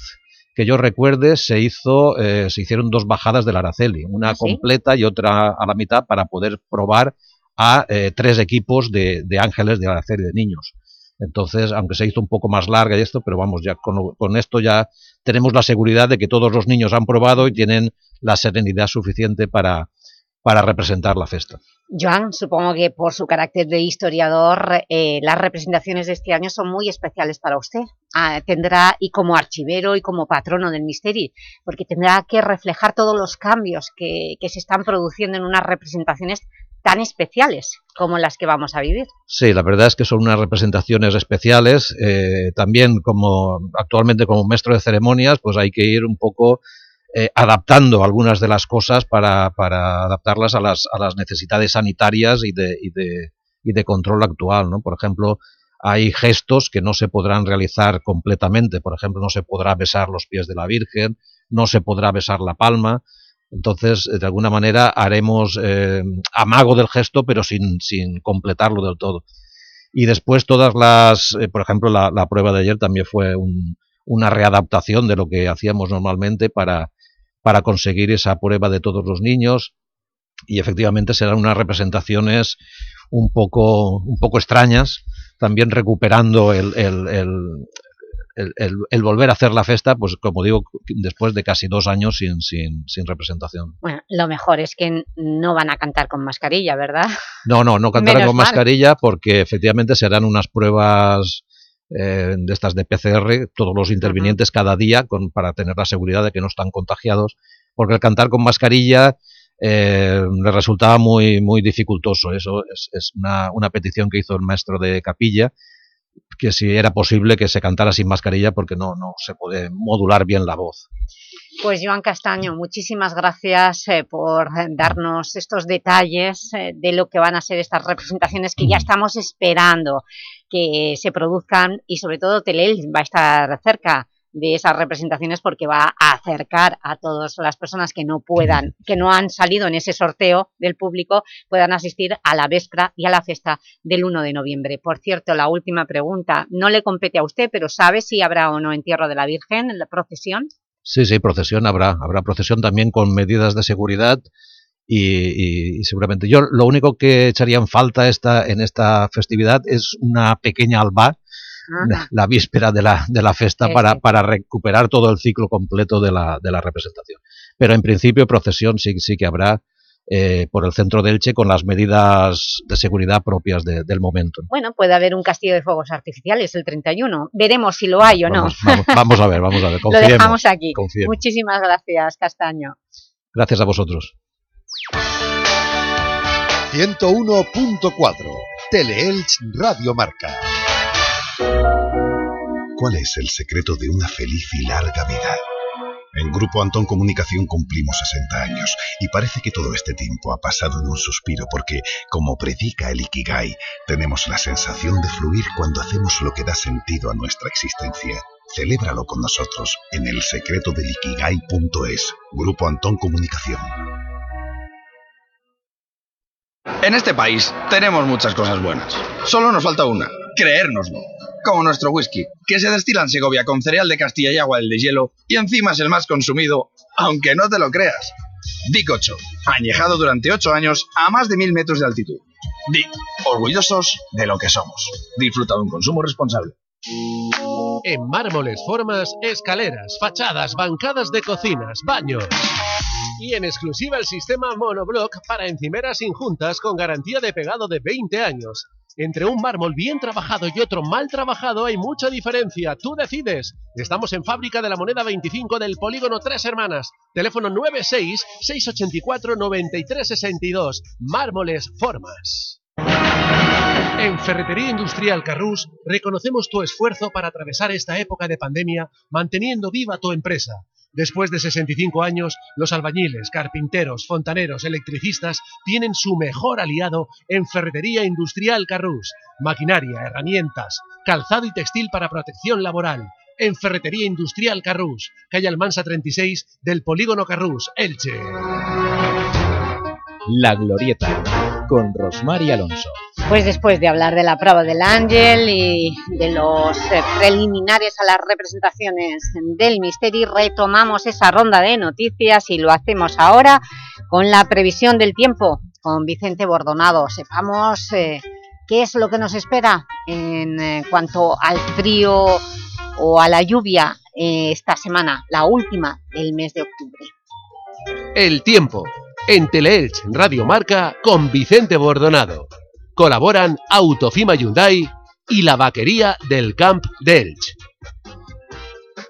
Speaker 18: que yo recuerde, se hizo, eh, se hicieron dos bajadas del Araceli, una ¿Ah, completa y otra a la mitad para poder probar a eh, tres equipos de, de, ángeles de Araceli de niños. Entonces, aunque se hizo un poco más larga y esto, pero vamos, ya con, con esto ya tenemos la seguridad de que todos los niños han probado y tienen la serenidad suficiente para, para representar la festa.
Speaker 1: Joan, supongo que por su carácter de historiador, eh, las representaciones de este año son muy especiales para usted. Ah, tendrá, y como archivero y como patrono del misterio, porque tendrá que reflejar todos los cambios que, se están produciendo en unas representaciones tan especiales como las que vamos a vivir.
Speaker 18: Sí, la verdad es que son unas representaciones especiales. Eh, también como actualmente como maestro de ceremonias, pues hay que ir un poco eh, adaptando algunas de las cosas para, para adaptarlas a las, a las, necesidades sanitarias y de, y, de, y de, control actual. ¿no? Por ejemplo, hay gestos que no se podrán realizar completamente. Por ejemplo, no se podrá besar los pies de la Virgen, no se podrá besar la palma. Entonces, de alguna manera, haremos eh, amago del gesto, pero sin, sin completarlo del todo. Y después todas las, eh, por ejemplo, la, la, prueba de ayer también fue un, una readaptación de lo que hacíamos normalmente para, para conseguir esa prueba de todos los niños y efectivamente serán unas representaciones un poco, un poco extrañas, también recuperando el, el, el, el, volver a hacer la festa, pues como digo, después de casi dos años sin, sin, sin, representación.
Speaker 1: Bueno, lo mejor es que no van a cantar con mascarilla, ¿verdad?
Speaker 18: No, no, no cantarán con mascarilla porque efectivamente serán unas pruebas eh, de estas de PCR, todos los intervinientes cada día con, para tener la seguridad de que no están contagiados, porque el cantar con mascarilla eh, le resultaba muy, muy dificultoso. Eso es, es una, una, petición que hizo el maestro de capilla, que si era posible que se cantara sin mascarilla porque no, no se puede modular bien la voz.
Speaker 1: Pues Joan Castaño, muchísimas gracias eh, por darnos estos detalles eh, de lo que van a ser estas representaciones que ya estamos esperando que se produzcan y sobre todo Telel va a estar cerca de esas representaciones porque va a acercar a todas las personas que no puedan, que no han salido en ese sorteo del público, puedan asistir a la véspera y a la fiesta del 1 de noviembre. Por cierto, la última pregunta, no le compete a usted, pero ¿sabe si habrá o no entierro de la Virgen en la procesión?
Speaker 18: Sí, sí, procesión habrá. Habrá procesión también con medidas de seguridad y, seguramente yo lo único que echaría en falta esta, en esta festividad es una pequeña alba la, víspera de la, de la fiesta para, para recuperar todo el ciclo completo de la, de la representación. Pero en principio procesión sí, sí que habrá eh, por el centro de Elche con las medidas de seguridad propias de, del momento.
Speaker 1: Bueno, puede haber un castillo de fuegos artificiales el 31. Veremos si lo hay o no.
Speaker 18: Vamos, vamos, a ver, vamos a ver.
Speaker 1: lo dejamos aquí. Muchísimas gracias, Castaño.
Speaker 18: Gracias a vosotros.
Speaker 3: 101.4 Teleelch Radio Marca.
Speaker 8: ¿Cuál es el secreto de una feliz y larga vida? En Grupo Antón Comunicación cumplimos 60 años y parece que todo este tiempo ha pasado en un suspiro porque, como predica el Ikigai, tenemos la sensación de fluir cuando hacemos lo que da sentido a nuestra existencia. Celébralo con nosotros en el secreto del Ikigai.es. Grupo Antón Comunicación.
Speaker 19: En este país tenemos muchas cosas buenas. Solo nos falta una, creérnoslo. Como nuestro whisky, que se destila en Segovia con cereal de Castilla y agua del de hielo, y encima es el más consumido, aunque no te lo creas. Dic 8, añejado durante 8 años a más de 1000 metros de altitud. Dic, orgullosos de lo que somos. Disfruta de un consumo responsable.
Speaker 20: En mármoles, formas, escaleras, fachadas, bancadas de cocinas, baños. Y en exclusiva el sistema monoblock para encimeras injuntas con garantía de pegado de 20 años. Entre un mármol bien trabajado y otro mal trabajado hay mucha diferencia. Tú decides. Estamos en Fábrica de la Moneda 25 del Polígono Tres Hermanas. Teléfono 96-684-9362. Mármoles Formas. En Ferretería Industrial Carrús reconocemos tu esfuerzo para atravesar esta época de pandemia manteniendo viva tu empresa. Después de 65 años, los albañiles, carpinteros, fontaneros, electricistas tienen su mejor aliado en Ferretería Industrial Carrús. Maquinaria, herramientas, calzado y textil para protección laboral. En Ferretería Industrial Carrús, calle Almansa 36 del Polígono Carrús, Elche.
Speaker 5: La Glorieta, con Rosmar y Alonso.
Speaker 1: Pues después de hablar de la prueba del Ángel y de los eh, preliminares a las representaciones del Misteri, retomamos esa ronda de noticias y lo hacemos ahora con la previsión del tiempo con Vicente Bordonado. Sepamos eh, qué es lo que nos espera en eh, cuanto al frío o a la lluvia esta semana, la última del mes de octubre.
Speaker 20: El tiempo en Teleelch Radio Marca con Vicente Bordonado. Colaboran Autofima Hyundai y la vaquería del Camp de Elch.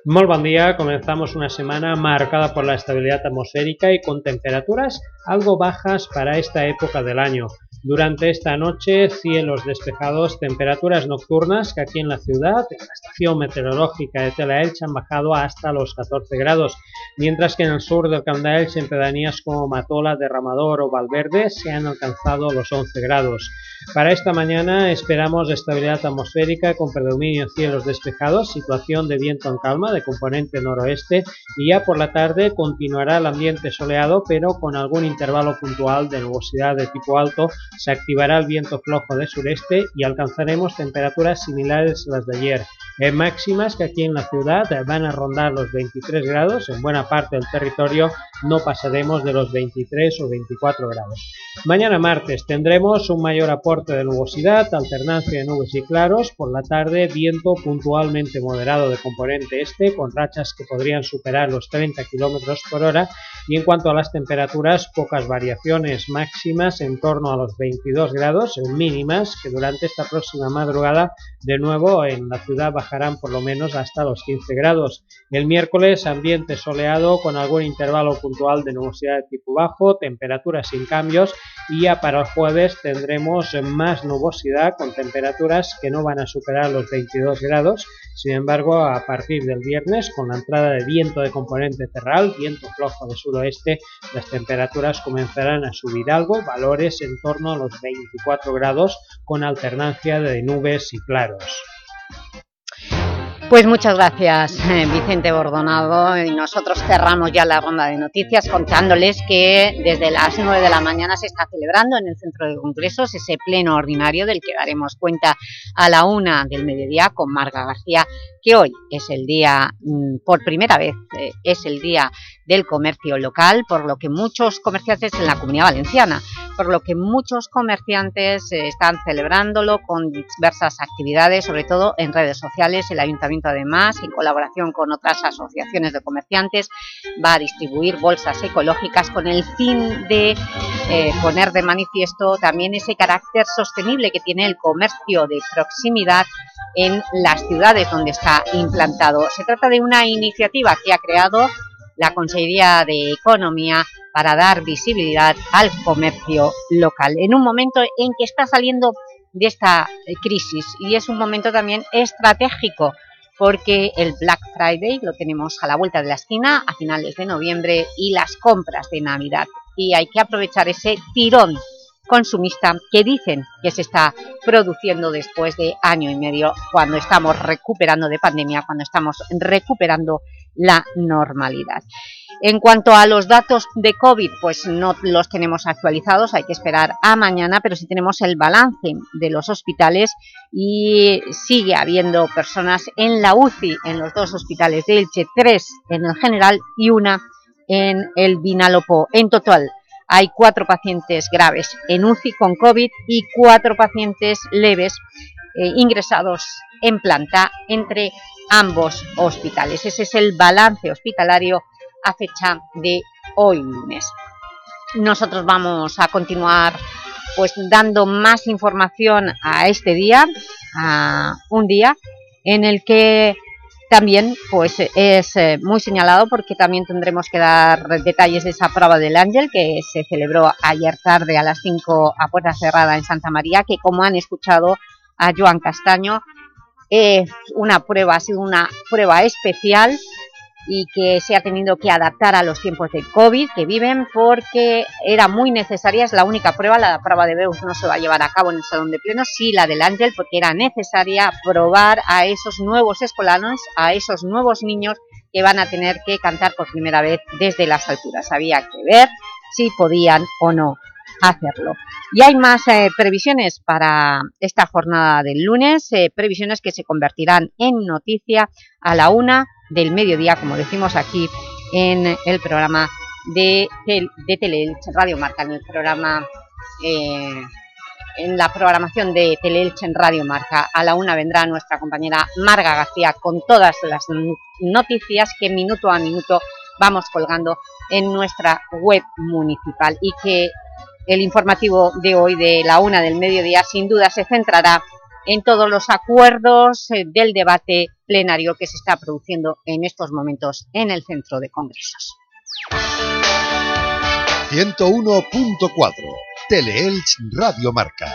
Speaker 21: Muy buen día, comenzamos una semana marcada por la estabilidad atmosférica y con temperaturas algo bajas para esta época del año. Durante esta noche, cielos despejados, temperaturas nocturnas que aquí en la ciudad, en la estación meteorológica de Telaelch, han bajado hasta los 14 grados, mientras que en el sur del Camp en pedanías como Matola, Derramador o Valverde, se han alcanzado los 11 grados. Para esta mañana esperamos estabilidad atmosférica con predominio cielos despejados, situación de viento en calma de componente noroeste y ya por la tarde continuará el ambiente soleado pero con algún intervalo puntual de nubosidad de tipo alto se activará el viento flojo de sureste y alcanzaremos temperaturas similares a las de ayer. En máximas que aquí en la ciudad van a rondar los 23 grados, en buena parte del territorio no pasaremos de los 23 o 24 grados. Mañana martes tendremos un mayor aporte de nubosidad, alternancia de nubes y claros, por la tarde viento puntualmente moderado de componente este, con rachas que podrían superar los 30 km por hora, y en cuanto a las temperaturas, pocas variaciones máximas en torno a los 22 grados, mínimas que durante esta próxima madrugada de nuevo en la ciudad bajarán por lo menos hasta los 15 grados. El miércoles ambiente soleado con algún intervalo puntual de nubosidad de tipo bajo, temperaturas sin cambios y ya para el jueves tendremos más nubosidad con temperaturas que no van a superar los 22 grados. Sin embargo, a partir del viernes, con la entrada de viento de componente terral, viento flojo de suroeste, las temperaturas comenzarán a subir algo, valores en torno a los 24 grados con alternancia de nubes y claros.
Speaker 1: Pues muchas gracias eh, Vicente Bordonado. Y nosotros cerramos ya la ronda de noticias contándoles que desde las 9 de la mañana se está celebrando en el Centro de Congresos ese pleno ordinario del que daremos cuenta a la una del mediodía con Marga García que hoy es el día, mm, por primera vez, eh, es el día del comercio local, por lo que muchos comerciantes en la Comunidad Valenciana, por lo que muchos comerciantes eh, están celebrándolo con diversas actividades, sobre todo en redes sociales. El Ayuntamiento además, en colaboración con otras asociaciones de comerciantes, va a distribuir bolsas ecológicas con el fin de eh, poner de manifiesto también ese carácter sostenible que tiene el comercio de proximidad en las ciudades donde está implantado. Se trata de una iniciativa que ha creado la Consejería de Economía para dar visibilidad al comercio local, en un momento en que está saliendo de esta eh, crisis y es un momento también estratégico porque el Black Friday lo tenemos a la vuelta de la esquina a finales de noviembre y las compras de Navidad. Y hay que aprovechar ese tirón consumista que dicen que se está produciendo después de año y medio cuando estamos recuperando de pandemia, cuando estamos recuperando la normalidad. En cuanto a los datos de COVID, pues no los tenemos actualizados, hay que esperar a mañana, pero sí tenemos el balance de los hospitales y sigue habiendo personas en la UCI en los dos hospitales de Elche, tres en el general y una en el Vinalopó. En total hay cuatro pacientes graves en UCI con COVID y cuatro pacientes leves eh, ingresados en planta entre ambos hospitales. Ese es el balance hospitalario a fecha de hoy lunes. Nosotros vamos a continuar pues dando más información a este día, a un día en el que también pues es eh, muy señalado porque también tendremos que dar detalles de esa prueba del Ángel que se celebró ayer tarde a las 5 a puerta cerrada en Santa María, que como han escuchado a Joan Castaño, es una prueba, ha sido una prueba especial y que se ha tenido que adaptar a los tiempos de COVID que viven porque era muy necesaria, es la única prueba, la prueba de Beus no se va a llevar a cabo en el Salón de Plenos, sí la del Ángel, porque era necesaria probar a esos nuevos escolanos, a esos nuevos niños que van a tener que cantar por primera vez desde las alturas. Había que ver si podían o no hacerlo. Y hay más eh, previsiones para esta jornada del lunes, eh, previsiones que se convertirán en noticia a la una del mediodía, como decimos aquí en el programa de, Teleelch Radio Marca, en el programa... Eh, en la programación de Teleelch en Radio Marca. A la una vendrá nuestra compañera Marga García con todas las noticias que minuto a minuto vamos colgando en nuestra web municipal y que el informativo de hoy de la una del mediodía sin duda se centrará en todos los acuerdos eh, del debate plenario que se está produciendo en estos momentos en el Centro de Congresos.
Speaker 3: 101.4 Teleelch Radio Marca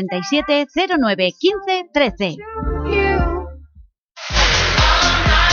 Speaker 4: 37 09 15 13.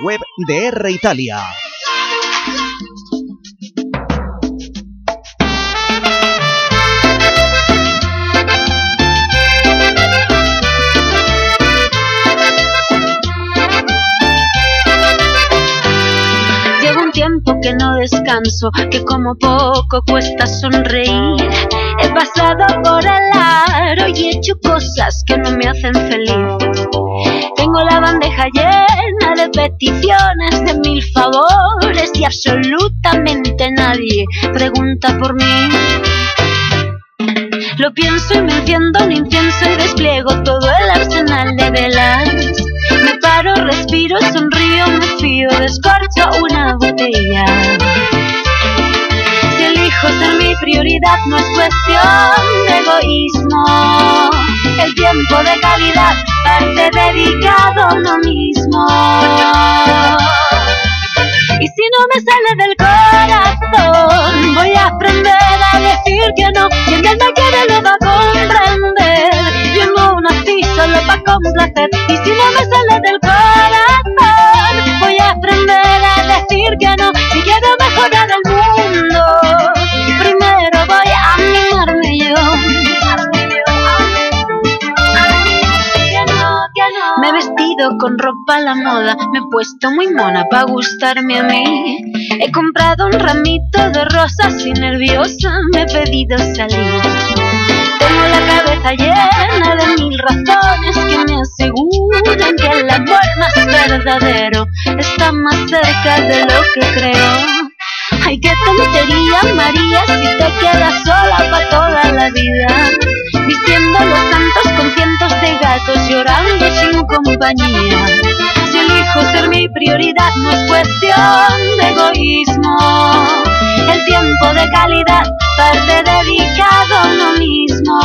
Speaker 11: web de R Italia.
Speaker 9: Que no descanso, que como poco cuesta sonreír. He pasado por el aro y he hecho cosas que no me hacen feliz. Tengo la bandeja llena de peticiones de mil favores y absolutamente nadie pregunta por mí. Lo pienso y me enciendo un incienso y despliego todo el arsenal de velas. Me paro, respiro, sonrío, me fío, descorcho una botella. Si elijo ser mi prioridad no es cuestión de egoísmo. El tiempo de calidad parte dedicado a uno mismo. Y si no me sale del corazón, voy a aprender a decir que no. Quien él me quiere lo va. Nací solo para complacer. Y si no me sale del corazón, voy a aprender a decir que no. Si quiero mejorar el mundo, primero voy a mimarme yo. Me he vestido con ropa a la moda, me he puesto muy mona para gustarme a mí. He comprado un ramito de rosas y nerviosa me he pedido salir. Tengo la cabeza llena de mil razones que me aseguran que el amor más verdadero está más cerca de lo que creo. Ay, qué tontería, María, si te quedas sola para toda la vida. Vistiendo los santos con cientos de gatos llorando sin compañía. Si elijo ser mi prioridad no es cuestión de egoísmo. El tiempo de calidad parte dedicado a uno mismo.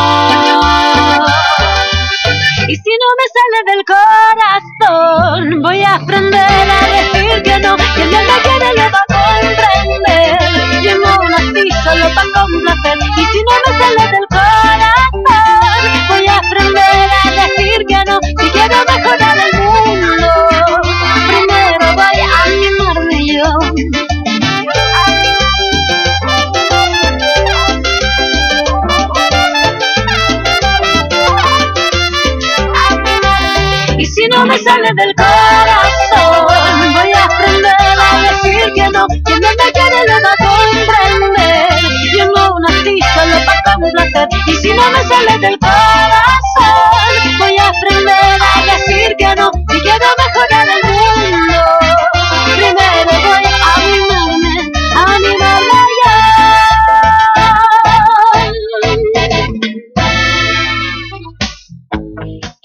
Speaker 9: Y si no me sale del corazón, voy a aprender a decir que no, que no me quiere lo va a comprender. Yo no nací solo para complacer, y si no me sale del corazón, voy a aprender a si no me sale del corazón, voy a aprender a decir que no, que no me quiere lo va a comprender. Yo no nací solo para complacer, y si no me sale del corazón, voy a aprender a decir que no, mejorar el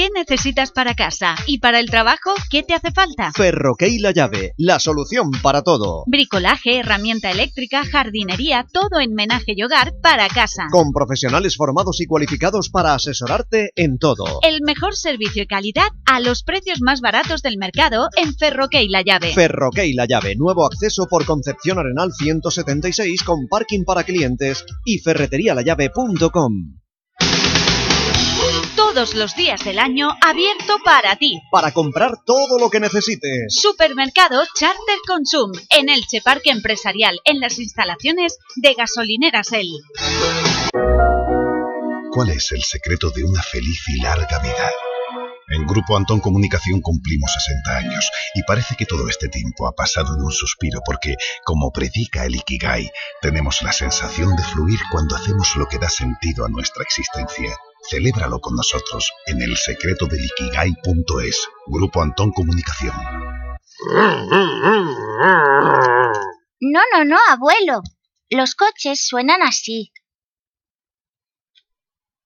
Speaker 4: ¿Qué necesitas para casa? ¿Y para el trabajo? ¿Qué te hace falta?
Speaker 11: Ferroquey La Llave, la solución para todo.
Speaker 4: Bricolaje, herramienta eléctrica, jardinería, todo en menaje y hogar para casa.
Speaker 11: Con profesionales formados y cualificados para asesorarte en todo.
Speaker 4: El mejor servicio y calidad a los precios más baratos del mercado en Ferroquey La Llave.
Speaker 11: Ferroquey La Llave, nuevo acceso por Concepción Arenal 176 con parking para clientes y ferreterialallave.com.
Speaker 4: Todos los días del año abierto para ti.
Speaker 11: Para comprar todo lo que necesites.
Speaker 4: Supermercado Charter Consum en Elche Parque Empresarial, en las instalaciones de Gasolineras El.
Speaker 8: ¿Cuál es el secreto de una feliz y larga vida? En Grupo Antón Comunicación cumplimos 60 años y parece que todo este tiempo ha pasado en un suspiro porque, como predica el Ikigai, tenemos la sensación de fluir cuando hacemos lo que da sentido a nuestra existencia. Celébralo con nosotros en el secreto del Ikigai.es. Grupo Antón Comunicación.
Speaker 22: No, no, no, abuelo. Los coches suenan así.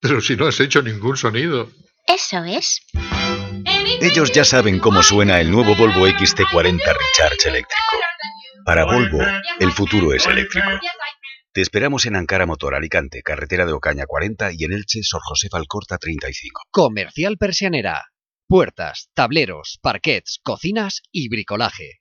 Speaker 23: Pero si no has hecho ningún sonido.
Speaker 22: Eso es.
Speaker 24: Ellos ya saben cómo suena el nuevo Volvo XT40 Recharge eléctrico. Para Volvo, el futuro es eléctrico. Te esperamos en Ankara Motor Alicante, carretera de Ocaña 40 y en Elche, Sor José Falcorta 35.
Speaker 25: Comercial Persianera. Puertas, tableros, parquets, cocinas y bricolaje.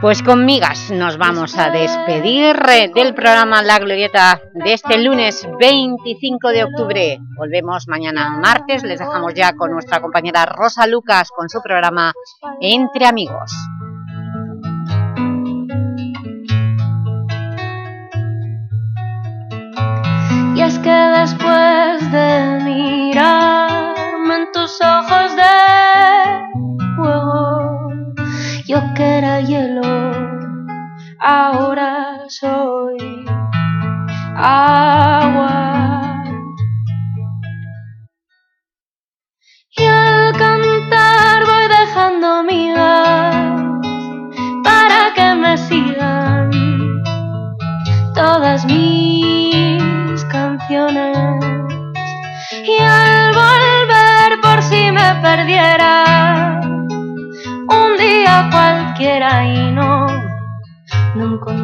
Speaker 1: Pues con migas nos vamos a despedir del programa La Glorieta de este lunes 25 de octubre. Volvemos mañana martes, les dejamos ya con nuestra compañera Rosa Lucas con su programa Entre Amigos.
Speaker 9: Y es que después de mirarme en tus ojos hielo, ahora soy agua. Y al cantar voy dejando migas para que me sigan todas mis canciones. Y al volver por si me perdiera cualquiera y no, no encontré